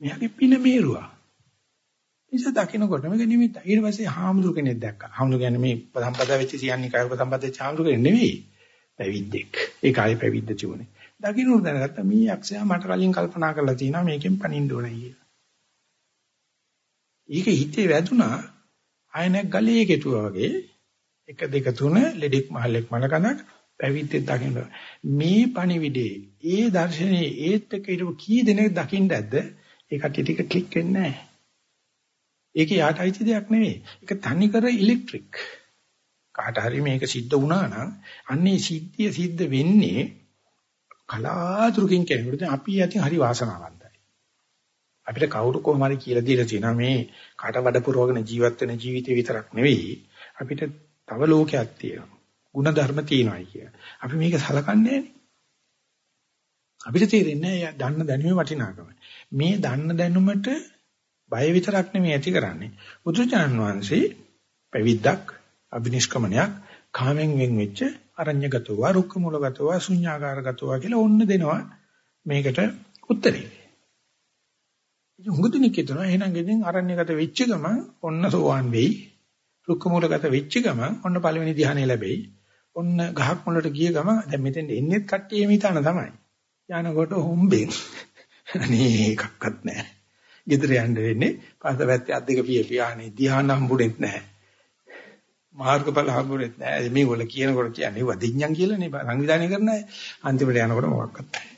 මෙයාගේ පින මේරුවා. නිසා දකින්නකොට මේක නිමිත්ත. ඊට පස්සේ හාමුදුර කෙනෙක් දැක්කා. හාමුදුර කියන්නේ මේ සම්පදා වෙච්ච සියන්නේ කායක සම්පදා වෙච්ච හාමුදුර කෙනෙක් නෙවෙයි. පැවිද්දෙක්. ඒ කාලේ පැවිද්ද තිබුණේ. දකින්නට දැනගත්තා මේ යක්ෂයා මට කලින් කල්පනා කරලා තියෙනවා මේකෙන් පණින්න ඕනේ කියලා. ඊක හිතේ වැදුනා ආයනක් ගලේ කෙටුවා වගේ 1 2 3 ලෙඩෙක් මහල්ලෙක් මලකඳක් පැවිද්දෙක් දකින්න මේ පණිවිඩේ ඒ දර්ශනේ ඒත් එක්ක ඊට කී දෙනෙක් දකින්න ඇද්ද ඒ කට්ටිය ටික ක්ලික් වෙන්නේ නැහැ. ඒක යාට අයිති දෙයක් නෙවෙයි. ඒක තනිකර ඉලෙක්ට්‍රික්. කාට හරි මේක සිද්ධ වුණා නම් අන්නේ සිද්ධිය සිද්ධ වෙන්නේ කලාතුරකින් කෙනෙකුට අපි යතින් හරි වාසනාවන්තයි. අපිට කවුරු කොහොම හරි කියලා දීලා තියෙනවා මේ කාට වඩ පුරවගෙන ජීවත් වෙන ජීවිතේ විතරක් නෙවෙයි අපිට තව ලෝකයක් තියෙනවා. ಗುಣ ධර්ම තියෙනවායි කිය. අපි මේක සලකන්නේ අපිට තේරෙන්නේ නැහැ දන්න දැනුමේ වටිනාකම. මේ දන්න දැනුමට බය විතරක් නෙමෙයි ඇති කරන්නේ. බුදුචානන් වහන්සේ පැවිද්දක් අභිනිෂ්ක්‍මණයක් කාමෙන් වෙන් වෙච්ච අරඤ්‍යගතව රුක්ක මූලගතව ශුන්‍යාකාරගතව කියලා ඔන්න දෙනවා මේකට උත්තරේ. ඉතින් හුඟුතුනික කියනවා එහෙනම් ගෙදින් අරඤ්‍යගත වෙච්ච ගමන් ඔන්න සෝවාන් වෙයි. රුක්ක මූලගත වෙච්ච ගමන් ඔන්න පළවෙනි ධ්‍යානෙ ලැබෙයි. ඔන්න ගහක් මුලට ගිය ගමන් දැන් මෙතෙන් එන්නේත් කට්ටිය මිතන තමයි. යනකොට හොම්බෙන් අනේ එකක්වත් නැහැ. ගෙදර යන්න වෙන්නේ පස්සපැත්තේ අත් දෙක පිය පියානේ ධ්‍යාන හම්බුනේත් නැහැ. මාර්ගඵල හම්බුනේත් නැහැ. මේගොල්ලෝ කියනකොට කියන්නේ වදින්නම් කියලානේ සංවිධානය කරන අය. අන්තිමට යනකොට මොකක්වත් නැහැ.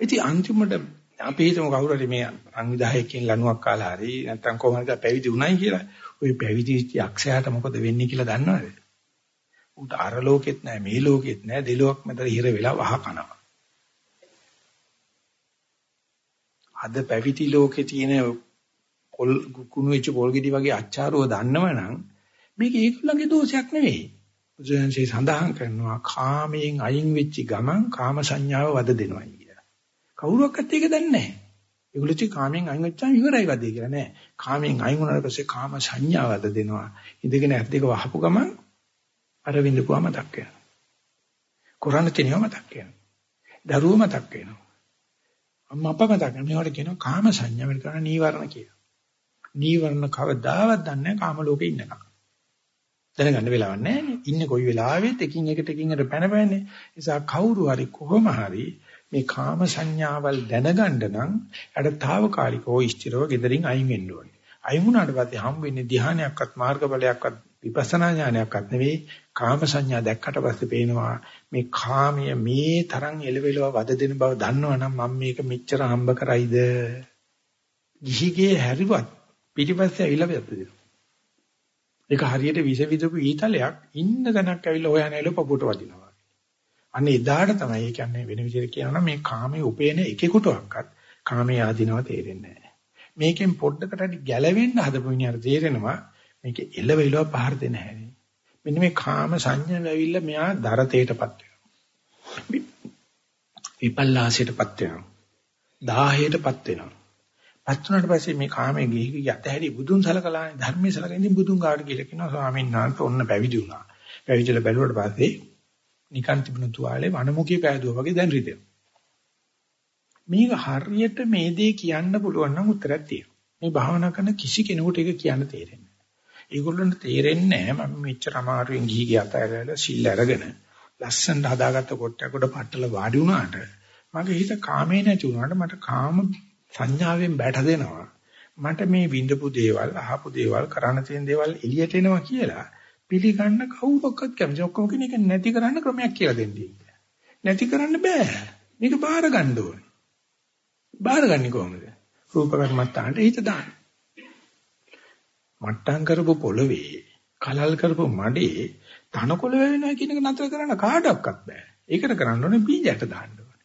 ඉතින් අන්තිමට අපි හිතමු කවුරු හරි මේ සංවිධායකයන් ලණුවක් කාලා හරි නැත්නම් කොහොමද පැවිදි වුණයි කියලා. ওই පැවිදි යක්ෂයාට මොකද වෙන්නේ කියලා දන්නවද? උට අර ලෝකෙත් නැහැ මේ ලෝකෙත් නැහැ දෙලොක් මැද හිර වෙලා වහ කනවා. අද පැවිදි ලෝකේ තියෙන පොල් කුණු වෙච්ච පොල් ගෙඩි වගේ අච්චාරුව දන්නවනම් මේක ඒගොල්ලන්ගේ දෝෂයක් නෙවෙයි. බුදුන්සේ සඳහන් කරනවා කාමයෙන් අයින් වෙච්ච ගමන් කාම සංඥාව වද දෙනවා කියලා. කවුරුවක්වත් ඒක දන්නේ නැහැ. ඒගොල්ලෝ චි කාමයෙන් අයින් වෙච්චාම ඉවරයි වදේ කියලා නෑ. කාමයෙන් අයින් වුණාට පස්සේ කාම සංඥාව වද දෙනවා. ඉඳගෙන ඇස් දෙක වහපු ගමන් අර විඳපුවා මතක් වෙනවා. කොරන්න තියෙනවා මතක් වෙනවා. දරුවෝ මතක් වෙනවා. අම්මා අප්පා මතක් වෙනවා. මේවට කියනවා කාම සංඥා වෙන කරා නීවරණ කියලා. නීවරණ කවදාවත් දන්නේ නැහැ කාම ලෝකේ ඉන්නකම්. දැනගන්න වෙලාවක් නැහැ ඉන්නේ කොයි වෙලාවෙත් එකින් එකට එකින් එකට පැනපැන්නේ. නිසා කවුරු හරි කොහොම හරි මේ කාම සංඥාවල් දැනගන්න නම් අඩතාවකාලිකව ස්ථිරව gederin අයින් වෙන්න ඕනේ. අයින් වුණාට පස්සේ හම් වෙන්නේ ධ්‍යානයක්වත් මාර්ගඵලයක්වත් විපස්සනා ඥානයක්වත් නෙවෙයි කාම සංඥා දැක්කට පස්සේ පේනවා මේ කාමය මේ තරම් එලෙවෙලව වද දෙන බව දන්නවනම් මම මේක මෙච්චර හම්බ කරයිද? ගිහිගේ හැරිවත් පිටිපස්සේ ඇවිල්ලා වැද්දද ඒක හරියට විස විදපු ඊතලයක් ඉන්න තැනක් ඇවිල්ලා හොයන ඇල පපුවට වදිනවා අන්න එදාට තමයි ඒ කියන්නේ වෙන විදිහට කියනවා මේ කාමයේ උපේන එකෙකුටවත් කාමයේ ආධිනව තේරෙන්නේ නැහැ. මේකෙන් පොඩ්ඩකට හරි ගැලවෙන්න හදපු මිනිහට තේරෙනවා මේක එළවෙලව පහර දෙන්න හැටි. මෙන්න මේ කාම සංඥා වැවිල්ල මෙයා දරතේටපත් වෙනවා. විපල්ලාසයටපත් වෙනවා. දාහයටපත් වෙනවා. පත් වුණාට පස්සේ මේ කාමයේ ගිහි යතහැරි බුදුන් සලකලානේ ධර්මයේ සලකන ඉතින් බුදුන් ගාවට කියලා කියනවා ස්වාමීන් වහන්සේ ඔන්න පැවිදි වුණා. පැවිදිලා බැලුවට පස්සේ නිකන් තිබුණු තුවාලේ වනමුඛී පෑදුවා වගේ දැන් රිදෙනවා. මේක හරියට මේ දේ කියන්න පුළුවන් නම් උත්තරයක් තියෙනවා. මේ භාවනා කරන කිසි කෙනෙකුට ඒක කියන්න තේරෙන්නේ නැහැ. ඒගොල්ලන්ට තේරෙන්නේ නැහැ මම මෙච්චර අමාරුවෙන් ගිහි ගිය අතහැරලා සිල් අරගෙන ලස්සනට හදාගත්ත කොටයක් උඩ පట్టල වාඩි වුණාට මගේ හිත කාමේ නැති වුණාට මට කාම සංඥාවෙන් බැට දෙනවා. මට මේ විඳපු දේවල් අහපු දේවල් කරන්න තියෙන දේවල් එළියට එනවා කියලා පිළිගන්න කවුරක්වත් කැමති ඔක්කොම කෙනෙක් නැති කරන්න ක්‍රමයක් කියලා දෙන්නේ. නැති කරන්න බෑ. මේක බාර ගන්න ඕනේ. බාරගන්නේ කොහොමද? රූප කර්මත්තාන්ට හිත දාන්න. මට්ටම් කරපු පොළවේ කලල් කරපු මඩේ තනකොළ වෙනවා කියන එක නතර කරන්න කාටවත් බෑ. ඒකට කරන්න ඕනේ බීජයට දාන්න ඕනේ.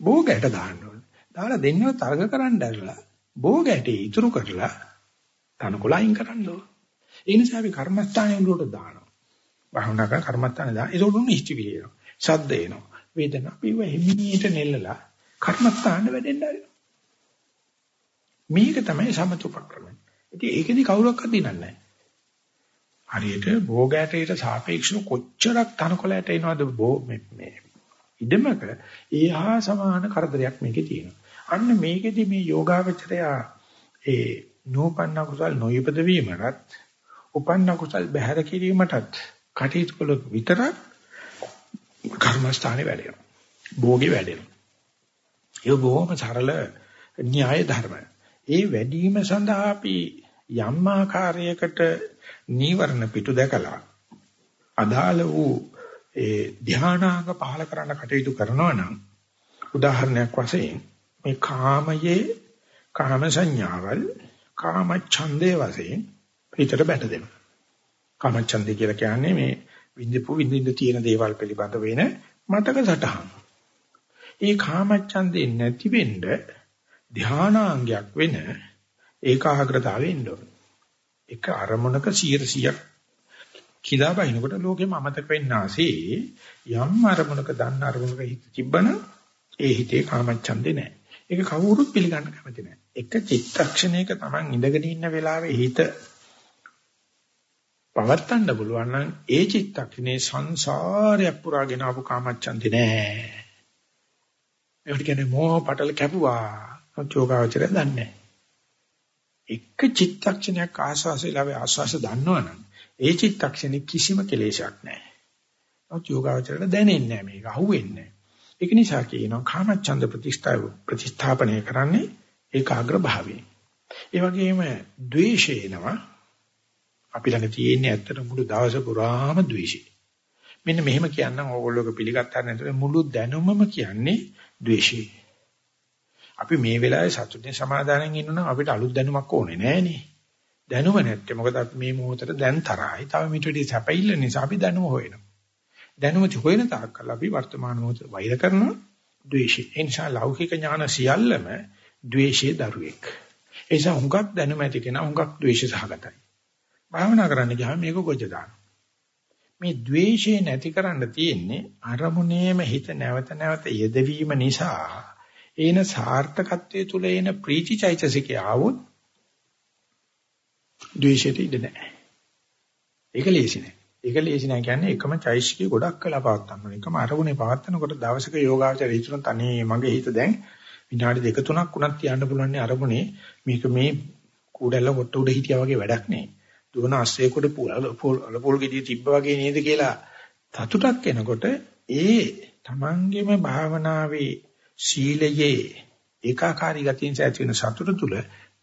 බෝගයට දාන්න ඕනේ. දාලා දෙන්නව තරග කරන්න ඇරලා බෝගයට ඉතුරු කරලා තනකොළ අයින් කරන්න ඕනේ. ඒ නිසා අපි කර්මස්ථානයේ උඩට දානවා. භාවනා කරන කර්මස්ථානේ දාන. ඒක උඩුන් ඉස්ටි පිළිනවා. ශබ්ද එනවා. වේදනා පිව හිමීට නෙල්ලලා කර්මස්ථාන වැඩෙන්න ආරිනවා. මේක තමයි සමත උපක්‍රමය. ඉතින් ඒකෙදි කවුරක්වත් දිනන්නේ නැහැ. හරියට භෝගයටට සාපේක්ෂව කොච්චරක් තනකොළයට එනවද බෝ මේ ඉදමක ඒහා සමාන කරදරයක් මේකේ තියෙනවා. අන්න මේකෙදි මේ යෝගාවචරය ඒ නෝපන්න කුසල් නොයපද වීමකට උපන්න කුසල් බැහැර කිරීමටත් කටයුතු කළොත් විතරක් කර්මස්ථානේ වැඩෙනවා. භෝගේ වැඩෙනවා. ඒක බොහොම සරල න්‍යාය ධර්මයි. ඒ වැඩිම සඳහා අපි යම් ආකාරයකට නීවරණ පිටු දැකලා අදාළ වූ ඒ ධානාංග පහල කරන්න කටයුතු කරනවා නම් උදාහරණයක් වශයෙන් මේ කාමයේ කාම සංඥාවල් කාම ඡන්දේ වශයෙන් පිටට බැට දෙනවා. කාම ඡන්දේ කියලා කියන්නේ මේ විඳපු විඳින්න තියෙන දේවල් පිළිබඳ වෙන මතක සටහන්. ඒ කාමච්ඡන්දේ නැති වෙන්න ධානාංගයක් වෙන ඒකාග්‍රතාවෙ ඉන්න ඕන. එක අරමුණක 100ක් කිදා බහිනකොට ලෝකෙම අමතක වෙන්නාසේ යම් අරමුණක දන්න අරමුණක හිත තිබ්බන ඒ හිතේ කාමච්ඡන්දේ නැහැ. ඒක කවුරුත් පිළිගන්න කැමති නැහැ. එක චිත්තක්ෂණයක Taman ඉඳගෙන ඉන්න වෙලාවේ හිත පවත්තන්න පුළුවන් නම් ඒ චිත්තක්ෂණේ සංසාරයක් පුරාගෙන ආපු කාමච්ඡන්දේ නැහැ. ඒකට කියන්නේ මෝහ පටල කැපුවා. යෝගාවචරය දන්නේ නැහැ. එක චිත්තක්ෂණයක් ආස්වාසයලාවේ ආස්වාස දන්නවනම් ඒ චිත්තක්ෂණේ කිසිම කෙලෙසයක් නැහැ. නමුත් යෝගාවචරයට දැනෙන්නේ නැහැ මේක අහුවෙන්නේ නැහැ. ඒක නිසා කියනවා කාමච්ඡන්ද ප්‍රතිස්ථාප ප්‍රතිස්ථාපනය කරන්නේ ඒකාග්‍ර භාවයෙන්. ඒ වගේම ද්වේෂය එනවා. අපි ළඟ තියෙන්නේ ඇත්තට මුළු දවස පුරාම ද්වේෂය. මෙන්න මෙහෙම කියන්නම් ඕගොල්ලෝක පිළිගත්තා නැත්නම් මුළු දැනුමම කියන්නේ ද්වේෂය. අපි මේ වෙලාවේ සතුටින් සමාදානෙන් ඉන්නනම් අපිට අලුත් දැනුමක් ඕනේ නෑනේ. දැනුම නැත්තේ මොකද අපි මේ මොහොතට දැන් තරහයි. තව මිට වෙඩි සැපයිල්ල නිසා අපි දැනුම හොයනවා. දැනුම හොයන තාක්කල් අපි වර්තමාන මොහොතේ වෛර කරනවා ද්වේෂය. ඒ නිසා ලෞකික ඥාන සියල්ලම ද්වේෂයේ දරුවෙක්. ඒ නිසා හුඟක් දැනුම ඇති කෙනා හුඟක් ද්වේෂ සහගතයි. භාවනා කරන්න ගියාම මේක ගොජ දානවා. මේ द्वේෂය නැති කරන්න තියෙන්නේ අරමුණේම හිත නැවත නැවත යෙදවීම නිසා ඒන සාර්ථකත්වයේ තුල එන ප්‍රීති චෛතසිකය આવොත් ද්වේෂයට ඉඩ නැහැ. ඒක ලේසි නෑ. ඒක ලේසි නෑ කියන්නේ එකම චෛතසිකය ගොඩක් කළා පවත් ගන්න ඕනේ. එකම අරමුණේ පවත් කරනකොට දවසක යෝගාචරය ඉතුරුන් තනියේ මගේ හිත දැන් විනාඩි දෙක තුනක් උනත් තියන්න පුළුවන් අරමුණේ මේක මේ කූඩැල්ල කොට උඩ හිටියා වගේ වැඩක් නෑ. දුවන අස්සේකට පුල් අලපොල් ගෙඩිය තිබ්බ වගේ නේද කියලා සතුටක් එනකොට ඒ තමන්ගේම භාවනාවේ සීලයේ ඒකාකාරී ගතියෙන් ඇති වෙන සතුට තුල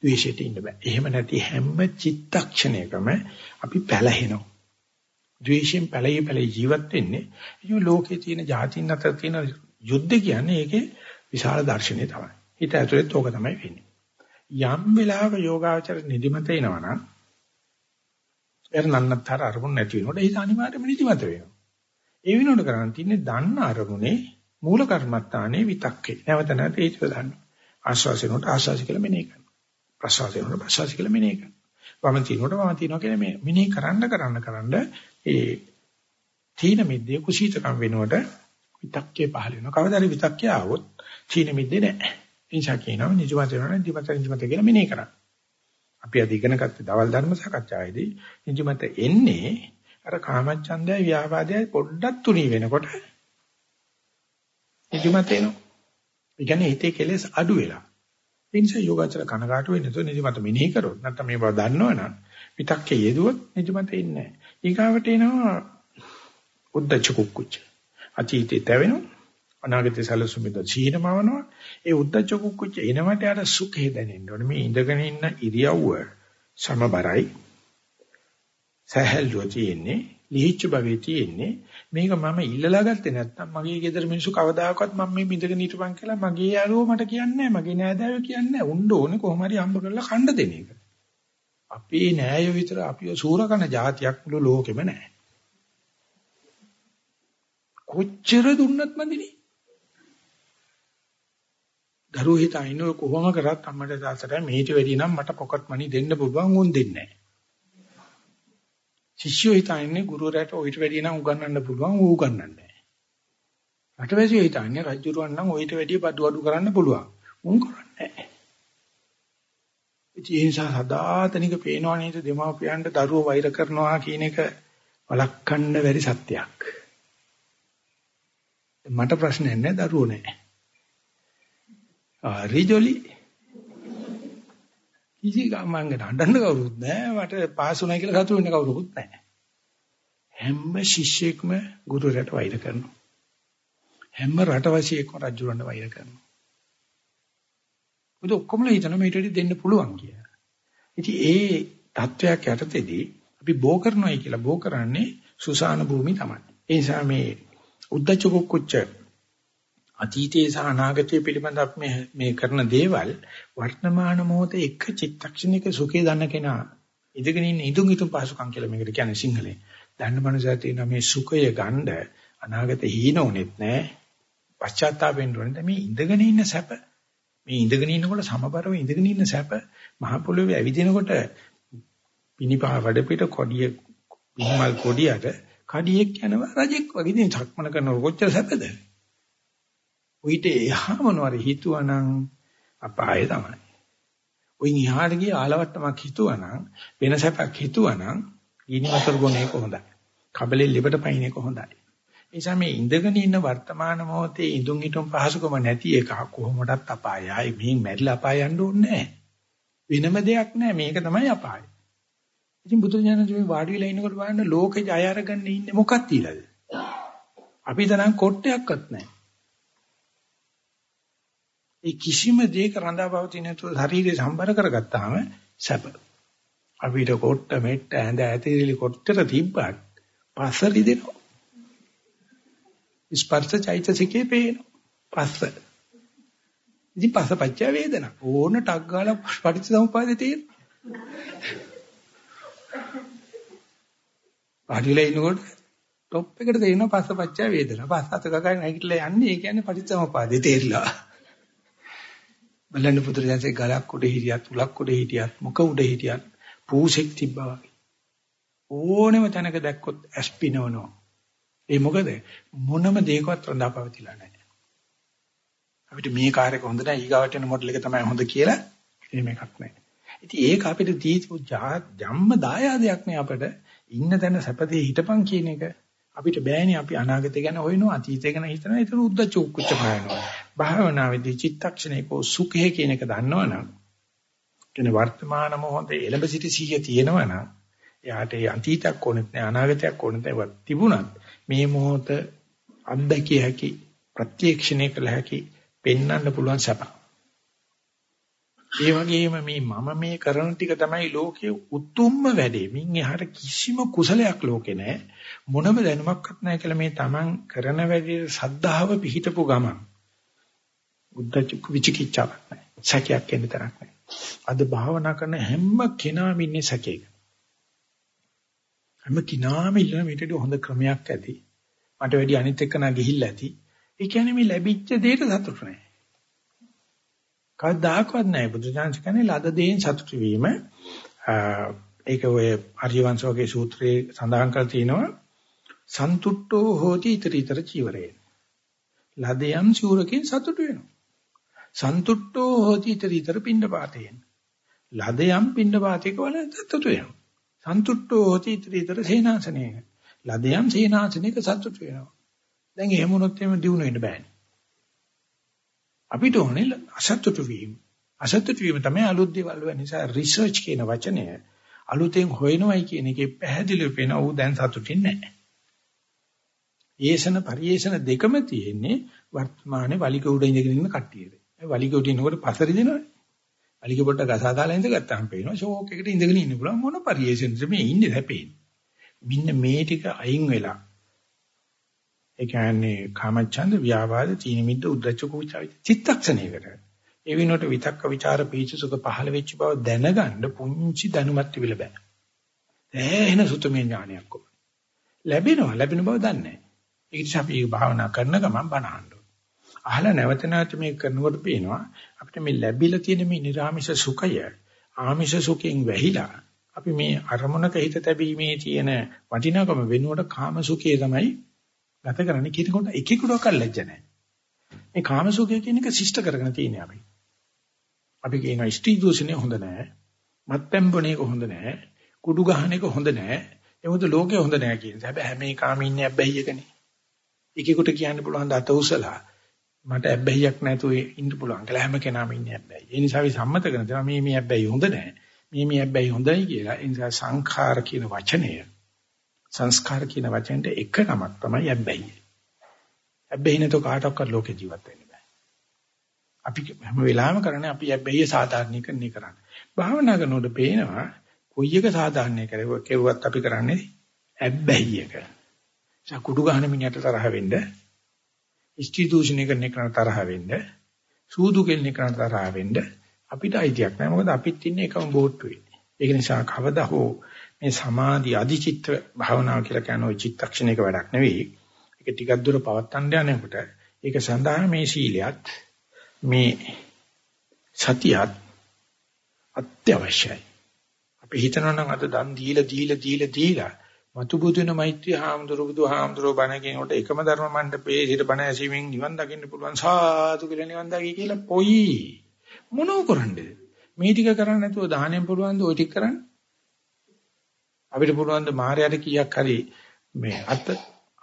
ද්වේෂයට ඉන්න බෑ. එහෙම නැති හැම චිත්තක්ෂණයකම අපි පැලහෙනවා. ද්වේෂයෙන් පැලී පැලී ජීවත් වෙන්නේ. ඉතින් ලෝකේ තියෙන જાතින් අතර තියෙන යුද්ධ කියන්නේ ඒකේ විශාල දර්ශනය තමයි. හිත ඇතුළෙත් ඕක තමයි වෙන්නේ. යම් වෙලාවක යෝගාචර නිදිමත එනවනම් එර නන්නතර අරමුණ නැති වෙනකොට ඒක අනිවාර්යයෙන්ම නිදිමත වෙනවා. ඒ වෙනකොට කරන්න තියෙන්නේ දන්න අරමුණේ මූල කර්මත්තානේ විතක්කේ. නැවත නැවත ඒක දාන්න. ආශ්වාසයෙන්ට ආශ්වාස කියලා මෙනෙහි කරනවා. ප්‍රශ්වාසයෙන්ට ප්‍රශ්වාස කියලා මෙනෙහි කරනවා. වම තිනකොට වම තිනවා කියලා මේ මෙනෙහි කරන්න කරන්න කරන්න ඒ තීන මිද්දේ කුසීතකම් වෙනකොට විතක්කේ පහල වෙනවා. කවදාද විතක්කේ ආවොත් තීන මිද්දේ නැහැ. එනිසා කියනවා නිජමත වෙනවා නිජමත නිජමත කියලා මෙනෙහි කරන්න. අපි අද ඉගෙන ගත්ත දවල් ධර්ම සාකච්ඡාවේදී නිජමත එන්නේ අර කාමච්ඡන්දය ව්‍යාපාදයයි පොඩ්ඩක් තුනී වෙනකොට නිදිමත එනවා. ඒ කියන්නේ හිතේ කෙලෙස් අඩු වෙලා. ඒ නිසා යෝගාචර කනගාටු වෙන්නේ නැතුව නිදිමත මෙනෙහි කරොත් නැත්නම් මේ බව දන්නවනම් විතක්කේ යෙදුවොත් නිදිමත එන්නේ නැහැ. ඊගාවට එනවා උද්දච්ච කුක්කුච්ච. අතීතේ තැවෙනවා. අනාගතේ සැලසුමින්ද සීනමවනවා. ඒ උද්දච්ච කුක්කුච්ච එනවට යාට සුඛය දැනෙන්න ඕනේ. මේ ඉඳගෙන ඉන්න ඉරියව්ව සමබරයි. සහැල්ලුව තියෙන්නේ ලිහිච්ච භවයේ තියෙන්නේ මේක මම ඉල්ලලා ගත්තේ නැත්නම් මගේ ගෙදර මිනිස්සු කවදාකවත් මම මේ බින්දගෙන හිටපන් කියලා මගේ යාළුවෝ මට කියන්නේ මගේ නෑදෑයෝ කියන්නේ උණ්ඩ ඕනේ කොහොම හරි හම්බ කරලා කණ්ඩ දෙන එක. අපේ නෑයෝ විතර අපිව සූරකන જાතියක් මුළු ලෝකෙම නෑ. කොච්චර දුන්නත් මදිනේ. දරුවෝ හිතන්නේ කොහොම කරත් අම්මට තාත්තට මේට වැඩි නම් මට පොකට් මනි දෙන්න පුළුවන් උන් දෙන්නේ නෑ. ශිෂ්‍යෝ හිතන්නේ ගුරුවරයාට ඔయిత වැඩිය නම් උගන්වන්න පුළුවන් ඌ උගන්වන්නේ නැහැ. රටවැසියෝ හිතන්නේ රජුරුවන් නම් ඔయిత වැඩිය බඩු අඩු කරන්න පුළුවන්. උන් කරන්නේ නැහැ. ඒ නිසා සදාතනික පේනවා නේද දෙමාපියන්ට දරුවෝ වෛර කරනවා කියන එක වළක්වන්න බැරි සත්‍යයක්. මට ප්‍රශ්නයක් නැහැ දරුවෝ නැහැ. ආ රිජොලි කිසි ගමංගන හඬන්න කවුරුත් නැහැ. මට පාස් වුණා කියලා සතුටු වෙන්න කවුරුත් නැහැ. හැම ශිෂ්‍යෙක්ම ගුරුවරයාට වෛර කරනවා. හැම රටවැසියෙක්ම රජුරන්ට වෛර කරනවා. මොකද ඔක්කොම හිතන මේට දෙන්න පුළුවන් කියලා. ඉතින් ඒ தත්වයක් යටතේදී අපි බෝ කරනවායි කියලා බෝ කරන්නේ සුසාන භූමි තමයි. ඒ නිසා මේ උද්දච්ච කුච්ච අතීතයේ සහ අනාගතයේ පිළිබඳව මේ මේ කරන දේවල් වර්තමාන මොහොතේ එක චිත්තක්ෂණයක සුඛේ දන්න කෙනා ඉඳගෙන ඉන්න ඉදුම් ඉදුම් පහසුකම් කියලා මේකට කියන්නේ සිංහලෙන්. දන්න මනුස්සයා තියෙනවා මේ සුඛය ගන්න අනාගතේ හීනෝනෙත් නැහැ. පශ්චාත්තාපෙන්න ඕනේ. මේ ඉඳගෙන ඉන්න සැප මේ ඉඳගෙන ඉන්නකොට සමබරව ඉඳගෙන ඉන්න සැප මහ පොළොවේ ඇවිදිනකොට පිනිපා වැඩ පිට කොඩිය පින්මල් කොඩියට කඩියෙක් යනවා රජෙක් වගේ ඉතින් සක්මන කරනකොට කොච්චර සැපද? උහිට එහා මොනවාරි හිතුවනම් අපාය තමයි. ඔයින් එහාට ගිය ආලවට්ටමක් හිතුවනම් වෙන සැපක් හිතුවනම් ගිනි වතුර ගොනේ කොහොඳයි. කබලේ liverට පයින්නේ කොහොඳයි. ඒ නිසා මේ ඉඳගෙන ඉන්න වර්තමාන මොහොතේ ඉදුන් හිටුම් පහසුකම නැති එක කොහොමඩත් අපායයි. මේ මැරිලා අපාය යන්න ඕනේ වෙනම දෙයක් නැහැ. මේක තමයි අපාය. ඉතින් බුදුරජාණන් මේ වාඩි වෙලා ඉන්නකොට බලන්න ලෝකේ ජය අරගන්න ඉන්නේ මොකක්ද ඊළඟ? අපි තරම් කොට්ටයක්වත් නැහැ. ඒ කිසිම දෙයක රඳාපවතින නැතුව ශරීරය සම්බර කරගත්තාම සැප. අපිට කොට්ට මෙට්ට ඇඳ ඇතිරිලි කොට්ටර තිබ්බත් පස්ස රිදෙනවා. ස්පර්ශ චෛතසිකේ පේනවා. පස්ස. ඉතින් පස්ස පච්චය වේදනා. ඕන ටක් ගාලා පටිච්චසමුපාදේ තියෙන. පාටිලා ඉන්නකොට টොප් එකට තේරෙනවා පස්ස පච්චය වේදනා. පස්ස අත ගගා නැගිටලා යන්නේ ඒ කියන්නේ පටිච්චසමුපාදේ තේරිලා. බලන්න පුදුරයන්සේ ගලක් උඩ හිටියත් උලක් උඩ හිටියත් මුක උඩ හිටියත් පූසෙක් තිබ්බා වගේ. ඕනෙම තැනක දැක්කොත් ඇස්පිනවනවා ඒ මොකද? මොනම දෙයකවත් රඳාපවතිලා නැහැ. අපිට මේ කාර්යක හොඳ නැහැ. ඊගාවට යන මොඩල් එක තමයි හොඳ කියලා එහෙම එකක් නැහැ. ඉතින් ඒක අපිට දීපු ජම්ම දායාදයක් නේ අපිට. ඉන්න තැන සැපදී හිටපන් කියන එක අපිට බෑනේ. අපි අනාගතය ගැන හොයනවා අතීතය ගැන හිතනවා. ඒක උද්දච්ච උක්කුච්ච පායනවා. භාවනාවේදී චිත්තක්ෂණේකෝ සුඛය කියන එක දන්නවනම් කියන වර්තමාන මොහොතේ එළඹ සිටි සිහිය තියෙනවනම් එයාට ඒ අතීතයක් ඕනෙත් නෑ අනාගතයක් ඕනෙත් නෑ තිබුණත් මේ මොහොත අත්දැකිය හැකි ප්‍රත්‍යක්ෂණය කළ හැකි පෙන්වන්න පුළුවන් සප. ඒ වගේම මේ මම මේ කරන ටික තමයි ලෝකයේ උතුම්ම වැඩේ. මින් එහාට කිසිම කුසලයක් ලෝකේ නැහැ. මොනම දැනුමක්වත් නැහැ කියලා මේ Taman කරන වැඩේ සද්ධාව පිහිටපු ගමන්. බුද්ධ විචිකිච්ඡාවක් නැහැ. සැකයක් එන්න තරක් නැහැ. අද භාවනා කරන හැම කෙනාම ඉන්නේ සැකයක. හැම කිනාම ඉන්න මේටදී හොඳ ක්‍රමයක් ඇති. මට වැඩි අනිත් එක්කනා ගිහිල්ලා ඇති. ඒ කියන්නේ මේ ලැබිච්ච දෙයට සතුටු නැහැ. කවදාකවත් නැහැ බුදුචාන්ස් කියන්නේ ලද දෙයින් සතුටු වීම. ඒක ඔය ආර්යවංශ වගේ සූත්‍රයේ සඳහන් කරලා තිනවා සන්තුට්ඨෝ හෝති ඊතරීතර චීවරේ. ලදයන් සිවුරකින් සතුටු වෙනවා. සන්තුට්ඨෝ හෝති ඊතරීතර පිණ්ඩපාතේන. ලදයන් පිණ්ඩපාතේක වල සතුටු වෙනවා. සන්තුට්ඨෝ හෝති ඊතරීතර සේනාසනේක. ලදයන් සේනාසනේක සතුටු වෙනවා. දැන් එහෙම වුණොත් එහෙම දිනු වෙන්න බෑනේ. අපිට ඕනේ අසතුටු වීම. අසතුටු වීම තමයි අලුත් දේවල් වෙන නිසා රිසර්ච් කියන වචනය අලුතෙන් හොයනවයි කියන එකේ පැහැදිලිව පේන ඌ දැන් සතුටින් නැහැ. ඒසන පරිේෂණ දෙකම තියෙන්නේ වර්තමානයේ වලිග උඩ ඉඳගෙන ඉන්න කට්ටියද. වලිග උඩ ඉන්නකොට පසරි දෙනවනේ. වලිග පොඩ්ඩක් ගසා දාලා ඉඳගත්තාම පේනවා ෂෝක් එකට ඉඳගෙන ඉන්න පුළුවන් මොන පරිේෂණද මේ ඉන්නේ හැපෙන්නේ. මෙන්න මේ ටික අයින් වෙලා ඒ කියන්නේ කාමච්ඡන්ද ව්‍යාපාද තීන මිද්ද උද්දච්ච කුචා චිත්තක්ෂණයකට ඒ විනෝට විතක්ක ਵਿਚාර පීචසුක පහළ වෙච්ච බව දැනගන්න පුංචි දැනුමක් තිබිලා බෑ. එහෙන සුතමේ ඥානයක් කොහොමද? ලැබෙනවා ලැබෙන බව දන්නේ නැහැ. ඒ නිසා අපි භාවනා කරන ගමන් බනහන්න අහලා නැවත නැවත මේක කරනකොට පේනවා අපිට මේ ලැබිලා තියෙන මේ නිර්ආමිෂ සුඛය ආමිෂ සුඛයෙන් වැහිලා අපි මේ අරමුණක හිත තැබීමේ තියෙන වටිනාකම වෙනුවට කාම සුඛය තමයි ගත කරන්නේ කියනකොට එකෙකුටවත් ලැජ්ජ නැහැ. මේ කාමසුඛය කියන එක ශිෂ්ට කරගෙන තියෙන්නේ අපි. අපි කියනවා ස්ත්‍රී දූෂණය හොඳ නැහැ. මත්පැන් බොන එක හොඳ නැහැ. කුඩු ගහන එක හොඳ නැහැ. එමුද ලෝකේ හොඳ නැහැ කියන්නේ. හැබැයි හැම එකම ඉන්නේ අබ්බැහි එකනේ. එකෙකුට කියන්න පුළුවන් ද අත උසලා මට අබ්බැහියක් නැතුව ඉන්න පුළුවන් කියලා හැම කෙනාම ඉන්නේ අබ්බැහි. ඒ නිසා අපි සම්මත කරන දේ මේ මේ අබ්බැහි හොඳ නැහැ. මේ මේ අබ්බැහි හොඳයි කියලා. ඒ නිසා සංඛාර කියන වචනය සංස්කාර කියන වචෙන්ට එක නමක් තමයි අබ්බැහි. අබ්බැහි නැතෝ කාටවත් ලෝකේ ජීවත් වෙන්න බෑ. අපි හැම වෙලාවෙම කරන්නේ අපි අබ්බැහිය සාධාරණීකරණය කරන්නේ. භාවනා කරනකොට පේනවා කොයි එක සාධාරණය කරුවත් අපි කරන්නේ අබ්බැහියක. කුඩු ගහන මිනිහට තරහ වෙන්න, ඉෂ්ටි දූෂණය කරන එක තරහ වෙන්න, සූදු කෙල්න එක තරහ වෙන්න අපිට අයිතියක් නැහැ. මොකද අපිත් ඉන්නේ එකම බෝට්ටුවේ. ඒක නිසා කවදා හෝ මේ සමාධි අධිචිත්ත භාවනාව කියලා කියන ওই චිත්තක්ෂණයක වැඩක් නෙවෙයි. ඒක ටිකක් දුර පවත්තන්න යනකොට ඒක සඳහා මේ සීලයත් මේ සතියත් අත්‍යවශ්‍යයි. අපි හිතනවා නම් අද දන් දීලා දීලා දීලා දීලා මතු බුදුන මෛත්‍රී හාමුදුරු බුදු හාමුදුරුවෝ බණ කියනකොට එකම ධර්ම මණ්ඩපයේ සිට බණ ඇසීමෙන් නිවන් දකින්න පුළුවන් සාදු කියලා නිවන් දකි කියලා පොයි මොනෝ කරන්නේද මේ ටික කරන්නේ නැතුව දාහණයෙන් පුළුවන් ද ওই ටික කරන්න අපිට පුළුවන් ද මායයට කීයක් හරි මේ අත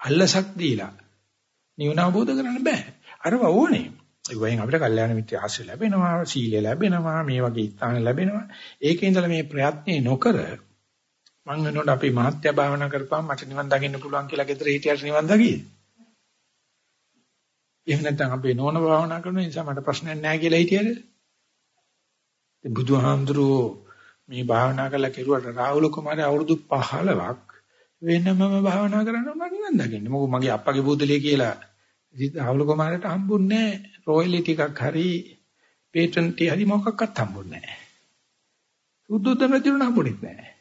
අල්ලසක් දීලා නිවන අවබෝධ කරන්න බෑ. අරව ඕනේ. ඒ වයින් අපිට කල්යාණ මිත්‍ය ආශ්‍රය ලැබෙනවා, සීලය ලැබෙනවා, මේ වගේ ස්ථාන ලැබෙනවා. ඒකේ ඉඳලා මේ ප්‍රයත්නේ නොකර මං වෙනකොට අපි මහත්ය භාවනා කරපුවාම මට නිවන් දකින්න පුළුවන් කියලා ගෙදර හිටියට නිවන් දකියේ. එහෙම නැත්නම් අපි නෝන භාවනා කරන නිසා මට ප්‍රශ්නයක් නැහැ කියලා හිටියද? බුදුහාමුදුරුවෝ මේ භාවනා කරලා කෙරුවට රාහුල කුමාරය අවුරුදු 15ක් වෙනමම භාවනා කරන්න උනා නිවන් දකින්න. මොකද මගේ අප්පගේ බුදලිය කියලා රාහුල කුමාරයට හම්බුන්නේ නැහැ. රොයලි ටිකක් හරි පේටන්ට් හරි මොකක්වත් හම්බුන්නේ නැහැ. සුද්ධෝදන රජුණන් හම්බුනේ නැහැ.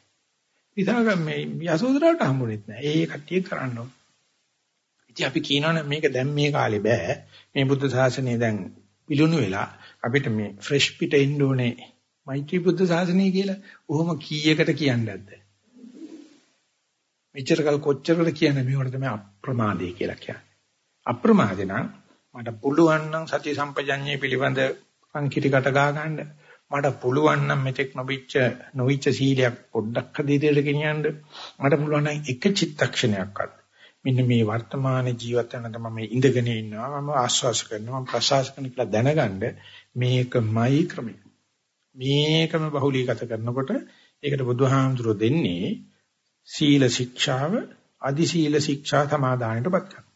විසාගම් මේ යසෝදරාට හම්බුනේ නැහැ. ඒ කට්ටිය කරන්න ඕන. ඉතින් අපි කියනවනේ මේක දැන් මේ කාලේ බෑ. මේ බුද්ධ ශාසනය දැන් පිලුණු වෙලා අපිට මේ ෆ්‍රෙෂ් පිට එන්න ඕනේ මෛත්‍රී බුද්ධ ශාසනය කියලා ඔහොම කීයකට කියන්නේ නැද්ද? මෙච්චර කල් කොච්චරද කියන්නේ මේවට තමයි අප්‍රමාදේ කියලා කියන්නේ. අප්‍රමාදේ නම් මට පුළුවන් නම් සති සම්පජඤ්ඤේ පිළිබඳ අංකිතකට ගා ගන්න. මට පුළුවන් නම් මෙතෙක් නොවිච්ච නොවිච්ච සීලයක් පොඩ්ඩක් හදිදියට ගෙනියන්න. මට පුළුවන් නම් එක චිත්තක්ෂණයක්වත් මෙන්න මේ වර්තමාන ජීවිත වෙන තමයි මම ඉඳගෙන ඉන්නවා මම ආශ්වාස කරනවා මම ප්‍රශ්වාස කරනවා කියලා දැනගන්න මේකමයි ක්‍රමය. මේකම බහුලීගත කරනකොට ඒකට බුදුහාමුදුරෝ දෙන්නේ සීල ශික්ෂාව අදි සීල ශික්ෂා සමාදානයටපත් කරනවා.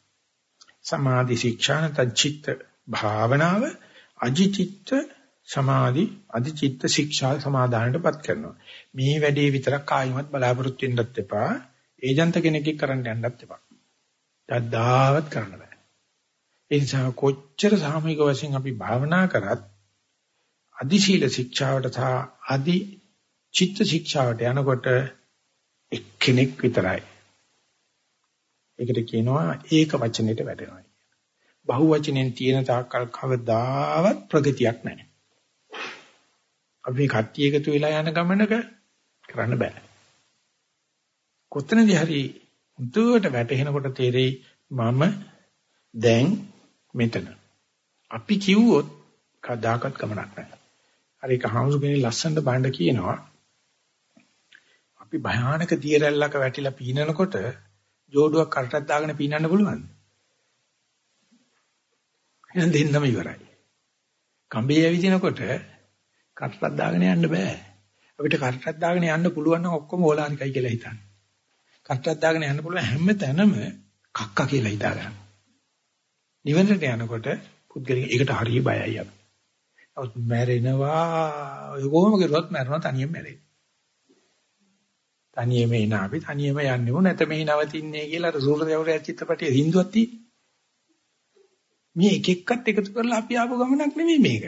සමාධි ශික්ෂා නැත්නම් චිත්ත භාවනාව අජිචිත්ත සමාධි අධිචිත්ත ශික්ෂා සමාදානයටපත් කරනවා. මේ වැඩේ විතරක් ආයිමත් බලාපොරොත්තු වෙන්නත් එපා. ඒජන්ත කෙනෙක්ගේ කරන්න යන්නත් එපා. දද්දාවත් කරන්න බෑ. ඒ නිසා කොච්චර සාමූහික වශයෙන් අපි භාවනා කරත් අදි ශීල ශික්ෂාවට සහ අදි චිත්ත ශික්ෂාවට යනකොට එක්කෙනෙක් විතරයි. ඒකට කියනවා ඒක වචනෙට වැටෙනවා. බහුව වචනෙන් තියෙන තාක්කල් කවදාවත් ප්‍රගතියක් නැහැ. අපි කට්ටිය එකතු වෙලා යන ගමනක කරන්න බෑ. කොතනදී හරි උඩට වැටෙනකොට තේරෙයි මම දැන් මෙතන. අපි කිව්වොත් කදාකත් ගමනක් නැහැ. අර එක හාමුදුරනේ ලස්සනට බණ්ඩ කියනවා. අපි භයානක දියරැල්ලක වැටිලා පීනනකොට ජෝඩුවක් කරටක් දාගෙන පීනන්න පුළුවන්ද? එහෙනම් දෙන්නම ඉවරයි. කඹේ ඇවිදිනකොට කරටක් දාගෙන යන්න බෑ. අපිට කරටක් දාගෙන යන්න පුළුවන් නම් ඔක්කොම ඕලානිකයි කියලා හිතන්න. කරටක් දාගෙන යන්න පුළුවන් හැම තැනම කක්ක කියලා හිතා ගන්න. නිවනට යනකොට පුද්ගලික ඒකට හරිය බයයි අපි. නමුත් මැරෙනවා ඔය කොහොම කරුවත් මැරෙනවා තනියම මැරෙන්නේ. තනියම එන අපි තනියම යන්නේ නැත මෙහි නවතින්නේ කියලා අර සූර්යදේවරය චිත්තපටියේ හින්දුවක් තියෙන්නේ. මේ එක එක්කත් එකතු කරලා අපි ආපු ගමනක් නෙමෙයි මේක.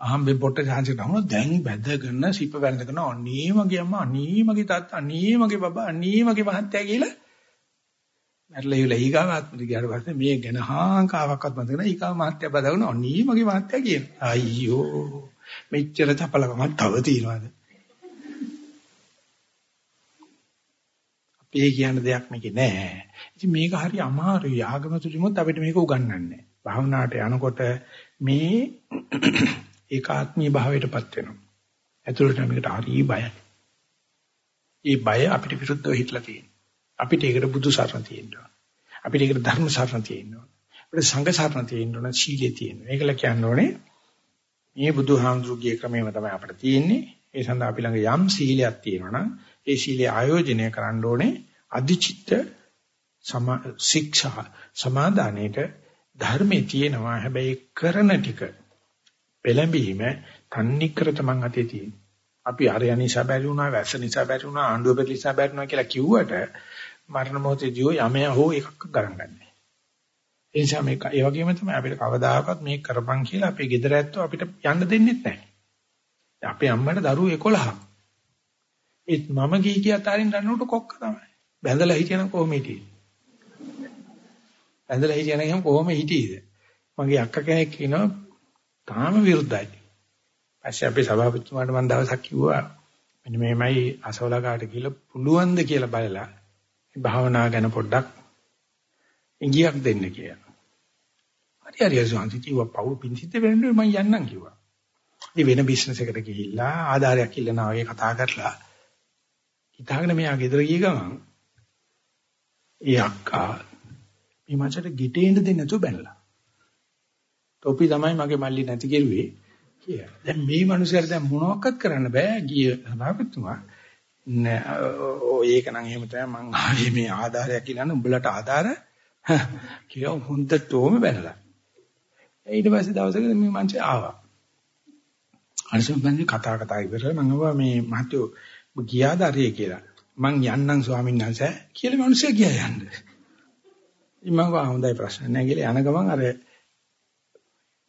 අහම්බෙන් පොට්ට chance ගන්න දැන් බැදගෙන සිප වැඳගෙන අනේ මගේ අම්මා අනේ මගේ තාත්තා අනේ මගේ බබා අනේ මගේ මහත්තයා කියලා මැරලා ඉවල ඊගාව ආත්මද ගියාට පස්සේ මේ ගැන හාංකාවක්වත් මතක නැහැ ඊගාව මහත්තයා බදාගෙන අනේ මගේ මහත්තයා කියන. අයියෝ මෙච්චර තපලකමක් තව තියනවාද? අපේ කියන දෙයක් මේකේ නෑ. ඉතින් මේක හරි අමාරුයි. ආගම තුලිමුත් අපිට මේක උගන්වන්නේ භාවනාවට යනකොට මේ ඒකාත්මීය භාවයටපත් වෙනවා. ඇතුළට මේකට හරි බයයි. ඒ බය අපිට විරුද්ධව හිටලා තියෙනවා. අපිට ඒකට බුදු සරණ තියෙනවා. අපිට ඒකට ධර්ම සරණ තියෙනවා. අපිට සංඝ සරණ තියෙනවා. සීලයේ තියෙනවා. ඒකල කියන්නේ මේ බුදුහාමුදුරුගේ ක්‍රමයම තමයි අපිට තියෙන්නේ. ඒ සඳහා අපි ළඟ යම් සීලයක් තියෙනවා නම් ඒ සීලය ආයෝජනය කරන්න ඕනේ අධිචිත්ත ශික්ෂා සමාදානයේට ධර්මයේ තියෙනවා හැබැයි කරන ටික පෙළඹීම තන්නේ කර තමන් අතේ තියෙන. අපි අරය නිසා බැරි වුණා, වැස්ස නිසා බැරි වුණා, ආණ්ඩුව බැරි නිසා බැරි වුණා කියලා කිව්වට මරණ මොහොතේදී යමයා හෝ එකක් ගණන් ගන්නෑ. ඒ නිසා මේක ඒ වගේම තමයි අපිට කවදාකවත් මේක කරපන් කියලා අපේ ගෙදර ඇත්තෝ අපිට යන්න දෙන්නේ නැහැ. අපේ අම්මට දරුවෝ 11ක්. ඒත් මම ගිහි කිය අතරින් රන්නකොට කොක්ක තමයි. බැඳලා හිටියනම් කොහොම හිටියේ? බැඳලා හිටියනම් එහෙනම් කොහොම හිටියේද? මගේ අක්ක කෙනෙක් කියනවා තාම විරුද්ධයි. පස්සේ අපේ සභාපතිතුමාට මම දවසක් කිව්වා මෙන්න මේමයි අසවලකාට කියලා පුළුවන් ද කියලා බලලා මේ භාවනා ගැන පොඩ්ඩක් ඉංගියක් දෙන්න කියලා. හරි හරි අසන්ති කිව්වා පව් පිංසිත වෙන්නේ මම යන්නම් කිව්වා. ඉතින් වෙන බිස්නස් එකකට ගිහිල්ලා ආධාරයක් ඉල්ලනවා වගේ කතා කරලා හිතාගෙන මෙයා ගෙදර ගිය ගමන් ඒ අක්කා මේ මචට ගෙටේන්න දෙන්නේ නැතුව බැනලා. තොපි තමයි මගේ මල්ලි නැති කෙරුවේ කියලා. දැන් මේ මිනිස්සුන්ට දැන් මොනවක්වත් කරන්න බෑ ගිය සභාපතිතුමා. නෑ ඒක නම් එහෙම තමයි මං ආවේ මේ ආධාරයක් කියලා උඹලට ආධාර කියලා හොඳටම බැනලා. ඊට පස්සේ දවසක මේ මං ආවා. අනිසම් බන්නේ කතා කතා ඉවරලා මං ආවා මේ මහත්තයෝ ගියාද අරේ කියලා. මං යන්නම් ස්වාමීන් වහන්සේ කියලා මිනිස්සු ගියා යන්නේ. ඉතින් මම හොඳයි ප්‍රශ්න නැහැ කියලා යන ගමන් අර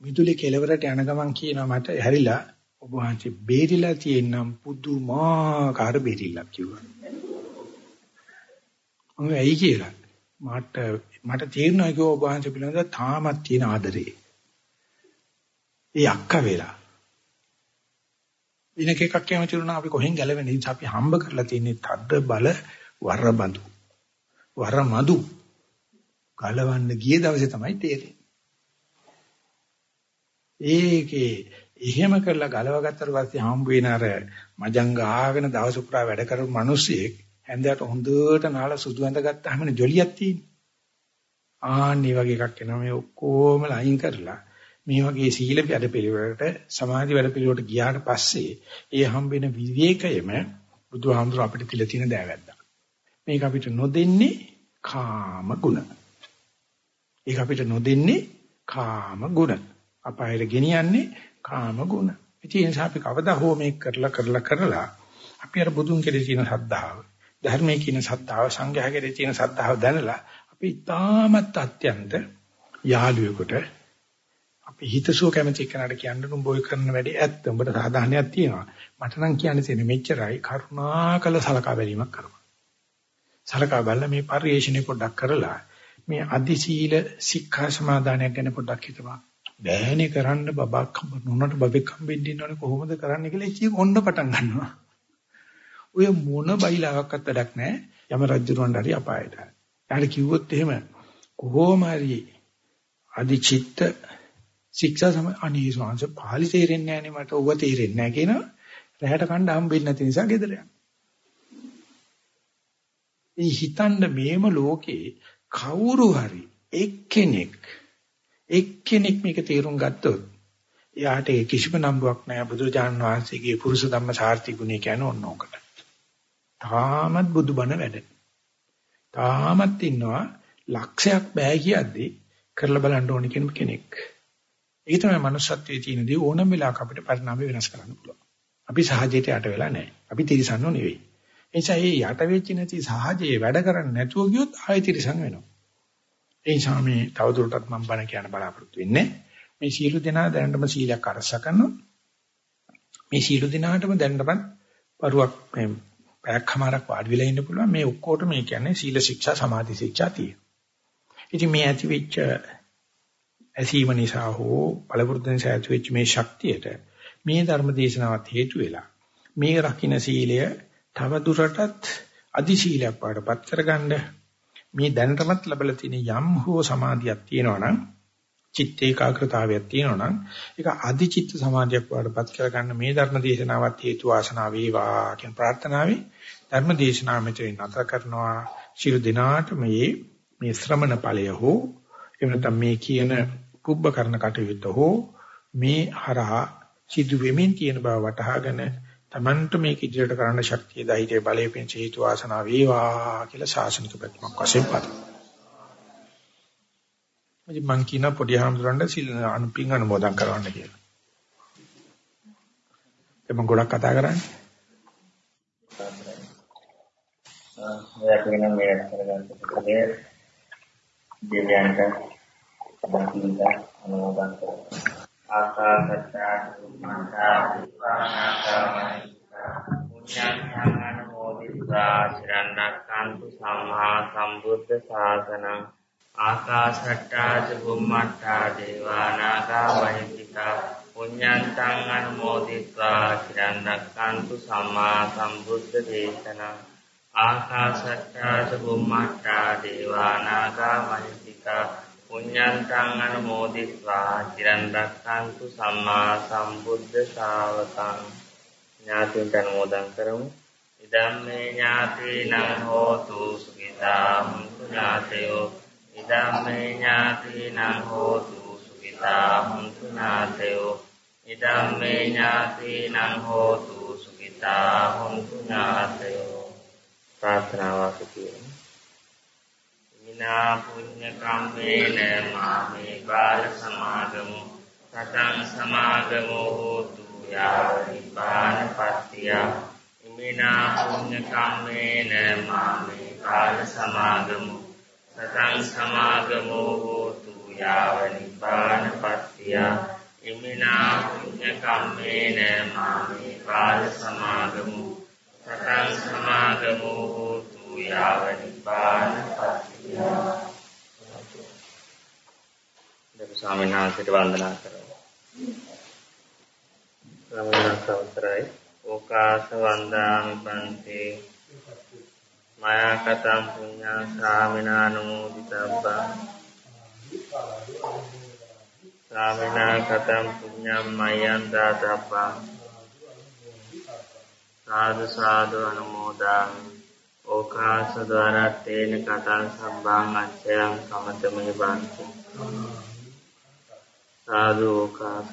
මිදුලේ කෙලවරට යන ගමන් කියනවා මට හැරිලා ඔබ වහන්සේ බේරිලා තියෙනම් පුදුමාකාර බේරිල්ලක් කිව්වා. මම ඇයි කියලා මට මට තේරෙනවා කිව්වා ඔබ වහන්සේ පිළිබඳව තාමත් තියෙන ආදරේ. ඒ අක්ක වෙලා. ඉනක එකක් කියම තිරුණා අපි කොහෙන් ගැලවෙන්නේ ඉතින් අපි හම්බ කරලා තියෙන්නේ තද්ද බල වරබඳු. වරමදු. ගලවන්න ගිය දවසේ තමයි තේරෙන්නේ. ඒකේ එහෙම කරලා ගලවගත්තට පස්සේ හම්බ වෙන අර මජංග ආගෙන දවස පුරා වැඩ කරපු මිනිස්සෙක් හැන්දට හොඳට නාලා සුදු ඇඳ ගත්තාමනේ ජොලියක් තියෙන්නේ. ආන්නේ වගේ එකක් එනවා මේ ඔක්කොම ලයින් කරලා මේ වගේ සීල වැඩ පිළිවෙලට සමාධි වැඩ පිළිවෙලට ගියාට පස්සේ ඒ හම්බෙන විවේකයම බුදුහාමුදුර අපිට තියලා තියෙන දෑවැද්දා. මේක අපිට නොදෙන්නේ කාම ගුණ. ඒක අපිට නොදෙන්නේ කාම ගුණ. අපායට ගෙනියන්නේ කාම ගුණ. ඉතින් ඒ නිසා අපි කවදා හෝ මේක කරලා කරලා කරලා අපි අර බුදුන් කෙරේ තියෙන ශ්‍රද්ධාව, ධර්මයේ කියන ශ්‍රද්ධාව, සංඝයා කෙරේ තියෙන ශ්‍රද්ධාව දැනලා අපි තාමත් අත්‍යන්ත යාළුවෙකුට අපි හිතසුව කැමති කෙනාට කියන්න උඹ ඔය කරන වැඩේ ඇත්ත. උඹට සාධාරණයක් තියෙනවා. මට නම් කියන්න තියෙන්නේ මෙච්චරයි කරුණාකල සලකා බැලීමක් කරපන්. සලකා බලලා මේ පරිශ්‍රණය පොඩ්ඩක් කරලා මේ අදි සීල සික්ඛා සමාදානයක් ගැන පොඩ්ඩක් හිතපන්. බෑනේ කරන්න බබක් නොනට බබෙක් හම්බෙන්න ඉන්නවනේ කොහොමද කරන්න කියලා ඉතින් ඔන්න පටන් ගන්නවා. ඔය මොන බයිලාවක්වත් වැඩක් නැහැ. යම රජුරවන්ට හරි අපායට. යාට කිව්වොත් එහෙම කොහොම හරි අදිචිත්ත ශික්ෂා සම අනී ස්වාංශ පාලි තේරෙන්නේ නැහැ නේ මට ඌව තේරෙන්නේ නැහැ කියනවා. රැහැට කණ්ඩ හම්බෙන්නේ නැති නිසා ගෙදර යනවා. ඒ හිතන්න මේම ලෝකේ කවුරු හරි එක්කෙනෙක් එක්කෙනෙක් මේක තේරුම් ගත්තොත් එයාට ඒ කිසිම නම්බුවක් නැහැ බුදුරජාණන් වහන්සේගේ පුරුෂ ධම්ම සාර්ථි ගුණය කියන ඕන ඕකට. තාමත් බුදුබණ වැඩ. තාමත් ඉන්නවා ලක්ෂයක් බෑ කියද්දී කරලා බලන්න ඕන කියන කෙනෙක්. ඒක තමයි manussත්වයේ තියෙන දේ ඕනම වෙලාවක අපිට පරිණාමය වෙනස් කරන්න පුළුවන්. අපි සහජයට යට වෙලා නැහැ. අපි තිරසන්නෝ නෙවෙයි. ඒ නිසා මේ යට වෙච්ච නැති සහජයේ වැඩ කරන්නේ නැතුව ගියොත් ආයෙ තිරසන් වෙනවා. ඒ නිසා මේ තවදුරටත් මම බණ කියන බලාපොරොත්තු වෙන්නේ මේ සීල දෙනා දැනටම සීලයක් අරස කරනවා. මේ සීල දිනාටම දැනටමත් පරුවක් මේ පැයක්මාරක් වාඩි වෙලා ඉන්න පුළුවන් මේ ඔක්කොට මේ කියන්නේ සීල ශික්ෂා සමාධි ශික්ෂා තියෙනවා. ඉතින් මේ ඇති වෙච්ච ඇසීම නිසා හෝ බලපුරුදු නිසා ඇති වෙච්ච මේ ශක්තියට මේ ධර්ම දේශනාවත් හේතු වෙලා මේ රකින්න සීලය තව දුරටත් අදි සීලයක් වඩපත් කරගන්න මේ දැනටමත් ලැබලා තියෙන යම් හෝ සමාධියක් තියෙනවා නම් චිත්ත ඒකාග්‍රතාවයක් තියෙනවා නම් ඒක අදි චිත්ත සමාධියක් වඩපත් කරගන්න මේ ධර්ම දේශනාවත් හේතු වාසනා වේවා කියන ප්‍රාර්ථනාවයි ධර්ම දේශනාව මෙතන නතර කරනවා. ශිරු දිනාට මේ මේ ශ්‍රමණ ඵලය හෝ එහෙම නැත්නම් මේ කියන පුබ්බ කරන කටයුත්ත හෝ මේ හරහා සිදු වෙමින් තියෙන බව වටහාගෙන Tamanට මේක ඉදිරියට කරන්න ශක්තිය ධෛර්යය බලය පිංච හේතු වාසනා වේවා කියලා ශාසනික ප්‍රතිමක් වශයෙන් පාදයි. මම කියන පොඩි හාමුදුරන්ට සිල් අනුපින් අනුමෝදන් කරවන්න කියලා. එමන් ගොඩක් කතා කරන්නේ. ඔයාලට වෙන මේ කරගන්න දෙන්නේ දෙවියන්ට දකින්න අනුමෝදන් කරනවා. ආකාසත්තා චුම්මන්තා විපාකාකාමනිකා පුඤ්ඤාඥාන මොදිතා චරණක්කාන්තු සම්මා සම්බුද්ධ ශාසනං ආකාශට්ටා චුම්මට්ටා දේවානාගා මහිත්‍තිකා පුඤ්ඤන්තං අනුමෝදිත්වා චිරන්තරක්කන්තු සම්මා සම්බුද්ධ දේශනා ආකාශට්ටා චුම්මට්ටා දේවානාගා මහිත්‍තිකා පුඤ්ඤන්තං අනුමෝදිत्वा චිරන් රක්ඛන්තු සම්මා සම්බුද්ධ ශාවකං ඥාතින්ට අනුමෝදන් කරමු. ඉදම්මේ ඥාතිනං හෝතු සුඛිතා හුන්තු ඥාතයෝ ඉදම්මේ ඥාතිනං හෝතු සුඛිතා හුන්තු ඥාතයෝ ඉදම්මේ ඥාතිනං හෝතු සුඛිතා හුන්තු ඥාතයෝ ප්‍රාර්ථනාවක් තියෙනවා ඉනා පුඤ්ඤ කම්මේන මාමේ බාල සමාගමු සතං සමාගමෝ හෝතු යාව නිපාන පත්තිය ඉමිනා පුඤ්ඤ කම්මේන මාමේ බාල සමාගමු සතං සමාගමෝ හෝතු යාව නිපාන පත්තිය ඉමිනා පුඤ්ඤ කම්මේන මාමේ බාල සමාගමු සතං සමාගමෝ හෝතු යාව නිපාන පත්තිය දැන් ස්වාමීන් වහන්සේට වන්දනා කරමු. ස්වාමීන් වහන්සේ ඕකාස වන්දාමි පන්තේ මයා කතම් පුඤ්ඤා ශාමිනානුමෝදිතබ්බා ශාමිනා කතම් පුඤ්ඤම් මයං දාතබ්බා සාදු සාදු අනුමෝදාමි. ඕකාස ద్వාරත්තේන කතං සම්බං අච්ඡයං සමතමේ බන්ති. සාදු ඕකාස